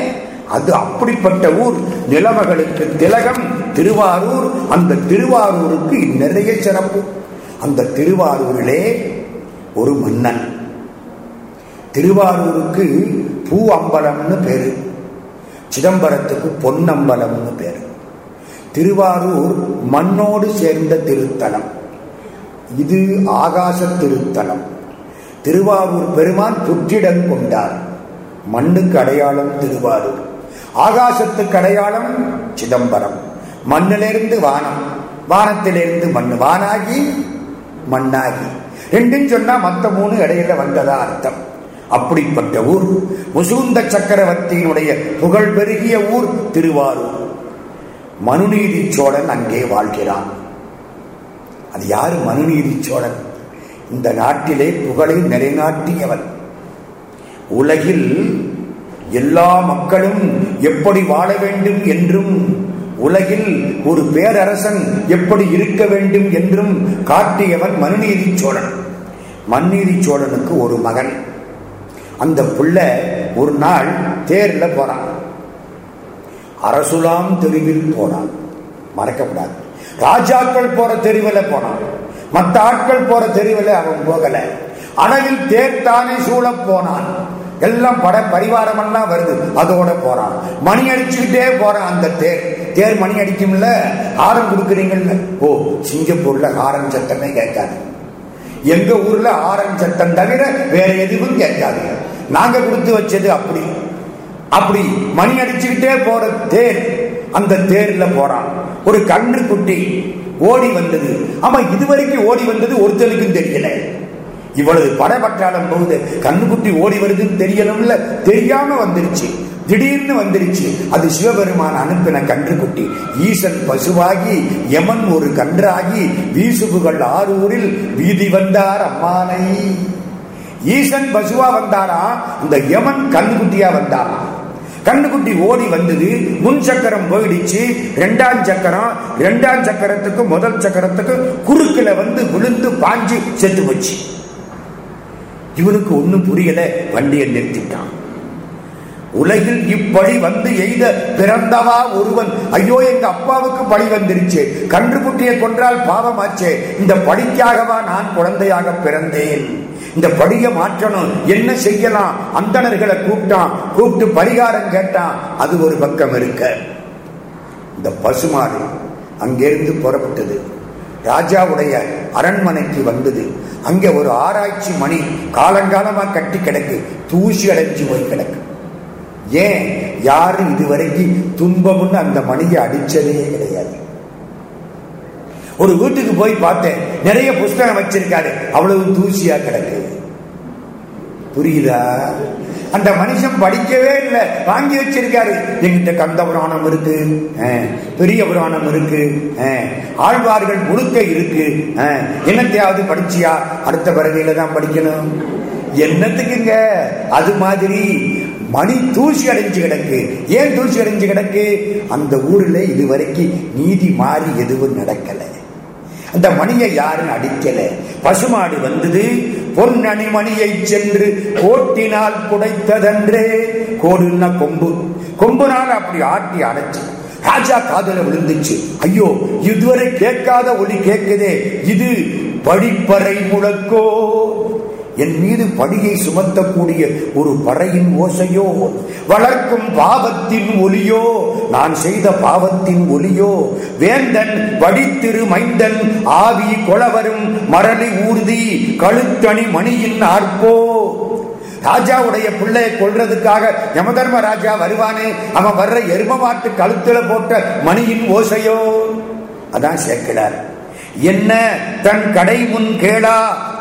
S1: அது அப்படிப்பட்ட ஊர் நிலவகளுக்கு திலகம் திருவாரூர் அந்த திருவாரூருக்கு நிறைய சிறப்பு அந்த திருவாரூரிலே ஒரு மன்னன் திருவாரூருக்கு பூ அம்பலம்னு பேரு சிதம்பரத்துக்கு பொன்னம்பலம்னு பேரு திருவாரூர் மண்ணோடு சேர்ந்த திருத்தலம் இது ஆகாச திருத்தலம் திருவாரூர் பெருமான் புற்றிடம் கொண்டார் மண்ணுக்கு அடையாளம் திருவாரூர் ஆகாசத்துக்கு அடையாளம் சிதம்பரம் மண்ணிலிருந்து வானம் வானத்திலிருந்து மண் வானாகி மண்ணாகி ரெண்டுன்னு சொன்னா மற்ற மூணு இடையில வந்ததா அர்த்தம் அப்படிப்பட்ட ஊர் முசுந்த சக்கரவர்த்தியினுடைய புகழ் பெருகிய ஊர் திருவாரூர் மனுநீதி சோழன் அங்கே வாழ்கிறான் அது யாரு மனுநீதி சோழன் இந்த நாட்டிலே புகழை நிலைநாட்டியவன் உலகில் எல்லா மக்களும் எப்படி வாழ வேண்டும் என்றும் உலகில் ஒரு பேரரசன் எப்படி இருக்க வேண்டும் என்றும் காட்டியவன் மனுநீதி சோழன் மண்ணீதி சோழனுக்கு ஒரு மகன் அந்த புள்ள ஒரு நாள் தேரில் போறான் அரசுலாம் தெருவில் போனான் மறக்கக்கூடாது ராஜாக்கள் போற தெருவில் போனான் மற்ற ஆட்கள் போற தெருவில் அவன் போகல அளவில் தேர்தானே சூழ போனான் எல்லாம் பட எல்லாம் வருது அதோட போறான் மணி அடிச்சுக்கிட்டே போறான் அந்த தேர் தேர் மணி அடிக்கும்ல ஆரம் கொடுக்குறீங்கல்ல ஓ சிங்கப்பூர்ல ஆரம் சட்டமே கேட்காது எங்க ஊர்ல ஆரம் சட்டம் தவிர வேற எதுவும் கேட்காது நாங்க கொடுத்து வச்சது அப்படி அப்படி மணி அடிச்சுக்கிட்டே போற தேர் அந்த தேர்ல போறான் ஒரு கன்று குட்டி ஓடி வந்தது ஆமா இதுவரைக்கும் ஓடி வந்தது ஒருத்தருக்கும் தெரியல இவ்வளவு படபட்டாளம் போகுது கண்ணுக்குட்டி ஓடி வருதுன்னு தெரியணும்ல தெரியாம வந்துருச்சு திடீர்னு வந்துருச்சு அது சிவபெருமான் அனுப்பின கன்றுக்குட்டி ஈசன் பசுவாகி யமன் ஒரு கன்றாகி வீசுபுகள் ஆரூரில் வீதி வந்தார் அம்மானை ஈசன் பசுவா வந்தாரா இந்த யமன் கண்ணுக்குட்டியா வந்தாரா கண்ணுக்குட்டி ஓடி வந்தது முன் சக்கரம் போயிடுச்சு ரெண்டாம் சக்கரம் ரெண்டாம் சக்கரத்துக்கு முதல் சக்கரத்துக்கு குறுக்கில் வந்து விழுந்து பாஞ்சு செத்து போச்சு இவனுக்கு ஒன்றும் புரியல வண்டியை நிறுத்திட்டான் உலகில் இப்படி வந்து எய்த பிறந்தவா ஒருவன் ஐயோ எங்க அப்பாவுக்கு பழி வந்துருச்சு கன்றுக்குட்டியை கொன்றால் பாவமாச்சே இந்த படிக்காகவா நான் குழந்தையாக பிறந்தேன் இந்த படியை மாற்றணும் என்ன செய்யலாம் அந்தணர்களை கூப்பிட்டான் கூப்பிட்டு பரிகாரம் கேட்டான் அது ஒரு பக்கம் இருக்க இந்த பசுமாடு அங்கிருந்து புறப்பட்டது ராஜாவுடைய அரண்மனைக்கு வந்தது அங்கே ஒரு ஆராய்ச்சி மணி காலங்காலமாக கட்டி கிடக்கு தூசி அடைஞ்சி போய் கிடக்கு ஏன் யாரும் இதுவரைக்கும் துன்பம்னு அந்த மணியை அடிச்சதே கிடையாது ஒரு வீட்டுக்கு போய் பார்த்தேன் நிறைய புஸ்தகம் வச்சிருக்காரு அவ்வளவு தூசியா கிடக்கு புரியுதா அந்த மனுஷன் படிக்கவே இல்லை வாங்கி வச்சிருக்காரு எங்கிட்ட கந்த புராணம் இருக்கு பெரிய புராணம் இருக்கு ஆழ்வார்கள் முழுக்க இருக்கு என்னத்தையாவது படிச்சியா அடுத்த பிறவியில தான் படிக்கணும் என்னத்துக்குங்க அது மாதிரி மணி தூசி அடைஞ்சு கிடக்கு ஏன் தூசி அடைஞ்சு கிடக்கு அந்த ஊர்ல இது வரைக்கும் நீதி மாறி எதுவும் நடக்கலை அந்த மணியை யாரும் அடிக்கல பசுமாடு வந்தது பொன்னணி மணியை சென்று கோட்டினால் புடைத்ததன்றே கோடுன்னா கொம்பு கொம்பு நாள் அப்படி ஆட்டி அரைச்சு ராஜா காதல விழுந்துச்சு ஐயோ இதுவரை கேட்காத ஒளி கேட்குதே இது படிப்பறை முழக்கோ என் மீது படியை சுமத்தக்கூடிய ஒரு படையின் ஓசையோ வளர்க்கும் பாவத்தின் ஒலியோ நான் செய்த பாவத்தின் ஒலியோ வேந்தன் வடித்திரு மைந்தன் ஆவி கொளவரும் மரணி ஊர்தி கழுத்தணி மணியின் ஆர்ப்போ ராஜாவுடைய பிள்ளையை கொள்றதுக்காக யமதர்ம ராஜா வருவானே அவன் வர்ற எரும மாட்டு கழுத்துல போட்ட மணியின் ஓசையோ அதான் சேர்க்கிறார் என்ன தன் கடை முன் கேளா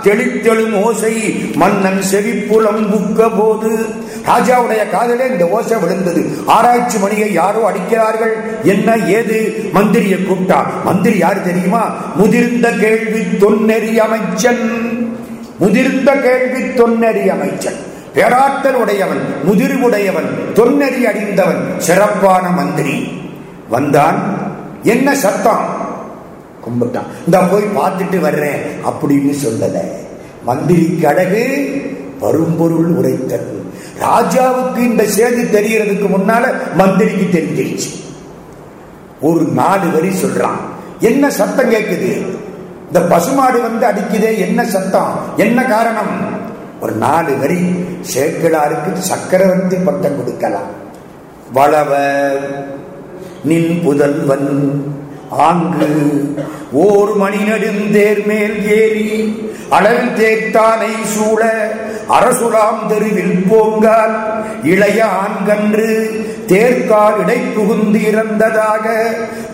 S1: தெளித்தெழும் ஓசை மன்னன் செவிப்புலம் புக்க போது ராஜாவுடைய காதலே இந்த ஓசை விழுந்தது ஆராய்ச்சி மணியை யாரோ அடிக்கிறார்கள் என்ன ஏது மந்திரியை கூப்பிட்டா மந்திரி யார் தெரியுமா முதிர்ந்த கேள்வி தொன்னெறி அமைச்சன் முதிர்ந்த கேள்வி தொன்னெறி அமைச்சன் பேராற்றல் உடையவன் முதிர்வுடையவன் தொன்னெறி அடிந்தவன் சிறப்பான மந்திரி வந்தான் என்ன சத்தம் கும்பிட்டான் இந்த போய் பார்த்துட்டு வர்றேன் அப்படின்னு சொல்லல மந்திரி கடகு பரும்பொருள் உரைத்தது ராஜாவுக்கு இந்த செய்தி தெரியறதுக்கு முன்னால மந்திரிக்கு தெரிஞ்சிருச்சு ஒரு நாலு வரி சொல்றான் என்ன சத்தம் கேட்குது இந்த பசுமாடு வந்து அடிக்குதே என்ன சத்தம் என்ன காரணம் ஒரு நாலு வரி சேர்க்கலாருக்கு சக்கரவர்த்தி பட்டம் கொடுக்கலாம் வளவ நின் புதல்வன் ஆங்கு ஓர் மணி நெடுந்தேர் மேல் ஏறி அளவில் தேர்த்தானை சூழ அரசுலாம் தெருவில் போங்கால் இளைய ஆண்கன்று தேர்கால் இடை புகுந்து இறந்ததாக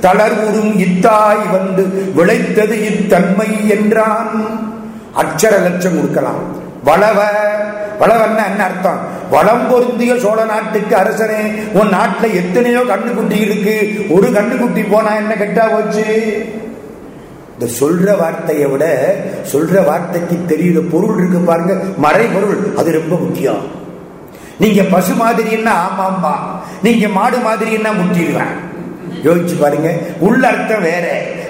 S1: தளர்வுறும் இத்தாய் வந்து விளைத்தது இத்தன்மை என்றான் அச்சர லட்சம் கொடுக்கலாம் வளவ வளவன்னா என்ன அர்த்தம் வளம் பொருந்திய சோழ நாட்டுக்கு அரசனே உன் நாட்டில் எத்தனையோ கண்ணுக்குட்டி இருக்கு ஒரு கண்ணுக்குட்டி போனா என்ன கெட்டா போச்சு இந்த சொல்ற வார்த்தையை விட சொல்ற வார்த்தைக்கு தெரியுத பொருள் இருக்கு பாருங்க மறை பொருள் அது ரொம்ப முக்கியம் நீங்க பசு மாதிரின்னா ஆமாம்பா நீங்க மாடு மாதிரின்னா முட்டிடுவேன் யோசிச்சு பாருங்க உள்ள அர்த்தம் வேற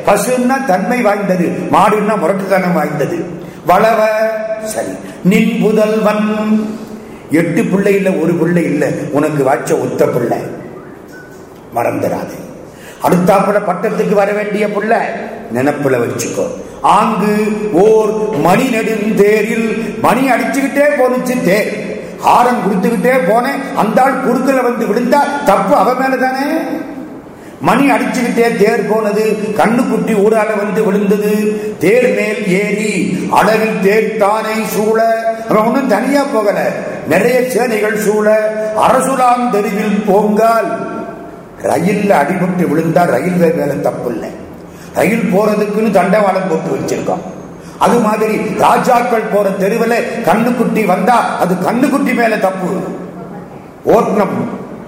S1: பசுன்னா தன்மை வாய்ந்தது மாடுன்னா முரட்டுத்தனம் வாய்ந்தது வளர சரி நின் புதல்வன் எட்டு பிள்ளை இல்லை ஒரு பிள்ளை இல்லை உனக்கு வாட்ச ஒத்த பிள்ளை மறந்துடாது அடுத்தாப்புல பட்டத்துக்கு வர வேண்டிய பிள்ளை நினப்புல வச்சுக்கோ ஆங்கு ஓர் மணி நெடுந்தேரில் மணி அடிச்சுக்கிட்டே போனிச்சு தேர் ஆரம் கொடுத்துக்கிட்டே போனேன் அந்த ஆள் குறுக்கில் வந்து விழுந்தா தப்பு அவ மேலதானே மணி அடிச்சுக்கிட்டே தேர் போனது கண்ணுக்குட்டி ஊரால வந்து விழுந்தது தேர் மேல் ஏறி அளவில் தேர் தானே சூழ அவன் ஒன்றும் தனியா போகல நிறைய சேனைகள் சூழ அரசுலாம் தெருவில் போங்கால் ரயில்ல அடிபட்டு விழுந்தா ரயில்வே மேல தப்பு இல்லை ரயில் போறதுக்குன்னு தண்டவாளம் போட்டு வச்சிருக்கான் அது மாதிரி ராஜாக்கள் போற தெருவில் கண்ணுக்குட்டி வந்தா அது கண்ணுக்குட்டி மேல தப்பு ஓட்டணும்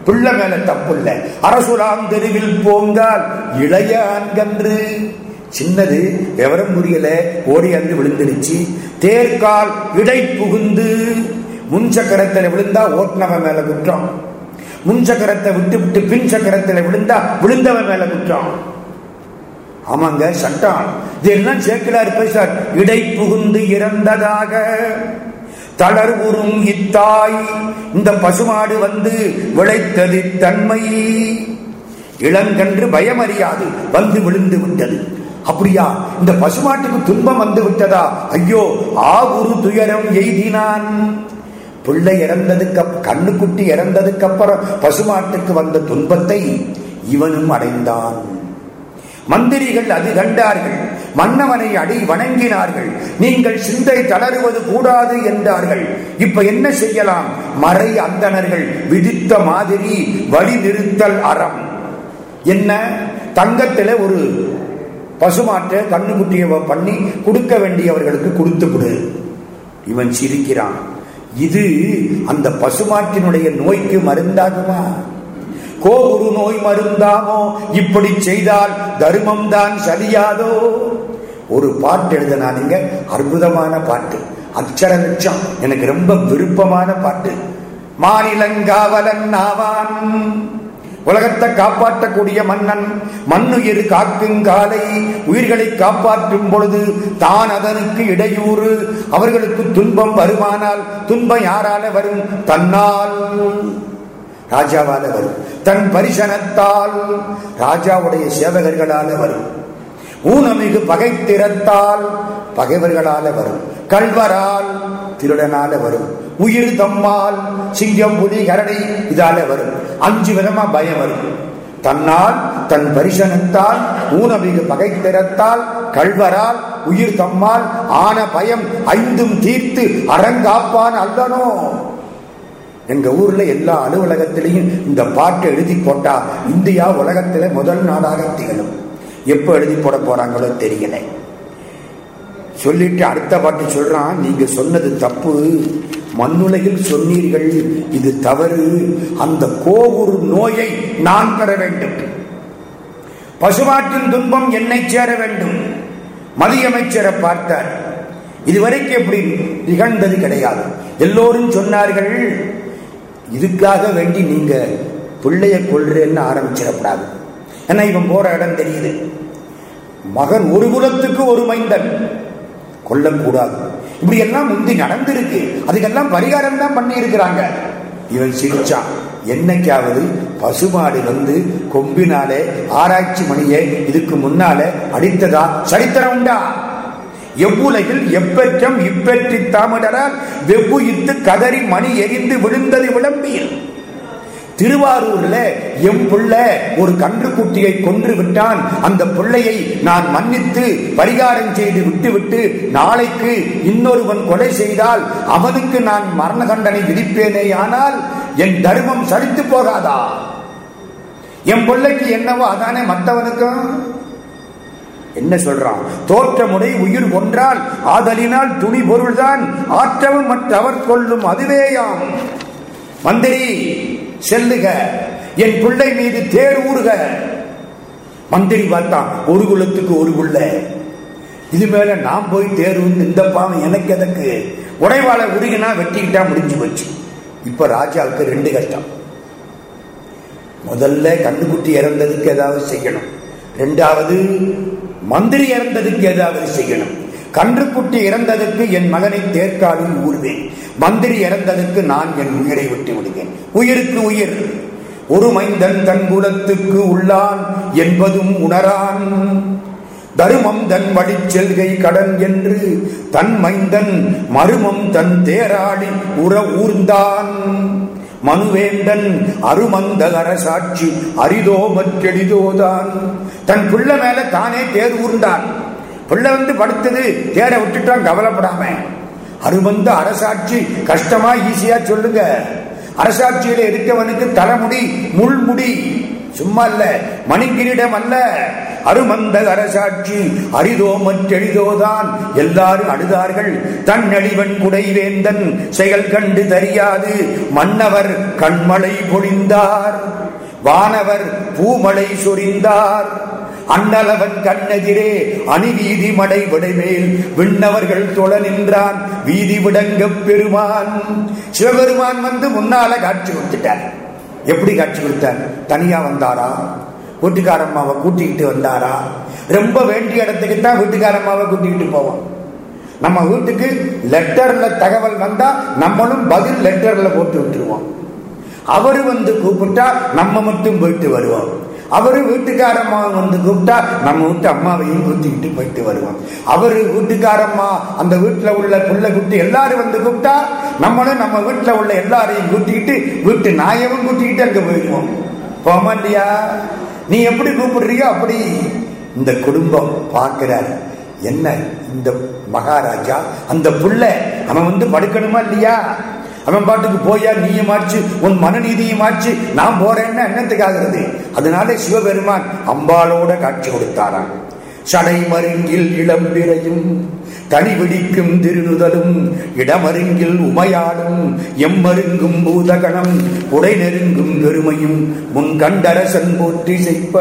S1: பிள்ளை மேல தப்புல்ல அரசுலாம் தெருவில் போங்கால் இளைய ஆண்கன்று சின்னது விவரம் புரியல ஓடி அன்று விழுந்துருச்சு தேர்கால் இடை புகுந்து முன் சக்கரத்தில் விழுந்தா ஓட்டுனவன் மேல குற்றம் முன் சக்கரத்தை விட்டு விட்டு பின் சக்கரத்தில் விழுந்தா விழுந்தவன் மேல குற்றம் ஆமாங்க சட்டம் இதெல்லாம் சேக்கிலார் பேசார் இடை புகுந்து இறந்ததாக தளர்வுறும் இத்தாய் இந்த பசுமாடு வந்து விளைத்தது தன்மை இளங்கன்று பயமறியாது வந்து விழுந்து விட்டது அப்படியா இந்த பசுமாட்டுக்கு துன்பம் வந்து விட்டதா ஐயோ ஆகுரு துயரம் எய்தினான் பிள்ளை இறந்ததுக்கு கண்ணுக்குட்டி இறந்ததுக்கு அப்புறம் பசுமாட்டுக்கு வந்த துன்பத்தை இவனும் அடைந்தான் மந்திரிகள் அது கண்டார்கள் மன்னவனை அடி வணங்கினார்கள் நீங்கள் சிந்தை தளருவது கூடாது என்றார்கள் இப்ப என்ன செய்யலாம் மறை அந்தணர்கள் விதித்த மாதிரி நிறுத்தல் அறம் என்ன தங்கத்தில் ஒரு பசுமாற்ற கண்ணுக்குட்டிய பண்ணி கொடுக்க வேண்டியவர்களுக்கு கொடுத்து விடு இவன் சிரிக்கிறான் இது அந்த பசுமாற்றினுடைய நோய்க்கு மருந்தாகுமா கோபுரு நோய் மருந்தாமோ இப்படி செய்தால் தர்மம் தான் சரியாதோ ஒரு பாட்டு எழுதினானுங்க அற்புதமான பாட்டு அக்ஷர எனக்கு ரொம்ப விருப்பமான பாட்டு மாநிலங்காவலன் ஆவான் உலகத்தை காப்பாற்றக்கூடிய மன்னன் மண்ணுயிர் காக்கும் காலை உயிர்களை காப்பாற்றும் பொழுது தான் அதனுக்கு இடையூறு அவர்களுக்கு துன்பம் வருமானால் துன்பம் யாரால வரும் தன்னால் ராஜாவால வரும் தன் பரிசனத்தால் ராஜாவுடைய சேவகர்களால வரும் ஊனமிகு பகைத்திறத்தால் பகைவர்களால வரும் கல்வரால் திருடனால வரும் உயிர் தம்மால் சிங்கம் புலி கரடி இதால வரும் அஞ்சு விதமா பயம் வரும் தன்னால் தன் பரிசனத்தால் ஊனமிகு பகைத்திறத்தால் கல்வரால் உயிர் தம்மால் ஆன பயம் ஐந்தும் தீர்த்து அறங்காப்பான் அல்லனோ எங்க ஊர்ல எல்லா அலுவலகத்திலையும் இந்த பாட்டை எழுதி போட்டா இந்தியா உலகத்துல முதல் நாடாக திகழும் எப்போ எழுதி போட போறாங்களோ தெரியல சொல்லிட்டு அடுத்த பாட்டு சொல்றான் நீங்க சொன்னது தப்பு மண்ணுலகில் சொன்னீர்கள் இது தவறு அந்த கோவூர் நோயை நான் பெற வேண்டும் பசுமாட்டின் துன்பம் என்னை சேர வேண்டும் அமைச்சரை பார்த்தார் இதுவரைக்கும் எப்படி நிகழ்ந்தது கிடையாது எல்லோரும் சொன்னார்கள் இதுக்காக வேண்டி நீங்கள் பிள்ளைய கொள்றேன்னு ஆரம்பிச்சிடக்கூடாது ஏன்னா இவன் போகிற இடம் தெரியுது மகன் ஒரு குலத்துக்கு ஒரு மைந்தன் கொல்லக்கூடாது இப்படி எல்லாம் முந்தி நடந்திருக்கு அதுக்கெல்லாம் பரிகாரம் தான் பண்ணி இருக்கிறாங்க இவன் சிரிச்சான் என்னைக்காவது பசுமாடு வந்து கொம்பினாலே ஆராய்ச்சி மணியை இதுக்கு முன்னாலே அடித்ததா சரித்திரம் உண்டா எவ்வுலகில் எப்பெற்றம் இப்பெற்றி தாமிடரால் வெவ்வு கதறி மணி எரிந்து விழுந்தது விளம்பியல் திருவாரூர்ல எம் பிள்ளை ஒரு கன்று குட்டியை கொன்று விட்டான் அந்த பிள்ளையை நான் மன்னித்து பரிகாரம் செய்து விட்டுவிட்டு நாளைக்கு இன்னொருவன் கொலை செய்தால் அவனுக்கு நான் மரண தண்டனை விதிப்பேனே ஆனால் என் தர்மம் சரித்து போகாதா என் பிள்ளைக்கு என்னவோ அதானே மற்றவனுக்கும் என்ன சொல்றான் தோற்றமுடை உயிர் ஒன்றால் ஆதலினால் துணி பொருள்தான் ஆற்றவும் மற்றவர் கொள்ளும் அதுவேயாம் மந்திரி செல்லுக என் பிள்ளை மீது தேர் ஊறுக மந்திரி பார்த்தான் ஒரு குலத்துக்கு ஒரு குள்ள இது மேல நான் போய் தேர்வுன்னு இந்த பாவம் எனக்கு எதற்கு உடைவாளை உருகினா வெட்டிக்கிட்டா முடிஞ்சு போச்சு இப்ப ராஜாவுக்கு ரெண்டு கஷ்டம் முதல்ல கண்ணுக்குட்டி இறந்ததுக்கு ஏதாவது செய்யணும் ரெண்டாவது மந்திரி இறந்ததுக்கு ஏதாவது செய்யணும் கன்றுக்குட்டி இறந்ததற்கு என் மகனை தேர்க்காலில் ஊர்வேன் மந்திரி இறந்ததற்கு நான் என் உயிரை விட்டு விடுவேன் உயிருக்கு உயிர் ஒரு மைந்தன் தன் குலத்துக்கு உள்ளான் என்பதும் உணரான் தருமம் தன் வழி செல்கை கடன் என்று தன் மைந்தன் மருமம் தன் தேராளி உற ஊர்ந்தான் மனுவேந்தன் அருமந்த அரசாட்சி அரிதோ மற்றெளிதோதான் தன் பிள்ளை மேல தானே தேர் ஊர்ந்தான் பிள்ளை வந்து படுத்தது தேரை விட்டுட்டான் கவலைப்படாம அருமந்த அரசாட்சி கஷ்டமா ஈஸியா சொல்லுங்க அரசாட்சியில இருக்கவனுக்கு தலைமுடி முள்முடி சும்மா இல்ல மணிக்கிரிடம் அல்ல அருமந்த அரசாட்சி அரிதோ மற்றெளிதோதான் எல்லாரும் அழுதார்கள் தன் அழிவன் குடைவேந்தன் செயல் கண்டு தெரியாது மன்னவர் கண்மலை பொழிந்தார் வானவர் பூமலை சொரிந்தார் அண்ணலவன் கண்ணெதிரே வீதி மடை விடைமேல் விண்ணவர்கள் தொழ நின்றான் வீதி விடங்க பெருமான் சிவபெருமான் வந்து முன்னால காட்சி கொடுத்துட்டார் எப்படி காட்சி கொடுத்தார் தனியாக வந்தாரா வீட்டுக்காரம்மாவை கூட்டிக்கிட்டு வந்தாரா ரொம்ப வேண்டிய இடத்துக்கு தான் வீட்டுக்காரம்மாவை கூட்டிக்கிட்டு போவோம் நம்ம வீட்டுக்கு லெட்டர்ல தகவல் வந்தா நம்மளும் பதில் லெட்டர்ல போட்டு விட்டுருவோம் அவரு வந்து கூப்பிட்டா நம்ம மட்டும் போயிட்டு வருவோம் அவரு வீட்டுக்காரம்மா வந்து கூப்பிட்டா நம்ம வீட்டு அம்மாவையும் கூத்திக்கிட்டு போயிட்டு வருவோம் அவரு வீட்டுக்காரம்மா அந்த வீட்டில் உள்ள பிள்ளை குட்டி எல்லாரும் வந்து கூப்பிட்டா நம்மளும் நம்ம வீட்டில் உள்ள எல்லாரையும் கூட்டிக்கிட்டு வீட்டு நாயவும் கூட்டிக்கிட்டு அங்கே போயிடுவோம் போமா இல்லையா நீ எப்படி கூப்பிடுறியோ அப்படி இந்த குடும்பம் பார்க்கிறாரு என்ன இந்த மகாராஜா அந்த புள்ள அவன் வந்து படுக்கணுமா இல்லையா அவன் பாட்டுக்கு போயா நீயும் ஆச்சு உன் மனநீதியும் ஆச்சு நான் போறேன்னா என்னத்துக்காகிறது அதனால சிவபெருமான் அம்பாலோட காட்சி கொடுத்தாரான் சடை மருங்கில் இளம்பிரையும் விடிக்கும் திருநுதலும் இடமருங்கில் உமையாடும் எம்மருங்கும் பூதகணம் உடை நெருங்கும் பெருமையும் முன் கண்டரசன் போற்றி செய்ப்ப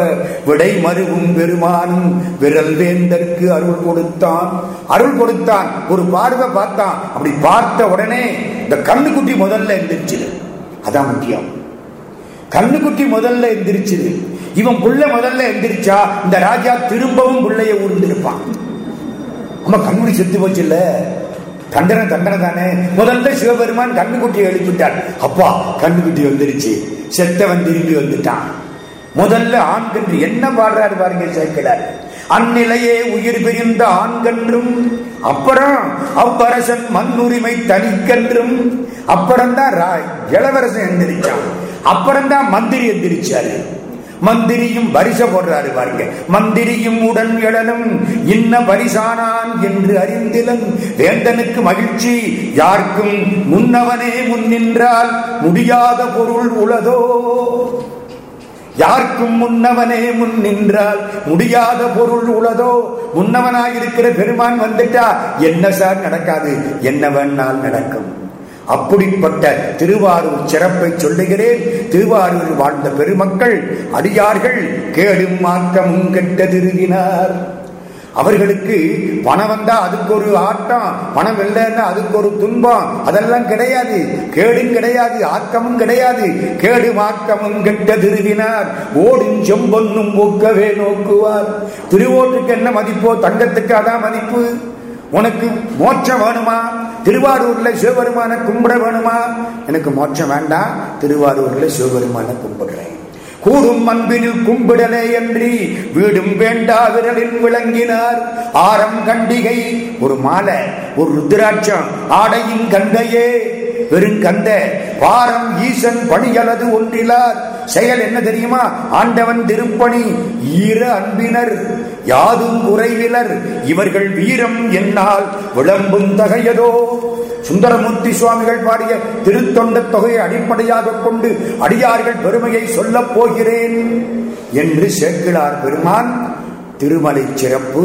S1: விடை மருவும் பெருமானும் விரல் வேந்தற்கு அருள் கொடுத்தான் அருள் கொடுத்தான் ஒரு பார்வை பார்த்தான் அப்படி பார்த்த உடனே இந்த கண்ணுக்குட்டி முதல்ல எந்திரிச்சு அதான் முக்கியம் கண்ணுக்குட்டி முதல்ல எந்திரிச்சு இவன் புள்ள முதல்ல எந்திரிச்சா இந்த ராஜா திரும்பவும் பிள்ளைய ஊர்ந்திருப்பான் அம்மா கண்ணுடி செத்து போச்சு இல்லை தண்டனை தண்டனை தானே முதல்ல சிவபெருமான் கண்ணுக்குட்டியை எழுப்பிட்டார் அப்பா கண்ணுக்குட்டி வந்துருச்சு செத்தவன் திரும்பி வந்துட்டான் முதல்ல ஆண்கன்று என்ன பாடுறாரு பாருங்க சேர்க்கிறார் அந்நிலையே உயிர் பிரிந்த ஆண்கன்றும் அப்புறம் மண் உரிமை தனிக்கன்றும் அப்புறம் தான் இளவரசன் எந்திரிச்சான் அப்புறம் தான் மந்திரி எந்திரிச்சாரு மந்திரியும் வரிச போடுறாரு பாருங்க மந்திரியும் உடன் எழலும் இன்ன வரிசானான் என்று அறிந்திலன் வேந்தனுக்கு மகிழ்ச்சி யாருக்கும் முன்னவனே முன் நின்றால் முடியாத பொருள் உளதோ யாருக்கும் முன்னவனே முன் நின்றால் முடியாத பொருள் உளதோ முன்னவனாயிருக்கிற பெருமான் வந்துட்டா என்ன சார் நடக்காது என்னவனால் நடக்கும் அப்படிப்பட்ட திருவாரூர் சிறப்பை சொல்லுகிறேன் திருவாரூர் வாழ்ந்த பெருமக்கள் அடியார்கள் கேடும் மாற்றமும் கெட்ட திருவினார் அவர்களுக்கு பணம் வந்தா அதுக்கு ஒரு ஆட்டம் பணம் இல்லைன்னா அதுக்கு ஒரு துன்பம் அதெல்லாம் கிடையாது கேடும் கிடையாது ஆக்கமும் கிடையாது கேடு ஆக்கமும் கெட்ட திருவினார் ஓடும் செம்பொன்னும் ஒக்கவே நோக்குவார் திருவோட்டுக்கு என்ன மதிப்போ தங்கத்துக்கு அதான் மதிப்பு உனக்கு மோட்சம் வேணுமா திருவாரூர்ல சிவபெருமான கும்பிட வேணுமா எனக்கு மோட்சம் வேண்டாம் திருவாரூர்ல சிவபெருமான கும்பிடுறேன் கூறும் அன்பினில் கும்பிடலே என்று வீடும் வேண்டா விரலில் விளங்கினார் ஆரம் கண்டிகை ஒரு மாலை ஒரு ருத்ராட்சம் ஆடையின் கண்டையே பெருங்கந்த பாரம் ஈசன் பணிகளது ஒன்றிலார் செயல் என்ன தெரியுமா ஆண்டவன் திருப்பணி ஈர அன்பினர் யாதும் குறைவிலர் இவர்கள் வீரம் என்னால் விளம்பும் தகையதோ சுந்தரமூர்த்தி சுவாமிகள் பாடிய திருத்தொண்ட தொகையை அடிப்படையாக கொண்டு அடியார்கள் பெருமையை சொல்லப் போகிறேன் என்று சேர்க்கிறார் பெருமான் திருமலை சிறப்பு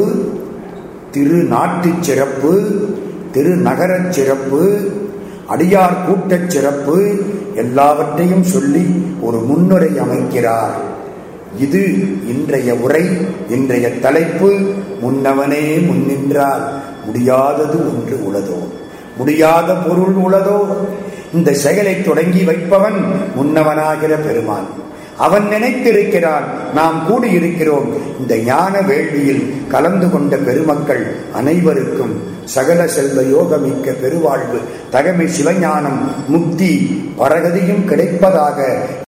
S1: திருநாட்டு சிறப்பு திருநகரச் சிறப்பு அடியார் கூட்டச் சிறப்பு எல்லாவற்றையும் சொல்லி ஒரு முன்னுரை அமைக்கிறார் இது இன்றைய உரை இன்றைய தலைப்பு முன்னவனே முன்னின்றால் முடியாதது ஒன்று உளதோ முடியாத பொருள் உளதோ இந்த செயலை தொடங்கி வைப்பவன் முன்னவனாகிற பெருமான் அவன் நினைத்திருக்கிறான் நாம் கூடியிருக்கிறோம் இந்த ஞான வேள்வியில் கலந்து கொண்ட பெருமக்கள் அனைவருக்கும் சகல செல்வ யோகமிக்க பெருவாழ்வு தகமை சிவஞானம் முக்தி பரகதியும் கிடைப்பதாக